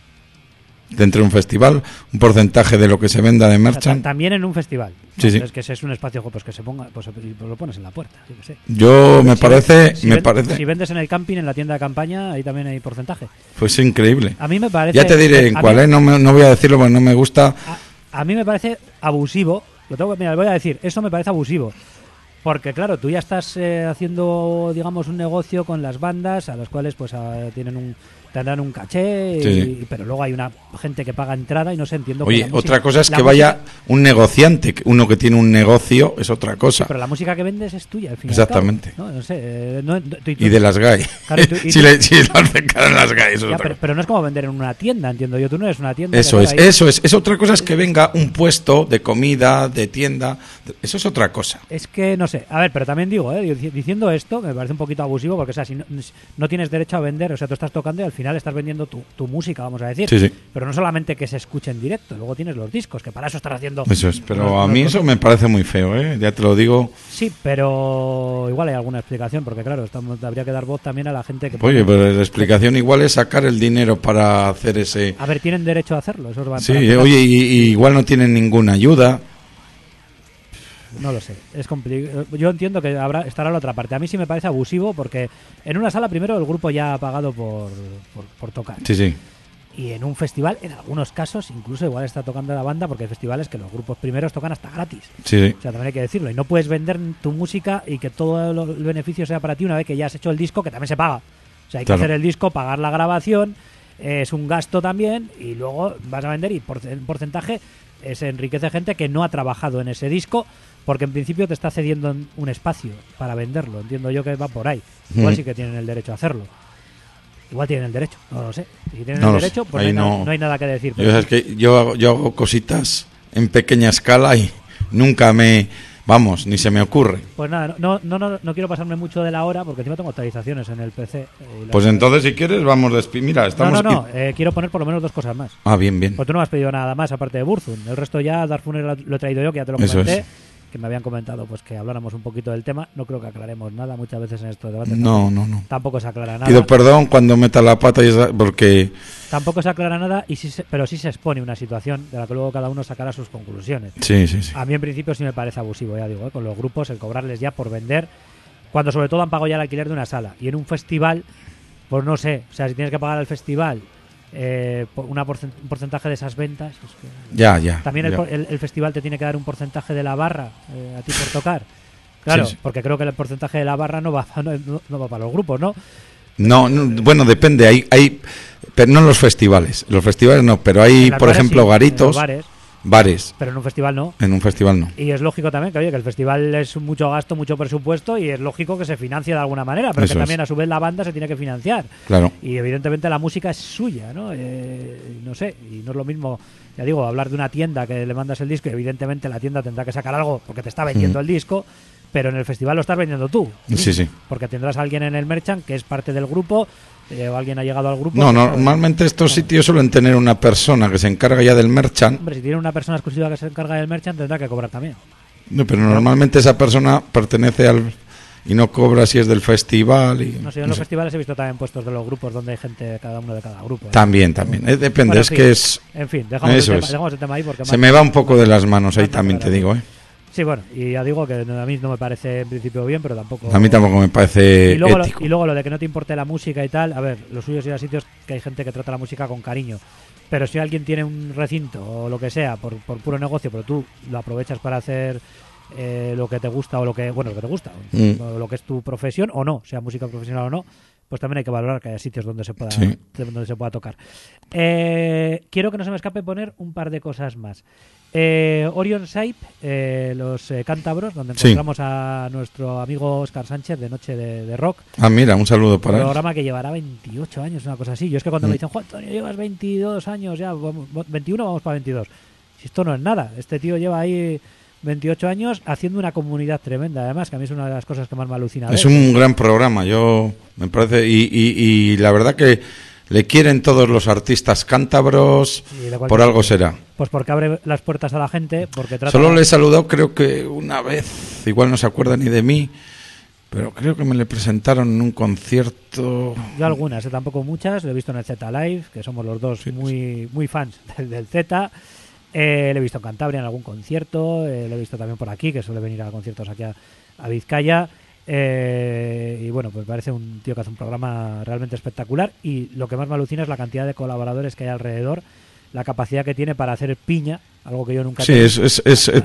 Dentro de un festival, un porcentaje de lo que se venda de ta- también en un festival. Sí, que ese es un espacio pues que se ponga, pues, lo pones en la puerta. yo sé. Yo me Si parece, si me ven- parece, Si vendes en el camping, en la tienda de campaña, ahí también hay porcentaje. pues increíble. A mí me parece. Ya te diré en a cuál, mí- ¿eh? No, me- no voy a decirlo porque no me gusta. A, a mí me parece abusivo. Lo tengo que, mira, voy a decir. Eso me parece abusivo. Porque claro, tú ya estás eh, haciendo, digamos, un negocio con las bandas a las cuales pues ah, tienen un tendrán un caché, y- Sí, pero luego hay una gente que paga entrada y no Oye, la música- otra cosa es que música- vaya un negociante, uno que tiene un negocio es otra cosa. Pero la música que vendes es tuya, al fin y al Exactamente. cabo, ¿no? No sé, eh, no- tú- tú- Y de las GAI. Claro, si, le, si lo hacen en las GAI, eso Ya, pero, no es como vender en una tienda, entiendo yo. Tú no eres una tienda. Eso es, ahí- eso es. Es otra cosa es que venga un puesto de comida, de tienda. Eso es otra cosa. Es que no sé. A ver, pero también digo, ¿eh? Dici- diciendo esto, me parece un poquito abusivo porque, o sea, si no, no tienes derecho a vender, o sea, tú estás tocando y al final estás vendiendo tu, tu música, vamos a decir. Sí, sí. Pero no solamente que se escuche en directo, luego tienes los discos, que para eso estás haciendo. Eso es. Pero los- a mí eso me parece muy feo, ¿eh? Ya te lo digo. Sí, pero igual hay alguna explicación, porque claro, estamos, habría que dar voz también a la gente que. Oye, pero la explicación igual es sacar el dinero para hacer ese. A ver, tienen derecho a hacerlo. Eso es Sí, oye, y, y igual no tienen ninguna ayuda. No lo sé, es complicado. Yo entiendo que habrá estará la otra parte. A mí sí me parece abusivo porque en una sala primero el grupo ya ha pagado por, por, por tocar. Sí, sí. Y en un festival, en algunos casos, incluso igual está tocando la banda porque hay festivales que los grupos primeros tocan hasta gratis. Sí, sí. O sea, también hay que decirlo. Y no puedes vender tu música y que todo el beneficio sea para ti una vez que ya has hecho el disco, que también se paga. O sea, hay que Claro. hacer el disco, pagar la grabación, es un gasto también, y luego vas a vender y por en porcentaje eh, se enriquece gente que no ha trabajado en ese disco, porque en principio te está cediendo un- espacio para venderlo. Entiendo yo que va por ahí. Igual Mm. sí que tienen el derecho a hacerlo. Igual tienen el derecho, no lo sé. Si tienen No el derecho, pues no no- no hay nada que decir. Yo, es que yo, hago, yo hago cositas en pequeña escala y nunca me. Vamos, ni se me ocurre. Pues nada, no, no, no, no quiero pasarme mucho de la hora porque encima tengo actualizaciones en el PC. eh, Pues entonces, si quieres, vamos despi Mira, No, estamos. no, no, eh, quiero poner por lo menos dos cosas más. Ah, bien, bien. Pues tú no me has pedido nada más aparte de Burzum. El resto ya, Dark Funeral lo he traído yo, que ya te lo Eso comenté. es. Que me habían comentado pues que habláramos un poquito del tema. No creo que aclaremos nada muchas veces en estos debates. No, no, no. Tampoco se aclara nada. Pido perdón cuando meta la pata y esa- porque. Tampoco se aclara nada, y sí se- pero sí se expone una situación de la que luego cada uno sacará sus conclusiones. Sí, sí, sí. A mí en principio sí me parece abusivo, ya digo, ¿eh? con los grupos, el cobrarles ya por vender, cuando sobre todo han pagado ya el alquiler de una sala. Y en un festival, pues no sé, o sea, si tienes que pagar al festival eh, una un porcentaje de esas ventas, es que- Ya, ya. también el, ya. el- el festival te tiene que dar un porcentaje de la barra eh, a ti por tocar. Claro, Sí, sí. porque creo que el porcentaje de la barra no va, no, no- va para los grupos, ¿no? No, no, bueno, depende. Hay, hay, pero no en los festivales. Los festivales no, pero hay, por ejemplo, sí, en los garitos, bares, bares. pero en un festival no. En un festival no. Y es lógico también que, oye, que el festival es mucho gasto, mucho presupuesto y es lógico que se financie de alguna manera, pero Eso que es. también a su vez la banda se tiene que financiar. Claro. Y evidentemente la música es suya, ¿no? Eh, no sé, y no es lo mismo, ya digo, hablar de una tienda que le mandas el disco y evidentemente la tienda tendrá que sacar algo porque te está vendiendo Mm. el disco, pero en el festival lo estás vendiendo tú. Sí, sí. Porque tendrás a alguien en el merchant que es parte del grupo alguien ha llegado al grupo. No, normalmente estos sitios suelen tener una persona que se encarga ya del merchant, Hombre, si tiene una persona exclusiva que se encarga del merchant tendrá que cobrar también. no, pero normalmente esa persona pertenece al y no cobra si es del festival y No sé, yo no en los sé. festivales he visto también puestos de los grupos donde hay gente, cada uno de cada grupo. ¿eh? También, también. Eh, depende, Bueno, en es que es En fin, dejamos, el tema, dejamos el tema ahí porque se me va un poco de las manos ahí también te digo, ¿eh? Sí, bueno, y ya digo que a mí no me parece en principio bien, pero tampoco... A mí tampoco me parece y luego, lo, y luego lo de que no te importe la música y tal, a ver, lo suyo es ir a sitios que hay gente que trata la música con cariño. Pero si alguien tiene un recinto o lo que sea por, por puro negocio, pero tú lo aprovechas para hacer eh, lo que te gusta o lo que, bueno, lo que te gusta, Mm. o lo que es tu profesión o no, sea música profesional o no, pues también hay que valorar que haya sitios donde se pueda, Sí. donde se pueda tocar. Eh, quiero que no se me escape poner un par de cosas más. Eh, Orion Saip, eh, los eh, cántabros, donde Sí. encontramos a nuestro amigo Oscar Sánchez de Noche de, de Rock. Ah, mira, un saludo para él. programa que llevará 28 años, una cosa así. Yo es que cuando Mm. me dicen, Juan Antonio, llevas 22 años ya, vamos, 21, vamos para 22. Si esto no es nada, este tío lleva ahí 28 años haciendo una comunidad tremenda, además, que a mí es una de las cosas que más me alucina. Es un gran programa, yo me parece, y, y- y la verdad que le quieren todos los artistas cántabros, por algo será. Pues porque abre las puertas a la gente, porque trata... Solo le he saludado creo que una vez, igual no se acuerda ni de mí, pero creo que me le presentaron en un concierto. Yo algunas, eh, tampoco muchas, lo he visto en el Z Live, que somos los dos muy, muy fans del, del Z. Eh, lo he visto en Cantabria en algún concierto, eh, lo he visto también por aquí, que suele venir a conciertos aquí a, a Vizcaya. Eh, y bueno, pues parece un tío que hace un programa realmente espectacular. Y lo que más me alucina es la cantidad de colaboradores que hay alrededor, la capacidad que tiene para hacer piña, algo que yo nunca he Sí, tenido. es, es- es- es-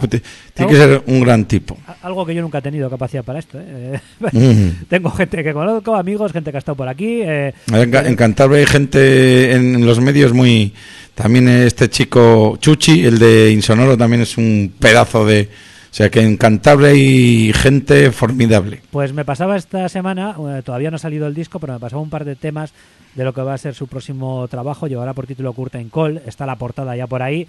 tiene que ser un gran tipo. Algo que yo nunca he tenido capacidad para esto. ¿eh? Mm. Tengo gente que conozco, amigos, gente que ha estado por aquí. eh, En, Ca- en Cantabria hay gente en los medios muy... También este chico Chuchi, el de Insonoro, también es un pedazo de... O sea que en Cantabria hay gente formidable. Pues me pasaba esta semana, eh, todavía no ha salido el disco, pero me pasaba un par de temas de lo que va a ser su próximo trabajo. Llevará por título Curtain Call, está la portada ya por ahí.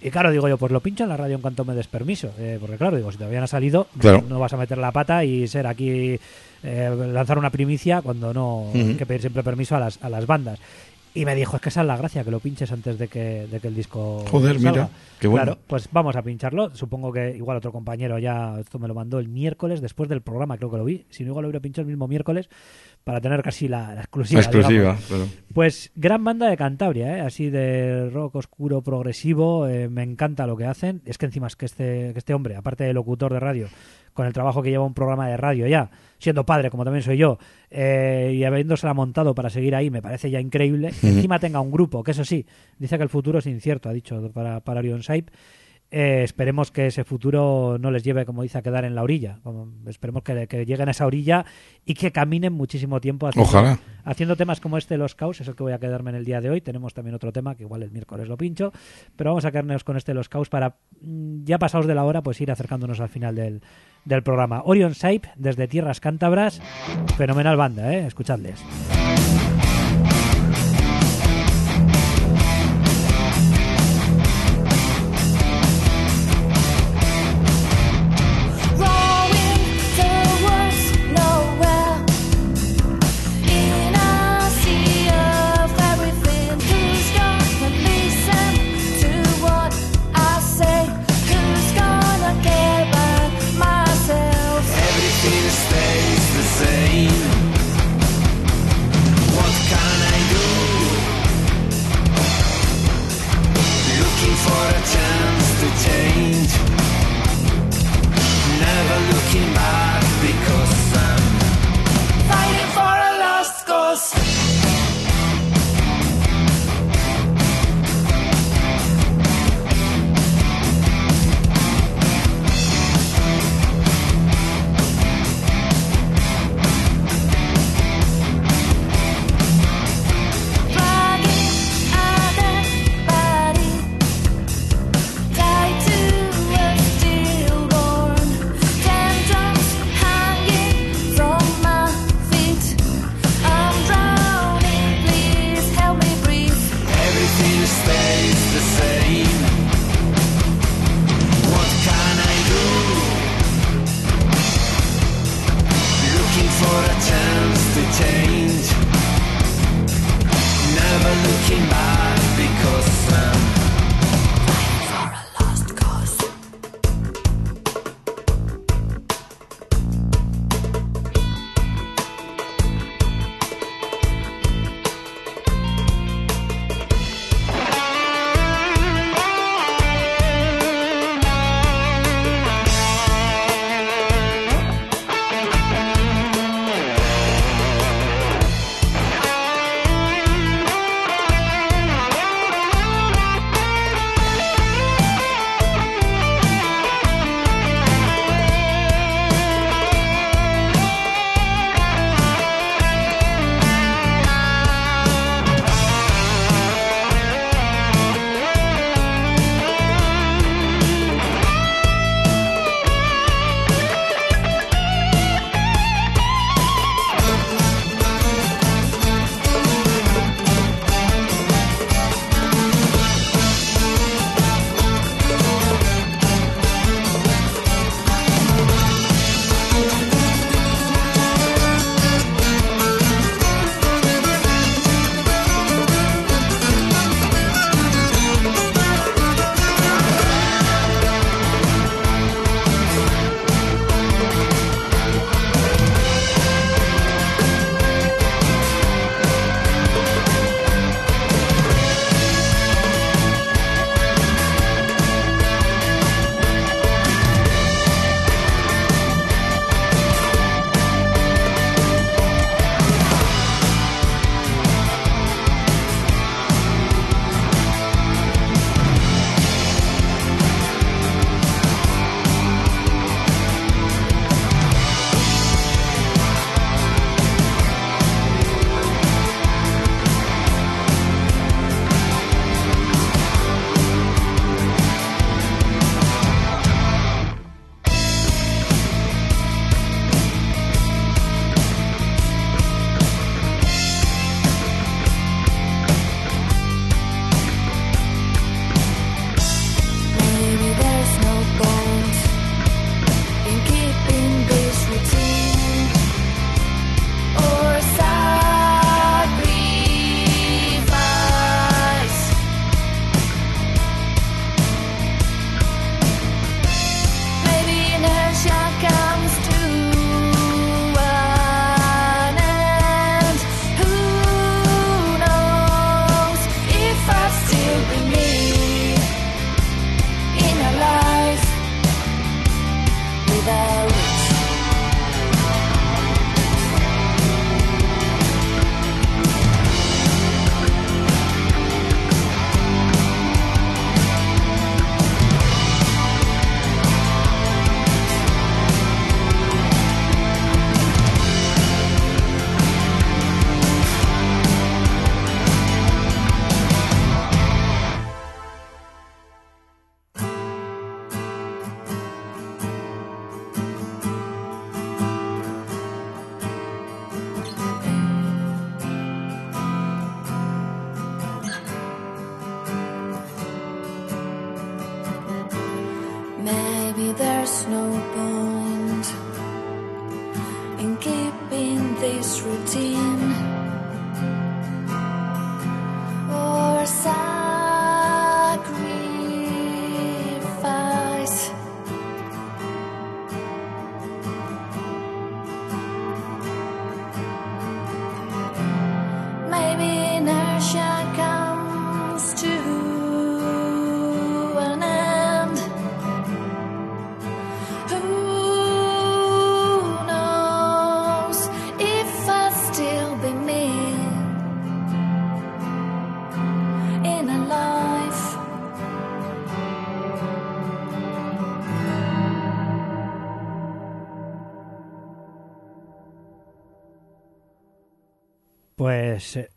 Y claro, digo yo, pues lo pincho en la radio en cuanto me des permiso. eh, porque claro, digo, si todavía no ha salido, Claro. no vas a meter la pata y ser aquí, eh, lanzar una primicia cuando no hay que pedir siempre permiso a las, a las bandas. Y me dijo, es que esa es la gracia, que lo pinches antes de que, de que el disco Joder, salga". mira, qué bueno. Claro, pues vamos a pincharlo. Supongo que igual otro compañero ya, esto me lo mandó el miércoles, después del programa, creo que lo vi. Si no, igual lo hubiera pinchado el mismo miércoles para tener casi la, la exclusiva. exclusiva, digamos. claro. Pues gran banda de Cantabria, ¿eh? así de rock oscuro, progresivo. eh, me encanta lo que hacen. Es que encima es que este, que este hombre, aparte de locutor de radio, con el trabajo que lleva un programa de radio ya, siendo padre como también soy yo, eh, y habiéndosela montado para seguir ahí, me parece ya increíble. Encima tenga un grupo, que eso sí, dice que el futuro es incierto, ha dicho para, para Orion Saip. Eh, esperemos que ese futuro no les lleve, como dice, a quedar en la orilla. Como- esperemos que, que lleguen a esa orilla y que caminen muchísimo tiempo haciendo, Ojalá. haciendo temas como este, Los Caos, es el que voy a quedarme en el día de hoy. Tenemos también otro tema que igual el miércoles lo pincho, pero vamos a quedarnos con este Los Caos para, mm, ya pasados de la hora, pues ir acercándonos al final del, del programa. Orion Saip, desde Tierras Cántabras, fenomenal banda, ¿eh? Escuchadles.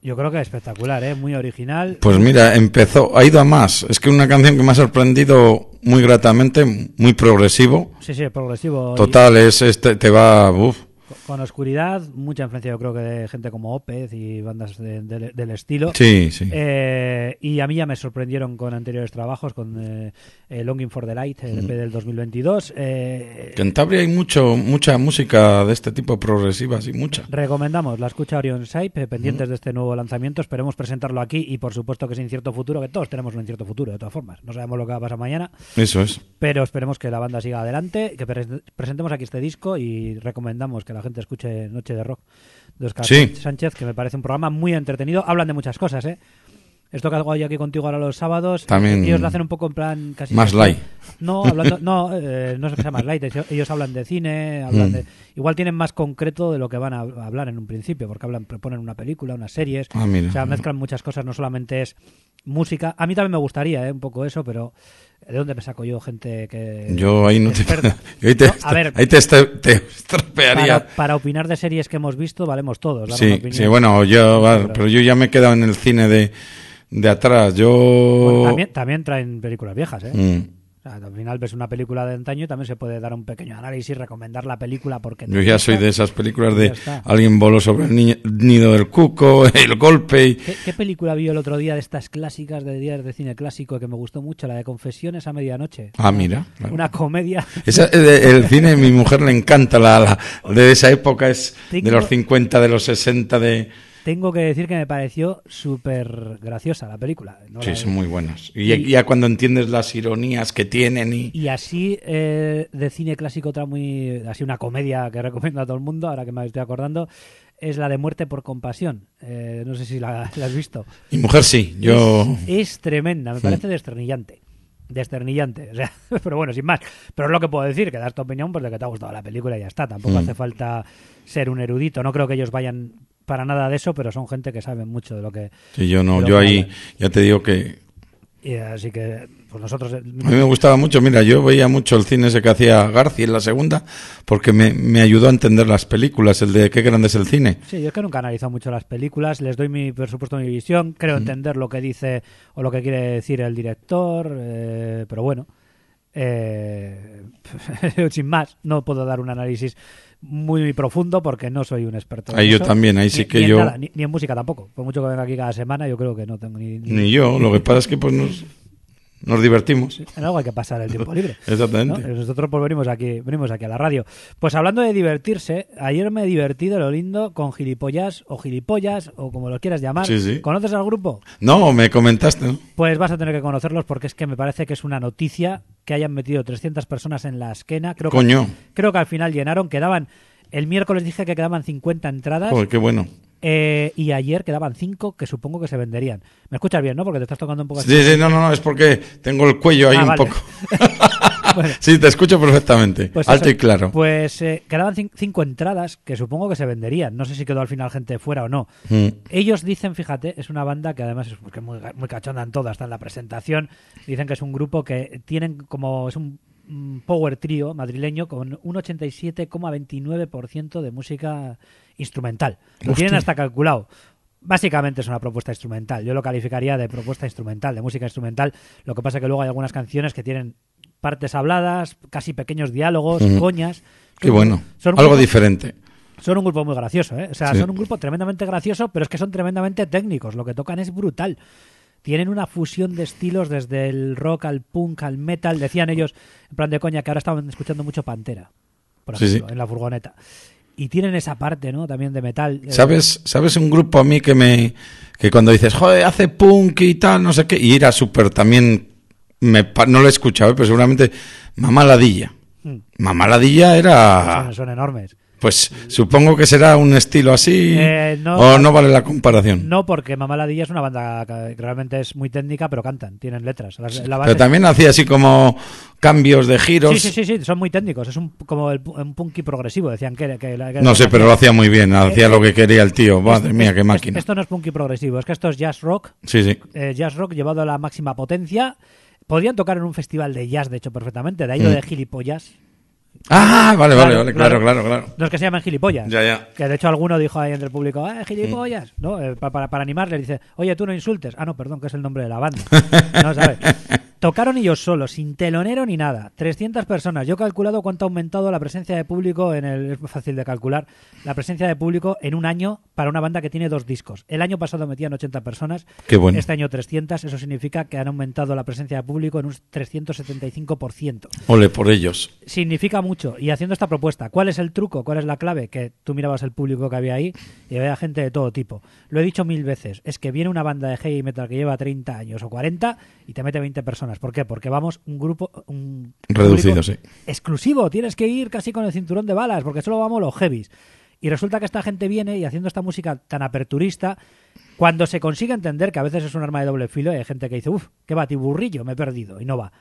Yo creo que espectacular, ¿eh? muy original. Pues mira, empezó, ha ido a más. Es que una canción que me ha sorprendido muy gratamente, muy progresivo. Sí, sí, progresivo. Total, es este, te va, uf. Con oscuridad, mucha influencia yo creo que de gente como Opeth y bandas de- de- del estilo. Sí, sí. Eh, y a mí ya me sorprendieron con anteriores trabajos, con eh, eh, Longing for the Light, el EP del 2022. Eh, Cantabria hay mucho, mucha música de este tipo, progresiva, sí, mucha. Recomendamos la escucha Orion Saip, eh, pendientes de este nuevo lanzamiento. Esperemos presentarlo aquí y, por supuesto, que es incierto futuro, que todos tenemos un incierto futuro, de todas formas. No sabemos lo que va a pasar mañana, Eso es. pero esperemos que la banda siga adelante, que pre- presentemos aquí este disco y recomendamos que la gente escuche Noche de Rock de Oscar Sí. Sánchez, que me parece un programa muy entretenido. Hablan de muchas cosas, ¿eh? Esto que hago yo aquí contigo ahora los sábados, También ellos lo hacen un poco en plan casi... más light. No, hablando, no, eh, no es que sea más light. ellos- Ellos hablan de cine, hablan Mm. de, igual tienen más concreto de lo que van a hablar en un principio, porque hablan, proponen una película, unas series, Ah, mira. o sea, mezclan muchas cosas, no solamente es música. A mí también me gustaría, ¿eh? un poco eso, pero ¿de dónde me saco yo gente que Yo ahí no te... ahí te, No, a ver, ahí te, te estropearía. para, para opinar de series que hemos visto valemos todos. Sí, sí, bueno, yo, Pero- pero yo ya me he quedado en el cine de, de atrás. Yo... Bueno, también, también traen películas viejas, ¿eh? Mm. Al final ves una película de antaño y también se puede dar un pequeño análisis, recomendar la película porque... Yo ya soy de esas películas de alguien voló sobre el ni- nido del cuco, el golpe y... ¿Qué, qué película vi el otro día de estas clásicas de días de cine clásico que me gustó mucho? La de Confesiones a medianoche. Ah, mira, claro. Una comedia. Esa- eh, el cine, mi mujer le encanta la, la- de esa época, es de los 50, de los 60, de... Tengo que decir que me pareció súper graciosa la película. No Sí, son muy buenas. Y, Y- ya cuando entiendes las ironías que tienen y... Y así eh, de cine clásico otra muy así una comedia que recomiendo a todo el mundo ahora que me estoy acordando es la de Muerte por compasión. Eh, no sé si la, la has visto. Mi mujer sí, yo... Es, es tremenda, me parece desternillante. Desternillante, o sea, pero bueno, sin más. Pero es lo que puedo decir, que das tu opinión pues de que te ha gustado la película y ya está. Tampoco Mm. hace falta ser un erudito. No creo que ellos vayan para nada de eso, pero son gente que sabe mucho de lo que... Sí, yo no, yo ahí ya te digo que y así que, pues nosotros... a mí me gustaba mucho. Mira, yo veía mucho el cine ese que hacía García en la segunda porque me, me ayudó a entender las películas, el de qué grande es el cine. Sí, yo es que nunca he analizado mucho las películas, les doy mi, por supuesto, mi visión, creo entender lo que dice o lo que quiere decir el director, eh, pero bueno, eh, sin más, no puedo dar un análisis muy profundo porque no soy un experto. en Ahí yo eso. también, ahí sí Ni- que ni en yo- nada, ni, ni en música tampoco, por mucho que venga aquí cada semana, yo creo que no tengo ni... ni- Ni yo, lo que pasa es que pues nos, nos divertimos. En algo hay que pasar el tiempo libre. ¿no? Exactamente. Nosotros pues venimos aquí, venimos aquí a la radio. Pues hablando de divertirse, ayer me he divertido lo lindo con gilipollas o gilipollas o como lo quieras llamar. Sí, sí. ¿Conoces al grupo? No, me comentaste, ¿no? Pues vas a tener que conocerlos porque es que me parece que es una noticia que hayan metido 300 personas en la esquena. Creo que, Coño. creo que al final llenaron, quedaban... El miércoles dije que quedaban 50 entradas Joder, qué bueno. Eh, y ayer quedaban 5 que supongo que se venderían. ¿Me escuchas bien, no? Porque te estás tocando un poco así. Sí, sí, no, no, no, es porque tengo el cuello ahí Ah, un vale. poco. Bueno. sí, te escucho perfectamente. Pues Alto eso, y claro. Pues eh, quedaban cin- cinco entradas que supongo que se venderían. No sé si quedó al final gente fuera o no. Mm. Ellos dicen, fíjate, es una banda que además es porque muy, muy cachonda en todo, hasta en la presentación. Dicen que es un grupo que tienen como. Es un power trio madrileño con un 87,29% de música instrumental. Lo Hostia. tienen hasta calculado. Básicamente es una propuesta instrumental. Yo lo calificaría de propuesta instrumental, de música instrumental. Lo que pasa que luego hay algunas canciones que tienen partes habladas, casi pequeños diálogos, coñas. Qué bueno. Son Algo diferente. son un grupo muy gracioso, ¿eh? O sea, Sí. son un grupo tremendamente gracioso, pero es que son tremendamente técnicos. Lo que tocan es brutal. tienen una fusión de estilos desde el rock al punk al metal. Decían ellos, en plan de coña, que ahora estaban escuchando mucho Pantera, por Sí, ejemplo, sí. en la furgoneta. Y tienen esa parte, ¿no? También de metal. Eh, ¿Sabes, ¿Sabes un grupo a mí que me que cuando dices, joder, hace punk y tal, no sé qué, y era súper también, me, no lo he escuchado, ¿eh? pero seguramente Mamá Ladilla. Mm. Mamá Ladilla era, Son, son enormes. Pues supongo que será un estilo así, Eh, no, o no vale la comparación. No, porque Mamá Ladilla es una banda que realmente es muy técnica, pero cantan, tienen letras. Las- la base- Pero también hacía así como cambios de giros. Sí, sí, sí, sí, son muy técnicos. Es un, como el, un punky progresivo, decían que, que, que No sé, pero lo hacía muy bien, hacía Eh, lo que quería el tío. Madre mía, qué máquina. Esto no es punky progresivo, es que esto es jazz rock, Sí, sí. eh, jazz rock llevado a la máxima potencia. Podrían tocar en un festival de jazz, de hecho, perfectamente. De ahí lo Mm. de gilipollas. Ah, vale, vale, vale, claro, claro. claro. No es que se llamen gilipollas. Ya, ya. Que de hecho alguno dijo ahí entre el público, ¡eh, gilipollas! ¿No? Eh, pa- para, para animarle, dice, oye, tú no insultes. Ah, no, perdón, que es el nombre de la banda. No, ¿sabes? Tocaron ellos solos, sin telonero ni nada. 300 personas. Yo he calculado cuánto ha aumentado la presencia de público en el... Es fácil de calcular. La presencia de público en un año para una banda que tiene dos discos. El año pasado metían 80 personas. Qué bueno. Este año 300. Eso significa que han aumentado la presencia de público en un 375% Ole por ellos. significa mucho. Y haciendo esta propuesta, ¿cuál es el truco? ¿Cuál es la clave? Que tú mirabas el público que había ahí y había gente de todo tipo. Lo he dicho mil veces, es que viene una banda de heavy metal que lleva 30 años o 40 y te mete 20 personas. ¿Por qué? Porque vamos un grupo un Reducido, sí. exclusivo. Tienes que ir casi con el cinturón de balas porque solo vamos los heavies. Y resulta que esta gente viene y haciendo esta música tan aperturista, cuando se consigue entender que a veces es un arma de doble filo y hay gente que dice, uff, qué batiburrillo, me he perdido y no va.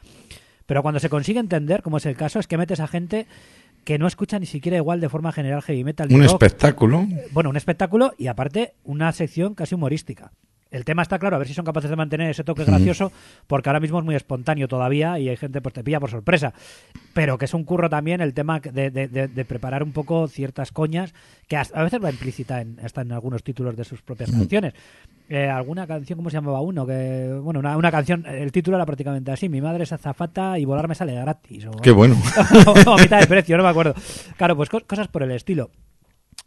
Pero cuando se consigue entender, como es el caso, es que metes a gente que no escucha ni siquiera igual de forma general heavy metal. Un rock. espectáculo. Bueno, un espectáculo y aparte una sección casi humorística. El tema está claro, a ver si son capaces de mantener ese toque gracioso, porque ahora mismo es muy espontáneo todavía y hay gente pues te pilla por sorpresa. Pero que es un curro también el tema de, de- de- de preparar un poco ciertas coñas, que a veces va implícita en, hasta en algunos títulos de sus propias canciones. Eh, alguna canción, ¿cómo se llamaba uno? que Bueno, una, una canción, el título era prácticamente así, mi madre es azafata y volar me sale gratis. O, Qué bueno. o a mitad de precio, no me acuerdo. Claro, pues co- cosas por el estilo.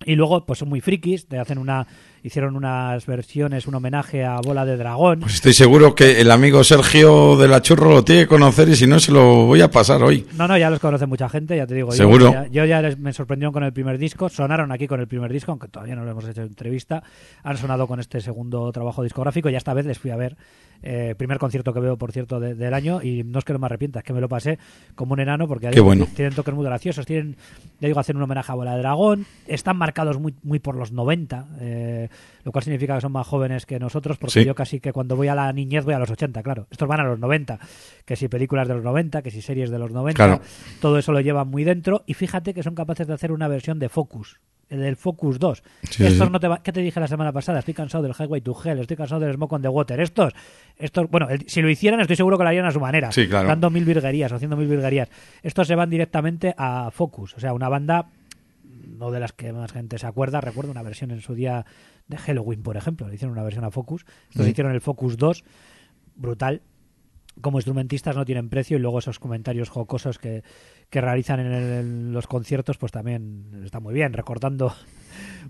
Y luego, pues son muy frikis, te hacen una, hicieron unas versiones, un homenaje a Bola de Dragón. Pues estoy seguro que el amigo Sergio de la Churro lo tiene que conocer y si no se lo voy a pasar hoy. No, no, ya los conoce mucha gente, ya te digo. yo- Seguro. ya- Yo, ya les- me sorprendieron con el primer disco, sonaron aquí con el primer disco, aunque todavía no lo hemos hecho entrevista. Han sonado con este segundo trabajo discográfico y esta vez les fui a ver. Eh, primer concierto que veo, por cierto, de- del año y no es que no me arrepienta, es que me lo pasé como un enano porque bueno. tienen toques muy graciosos, tienen, ya digo, hacen un homenaje a Bola de Dragón, están marcados muy, muy por los 90, eh, lo cual significa que son más jóvenes que nosotros porque Sí. yo casi que cuando voy a la niñez voy a los 80, claro. Estos van a los 90, que si películas de los 90, que si series de los 90, Claro. todo eso lo llevan muy dentro y fíjate que son capaces de hacer una versión de Focus, el del Focus 2. Sí, estos sí. no te va- ¿Qué te dije la semana pasada? Estoy cansado del Highway to Hell, estoy cansado del Smoke on the Water. Estos, estos bueno, el- si lo hicieran estoy seguro que lo harían a su manera, Sí, claro. dando mil virguerías, haciendo mil virguerías. Estos se van directamente a Focus, o sea, una banda no de las que más gente se acuerda. Recuerdo una versión en su día de Halloween, por ejemplo. Le hicieron una versión a Focus. Mm. hicieron el Focus 2. Brutal. Como instrumentistas no tienen precio y luego esos comentarios jocosos que, que realizan en, el- en los conciertos pues también está muy bien. Recordando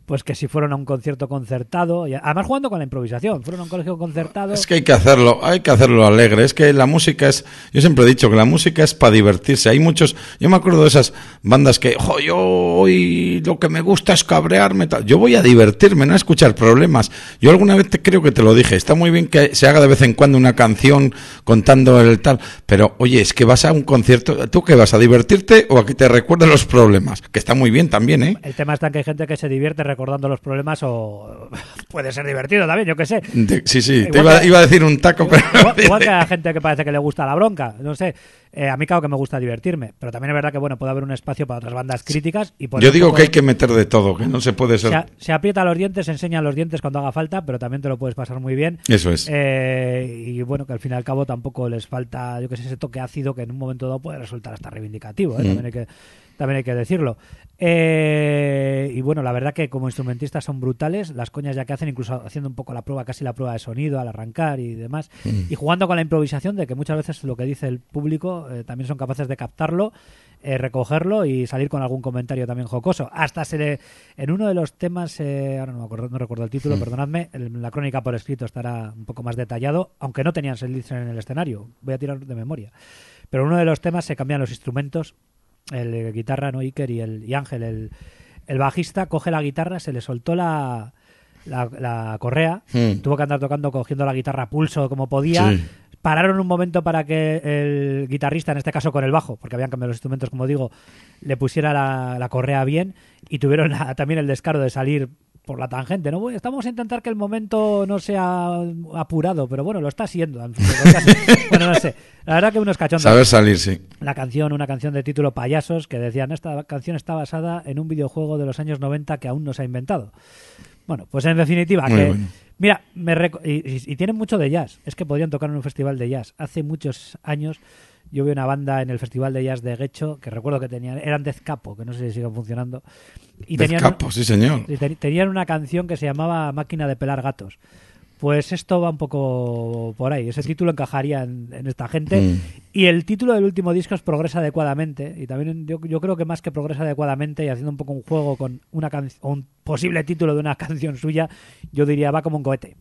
pues que si fueron a un concierto concertado, y además jugando con la improvisación, fueron a un colegio concertado. Es que hay que hacerlo, hay que hacerlo alegre. Es que la música es, yo siempre he dicho que la música es para divertirse. Hay muchos, yo me acuerdo de esas bandas que, jo, yo hoy lo que me gusta es cabrearme, tal. Yo voy a divertirme, no a escuchar problemas. Yo alguna vez te creo que te lo dije. Está muy bien que se haga de vez en cuando una canción contando el tal, pero oye, es que vas a un concierto, ¿tú qué vas a divertirte o a que te recuerden los problemas? Que está muy bien también, ¿eh? El tema está que hay gente que se divierte recordando los problemas o puede ser divertido también, yo qué sé. Sí, sí, te Igual iba, que- iba a decir un taco, pero... Igual, igual que a gente que parece que le gusta la bronca, no sé. Eh, a mí claro que me gusta divertirme, pero también es verdad que bueno puede haber un espacio para otras bandas críticas y por Yo digo que hay que meter de todo, que no se puede ser... se, a- se aprieta los dientes, se enseñan los dientes cuando haga falta, pero también te lo puedes pasar muy bien. Eso es. Eh, y bueno, que al fin y al cabo tampoco les falta, yo que sé, ese toque ácido que en un momento dado puede resultar hasta reivindicativo, ¿eh? Mm. también, hay que, también hay que decirlo. Eh, y bueno, la verdad que como instrumentistas son brutales, las coñas ya que hacen, incluso haciendo un poco la prueba, casi la prueba de sonido al arrancar y demás, Mm. y jugando con la improvisación de que muchas veces lo que dice el público eh, también son capaces de captarlo, eh, recogerlo y salir con algún comentario también jocoso. Hasta se le, en uno de los temas, eh, ahora no, me acuerdo, no recuerdo el título, Hmm. perdonadme, la crónica por escrito estará un poco más detallado, aunque no tenían Selitzer en el escenario, voy a tirar de memoria. Pero en uno de los temas se cambian los instrumentos, el, eh, guitarra, no Iker y, el, y Ángel, el, el bajista, coge la guitarra, se le soltó la, la, la correa, Hmm. tuvo que andar tocando, cogiendo la guitarra a pulso como podía. Sí. Pararon un momento para que el guitarrista, en este caso con el bajo, porque habían cambiado los instrumentos, como digo, le pusiera la, la correa bien y tuvieron la- también el descaro de salir por la tangente. ¿no? Estamos a intentar que el momento no sea apurado, pero bueno, lo está siendo. bueno, no sé. La verdad que unos cachondos Saber salir, sí. la canción, una canción de título Payasos, que decían, esta canción está basada en un videojuego de los años 90 que aún no se ha inventado. Bueno, pues en definitiva, Muy que... bueno. Mira, me y, y- y tienen mucho de jazz. Es que podrían tocar en un festival de jazz. Hace muchos años yo vi una banda en el festival de jazz de Guecho, que recuerdo que tenían, eran Death Capo, que no sé si siguen funcionando. Y tenían, sí, señor. tenían una canción que se llamaba Máquina de pelar gatos. Pues esto va un poco por ahí. Ese título encajaría en, en esta gente. Mm. Y el título del último disco es Progresa adecuadamente. Y también yo, yo creo que más que Progresa adecuadamente y haciendo un poco un juego con una can- un posible título de una canción suya, yo diría va como un cohete.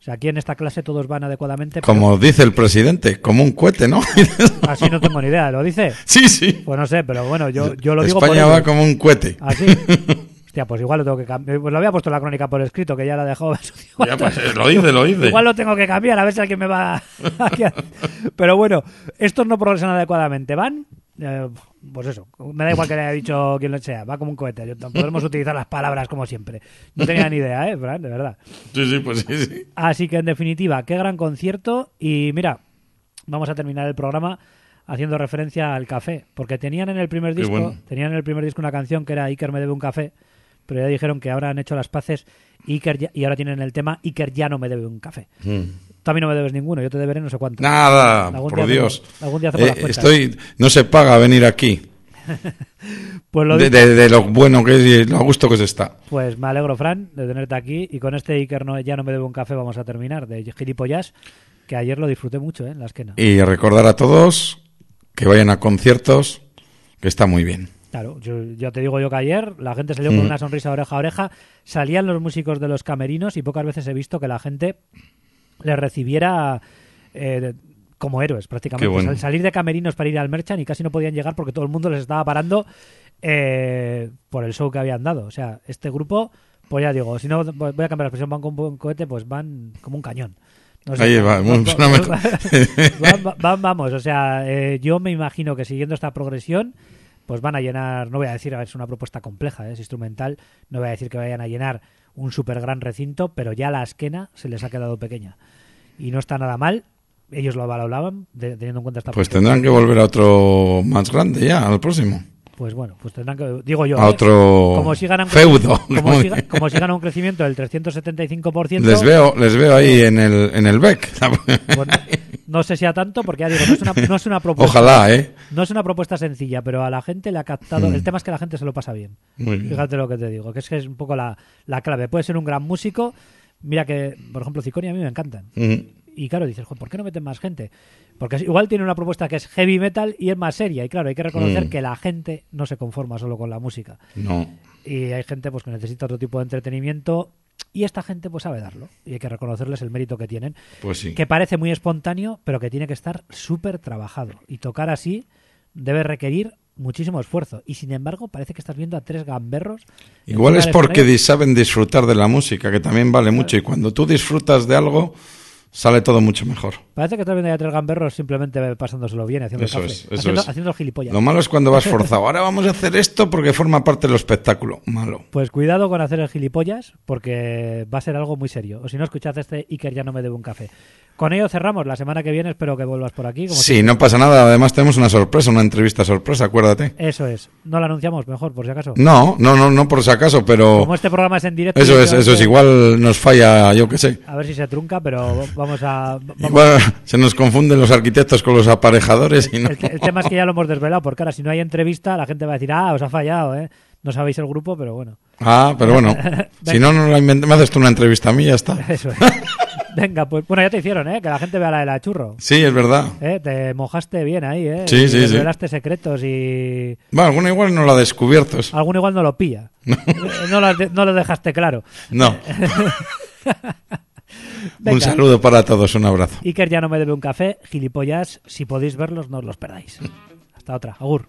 O sea, aquí en esta clase todos van adecuadamente. pero Como dice el presidente, como un cohete, ¿no? Así no tengo ni idea. ¿Lo dice? sí, sí. Pues no sé, pero bueno, yo, yo lo digo España va como un cohete. Así. Hostia, pues igual lo tengo que cambiar. Pues lo había puesto en la crónica por escrito, que ya la dejado. Ya, pues, lo dice, lo dice. Igual lo tengo que cambiar, a ver si alguien me va Pero bueno, estos no progresan adecuadamente. Van, eh, pues eso, me da igual que le haya dicho quien lo sea, va como un cohete. Yo- Podemos utilizar las palabras como siempre. No tenía ni idea, ¿eh? Fran, de verdad. Sí, sí, pues sí, sí. Así que en definitiva, qué gran concierto. Y mira, vamos a terminar el programa haciendo referencia al café, porque tenían en el primer disco, bueno. tenían en el primer disco una canción que era Iker me debe un café, pero ya dijeron que ahora han hecho las paces Iker ya- y ahora tienen el tema Iker ya no me debe un café. Mm. Tú a mí no me debes ninguno, yo te deberé no sé cuánto. Nada, por Dios. hacemos- algún día Eh, estoy, no se paga venir aquí. Pues, lo De, dicho, de- de lo bueno que es y lo a gusto que se está. pues me alegro, Fran, de tenerte aquí. Y con este Iker no, ya no me debe un café vamos a terminar, de gilipollas, que ayer lo disfruté mucho ¿eh? en la esquena. Y recordar a todos que vayan a conciertos, que está muy bien. Claro, yo, te digo yo que ayer la gente salió con Mm. una sonrisa oreja a oreja, salían los músicos de los camerinos y pocas veces he visto que la gente les recibiera eh, como héroes prácticamente. Bueno. Sal- salir de camerinos para ir al Merchant y casi no podían llegar porque todo el mundo les estaba parando eh, por el show que habían dado. O sea, este grupo, pues ya digo, si no voy a cambiar la expresión, van como un cohete, pues van como un cañón. No sé, Ahí va, van- van- van- vamos, o sea, eh, yo me imagino que siguiendo esta progresión, pues van a llenar, no voy a decir, es una propuesta compleja, ¿eh? es instrumental, no voy a decir que vayan a llenar un súper gran recinto, pero ya la esquena se les ha quedado pequeña. Y no está nada mal, ellos lo valoraban, de- teniendo en cuenta esta Pues tendrán que volver a otro más grande ya, al próximo. Pues bueno, pues tendrán que, digo yo, A ¿eh? otro como sigan a un, feudo. como, como sigan a un crecimiento del 375%, Les veo, les veo ahí en el, en el BEC. pues no, sé si a tanto, porque ya digo, no es una, no es una propuesta. Ojalá, ¿eh? No es una propuesta sencilla, pero a la gente le ha captado. Mm. El tema es que la gente se lo pasa bien. Muy bien. Fíjate lo que te digo, que es que es un poco la, la clave. Puede ser un gran músico. Mira que, por ejemplo, Ziconi a mí me encantan. Mm. Y claro, dices, "Joder, ¿por qué no meten más gente? Porque igual tiene una propuesta que es heavy metal y es más seria. Y claro, hay que reconocer Mm. que la gente no se conforma solo con la música. No. Y hay gente pues que necesita otro tipo de entretenimiento. Y esta gente pues sabe darlo. Y hay que reconocerles el mérito que tienen. Pues sí. Que parece muy espontáneo, pero que tiene que estar súper trabajado. Y tocar así debe requerir muchísimo esfuerzo. Y sin embargo, parece que estás viendo a tres gamberros. Igual es porque saben disfrutar de la música, que también vale mucho. Y cuando tú disfrutas de algo, sale todo mucho mejor. Parece que estás viendo a tres gamberros simplemente pasándoselo bien, haciendo Eso el café, es, eso haciendo, es. haciendo el gilipollas. Lo malo es cuando vas forzado. Ahora vamos a hacer esto porque forma parte del espectáculo. Malo. Pues cuidado con hacer el gilipollas, porque va a ser algo muy serio. O si no, escuchad este Iker ya no me debe un café. Con ello cerramos. La semana que viene espero que vuelvas por aquí. Como Sí, no pasa nada. Además tenemos una sorpresa, una entrevista sorpresa, acuérdate. Eso es. No la anunciamos mejor, por si acaso. No, no, no, no por si acaso, pero Como este programa es en directo. eso es, eso es. Igual nos falla, yo qué sé. A ver si se trunca, pero vamos a. vamos- Igual se nos confunden los arquitectos con los aparejadores y no. El, el tema es que ya lo hemos desvelado, porque ahora si no hay entrevista, la gente va a decir, ah, os ha fallado, ¿eh? No sabéis el grupo, pero bueno. Ah, pero bueno. si no, no la invent- me haces tú una entrevista a mí y ya está. Eso es. Venga, pues bueno, ya te hicieron, ¿eh? Que la gente vea la de la churro. Sí, es verdad. ¿Eh? Te mojaste bien ahí, ¿eh? Sí, Y sí, sí. Revelaste secretos y Bueno, alguno igual no lo ha descubierto. alguno igual no lo pilla. No lo, no lo dejaste claro. No. Venga. Un saludo para todos, un abrazo. Iker ya no me debe un café. Gilipollas, si podéis verlos, no os los perdáis. Hasta otra. Agur.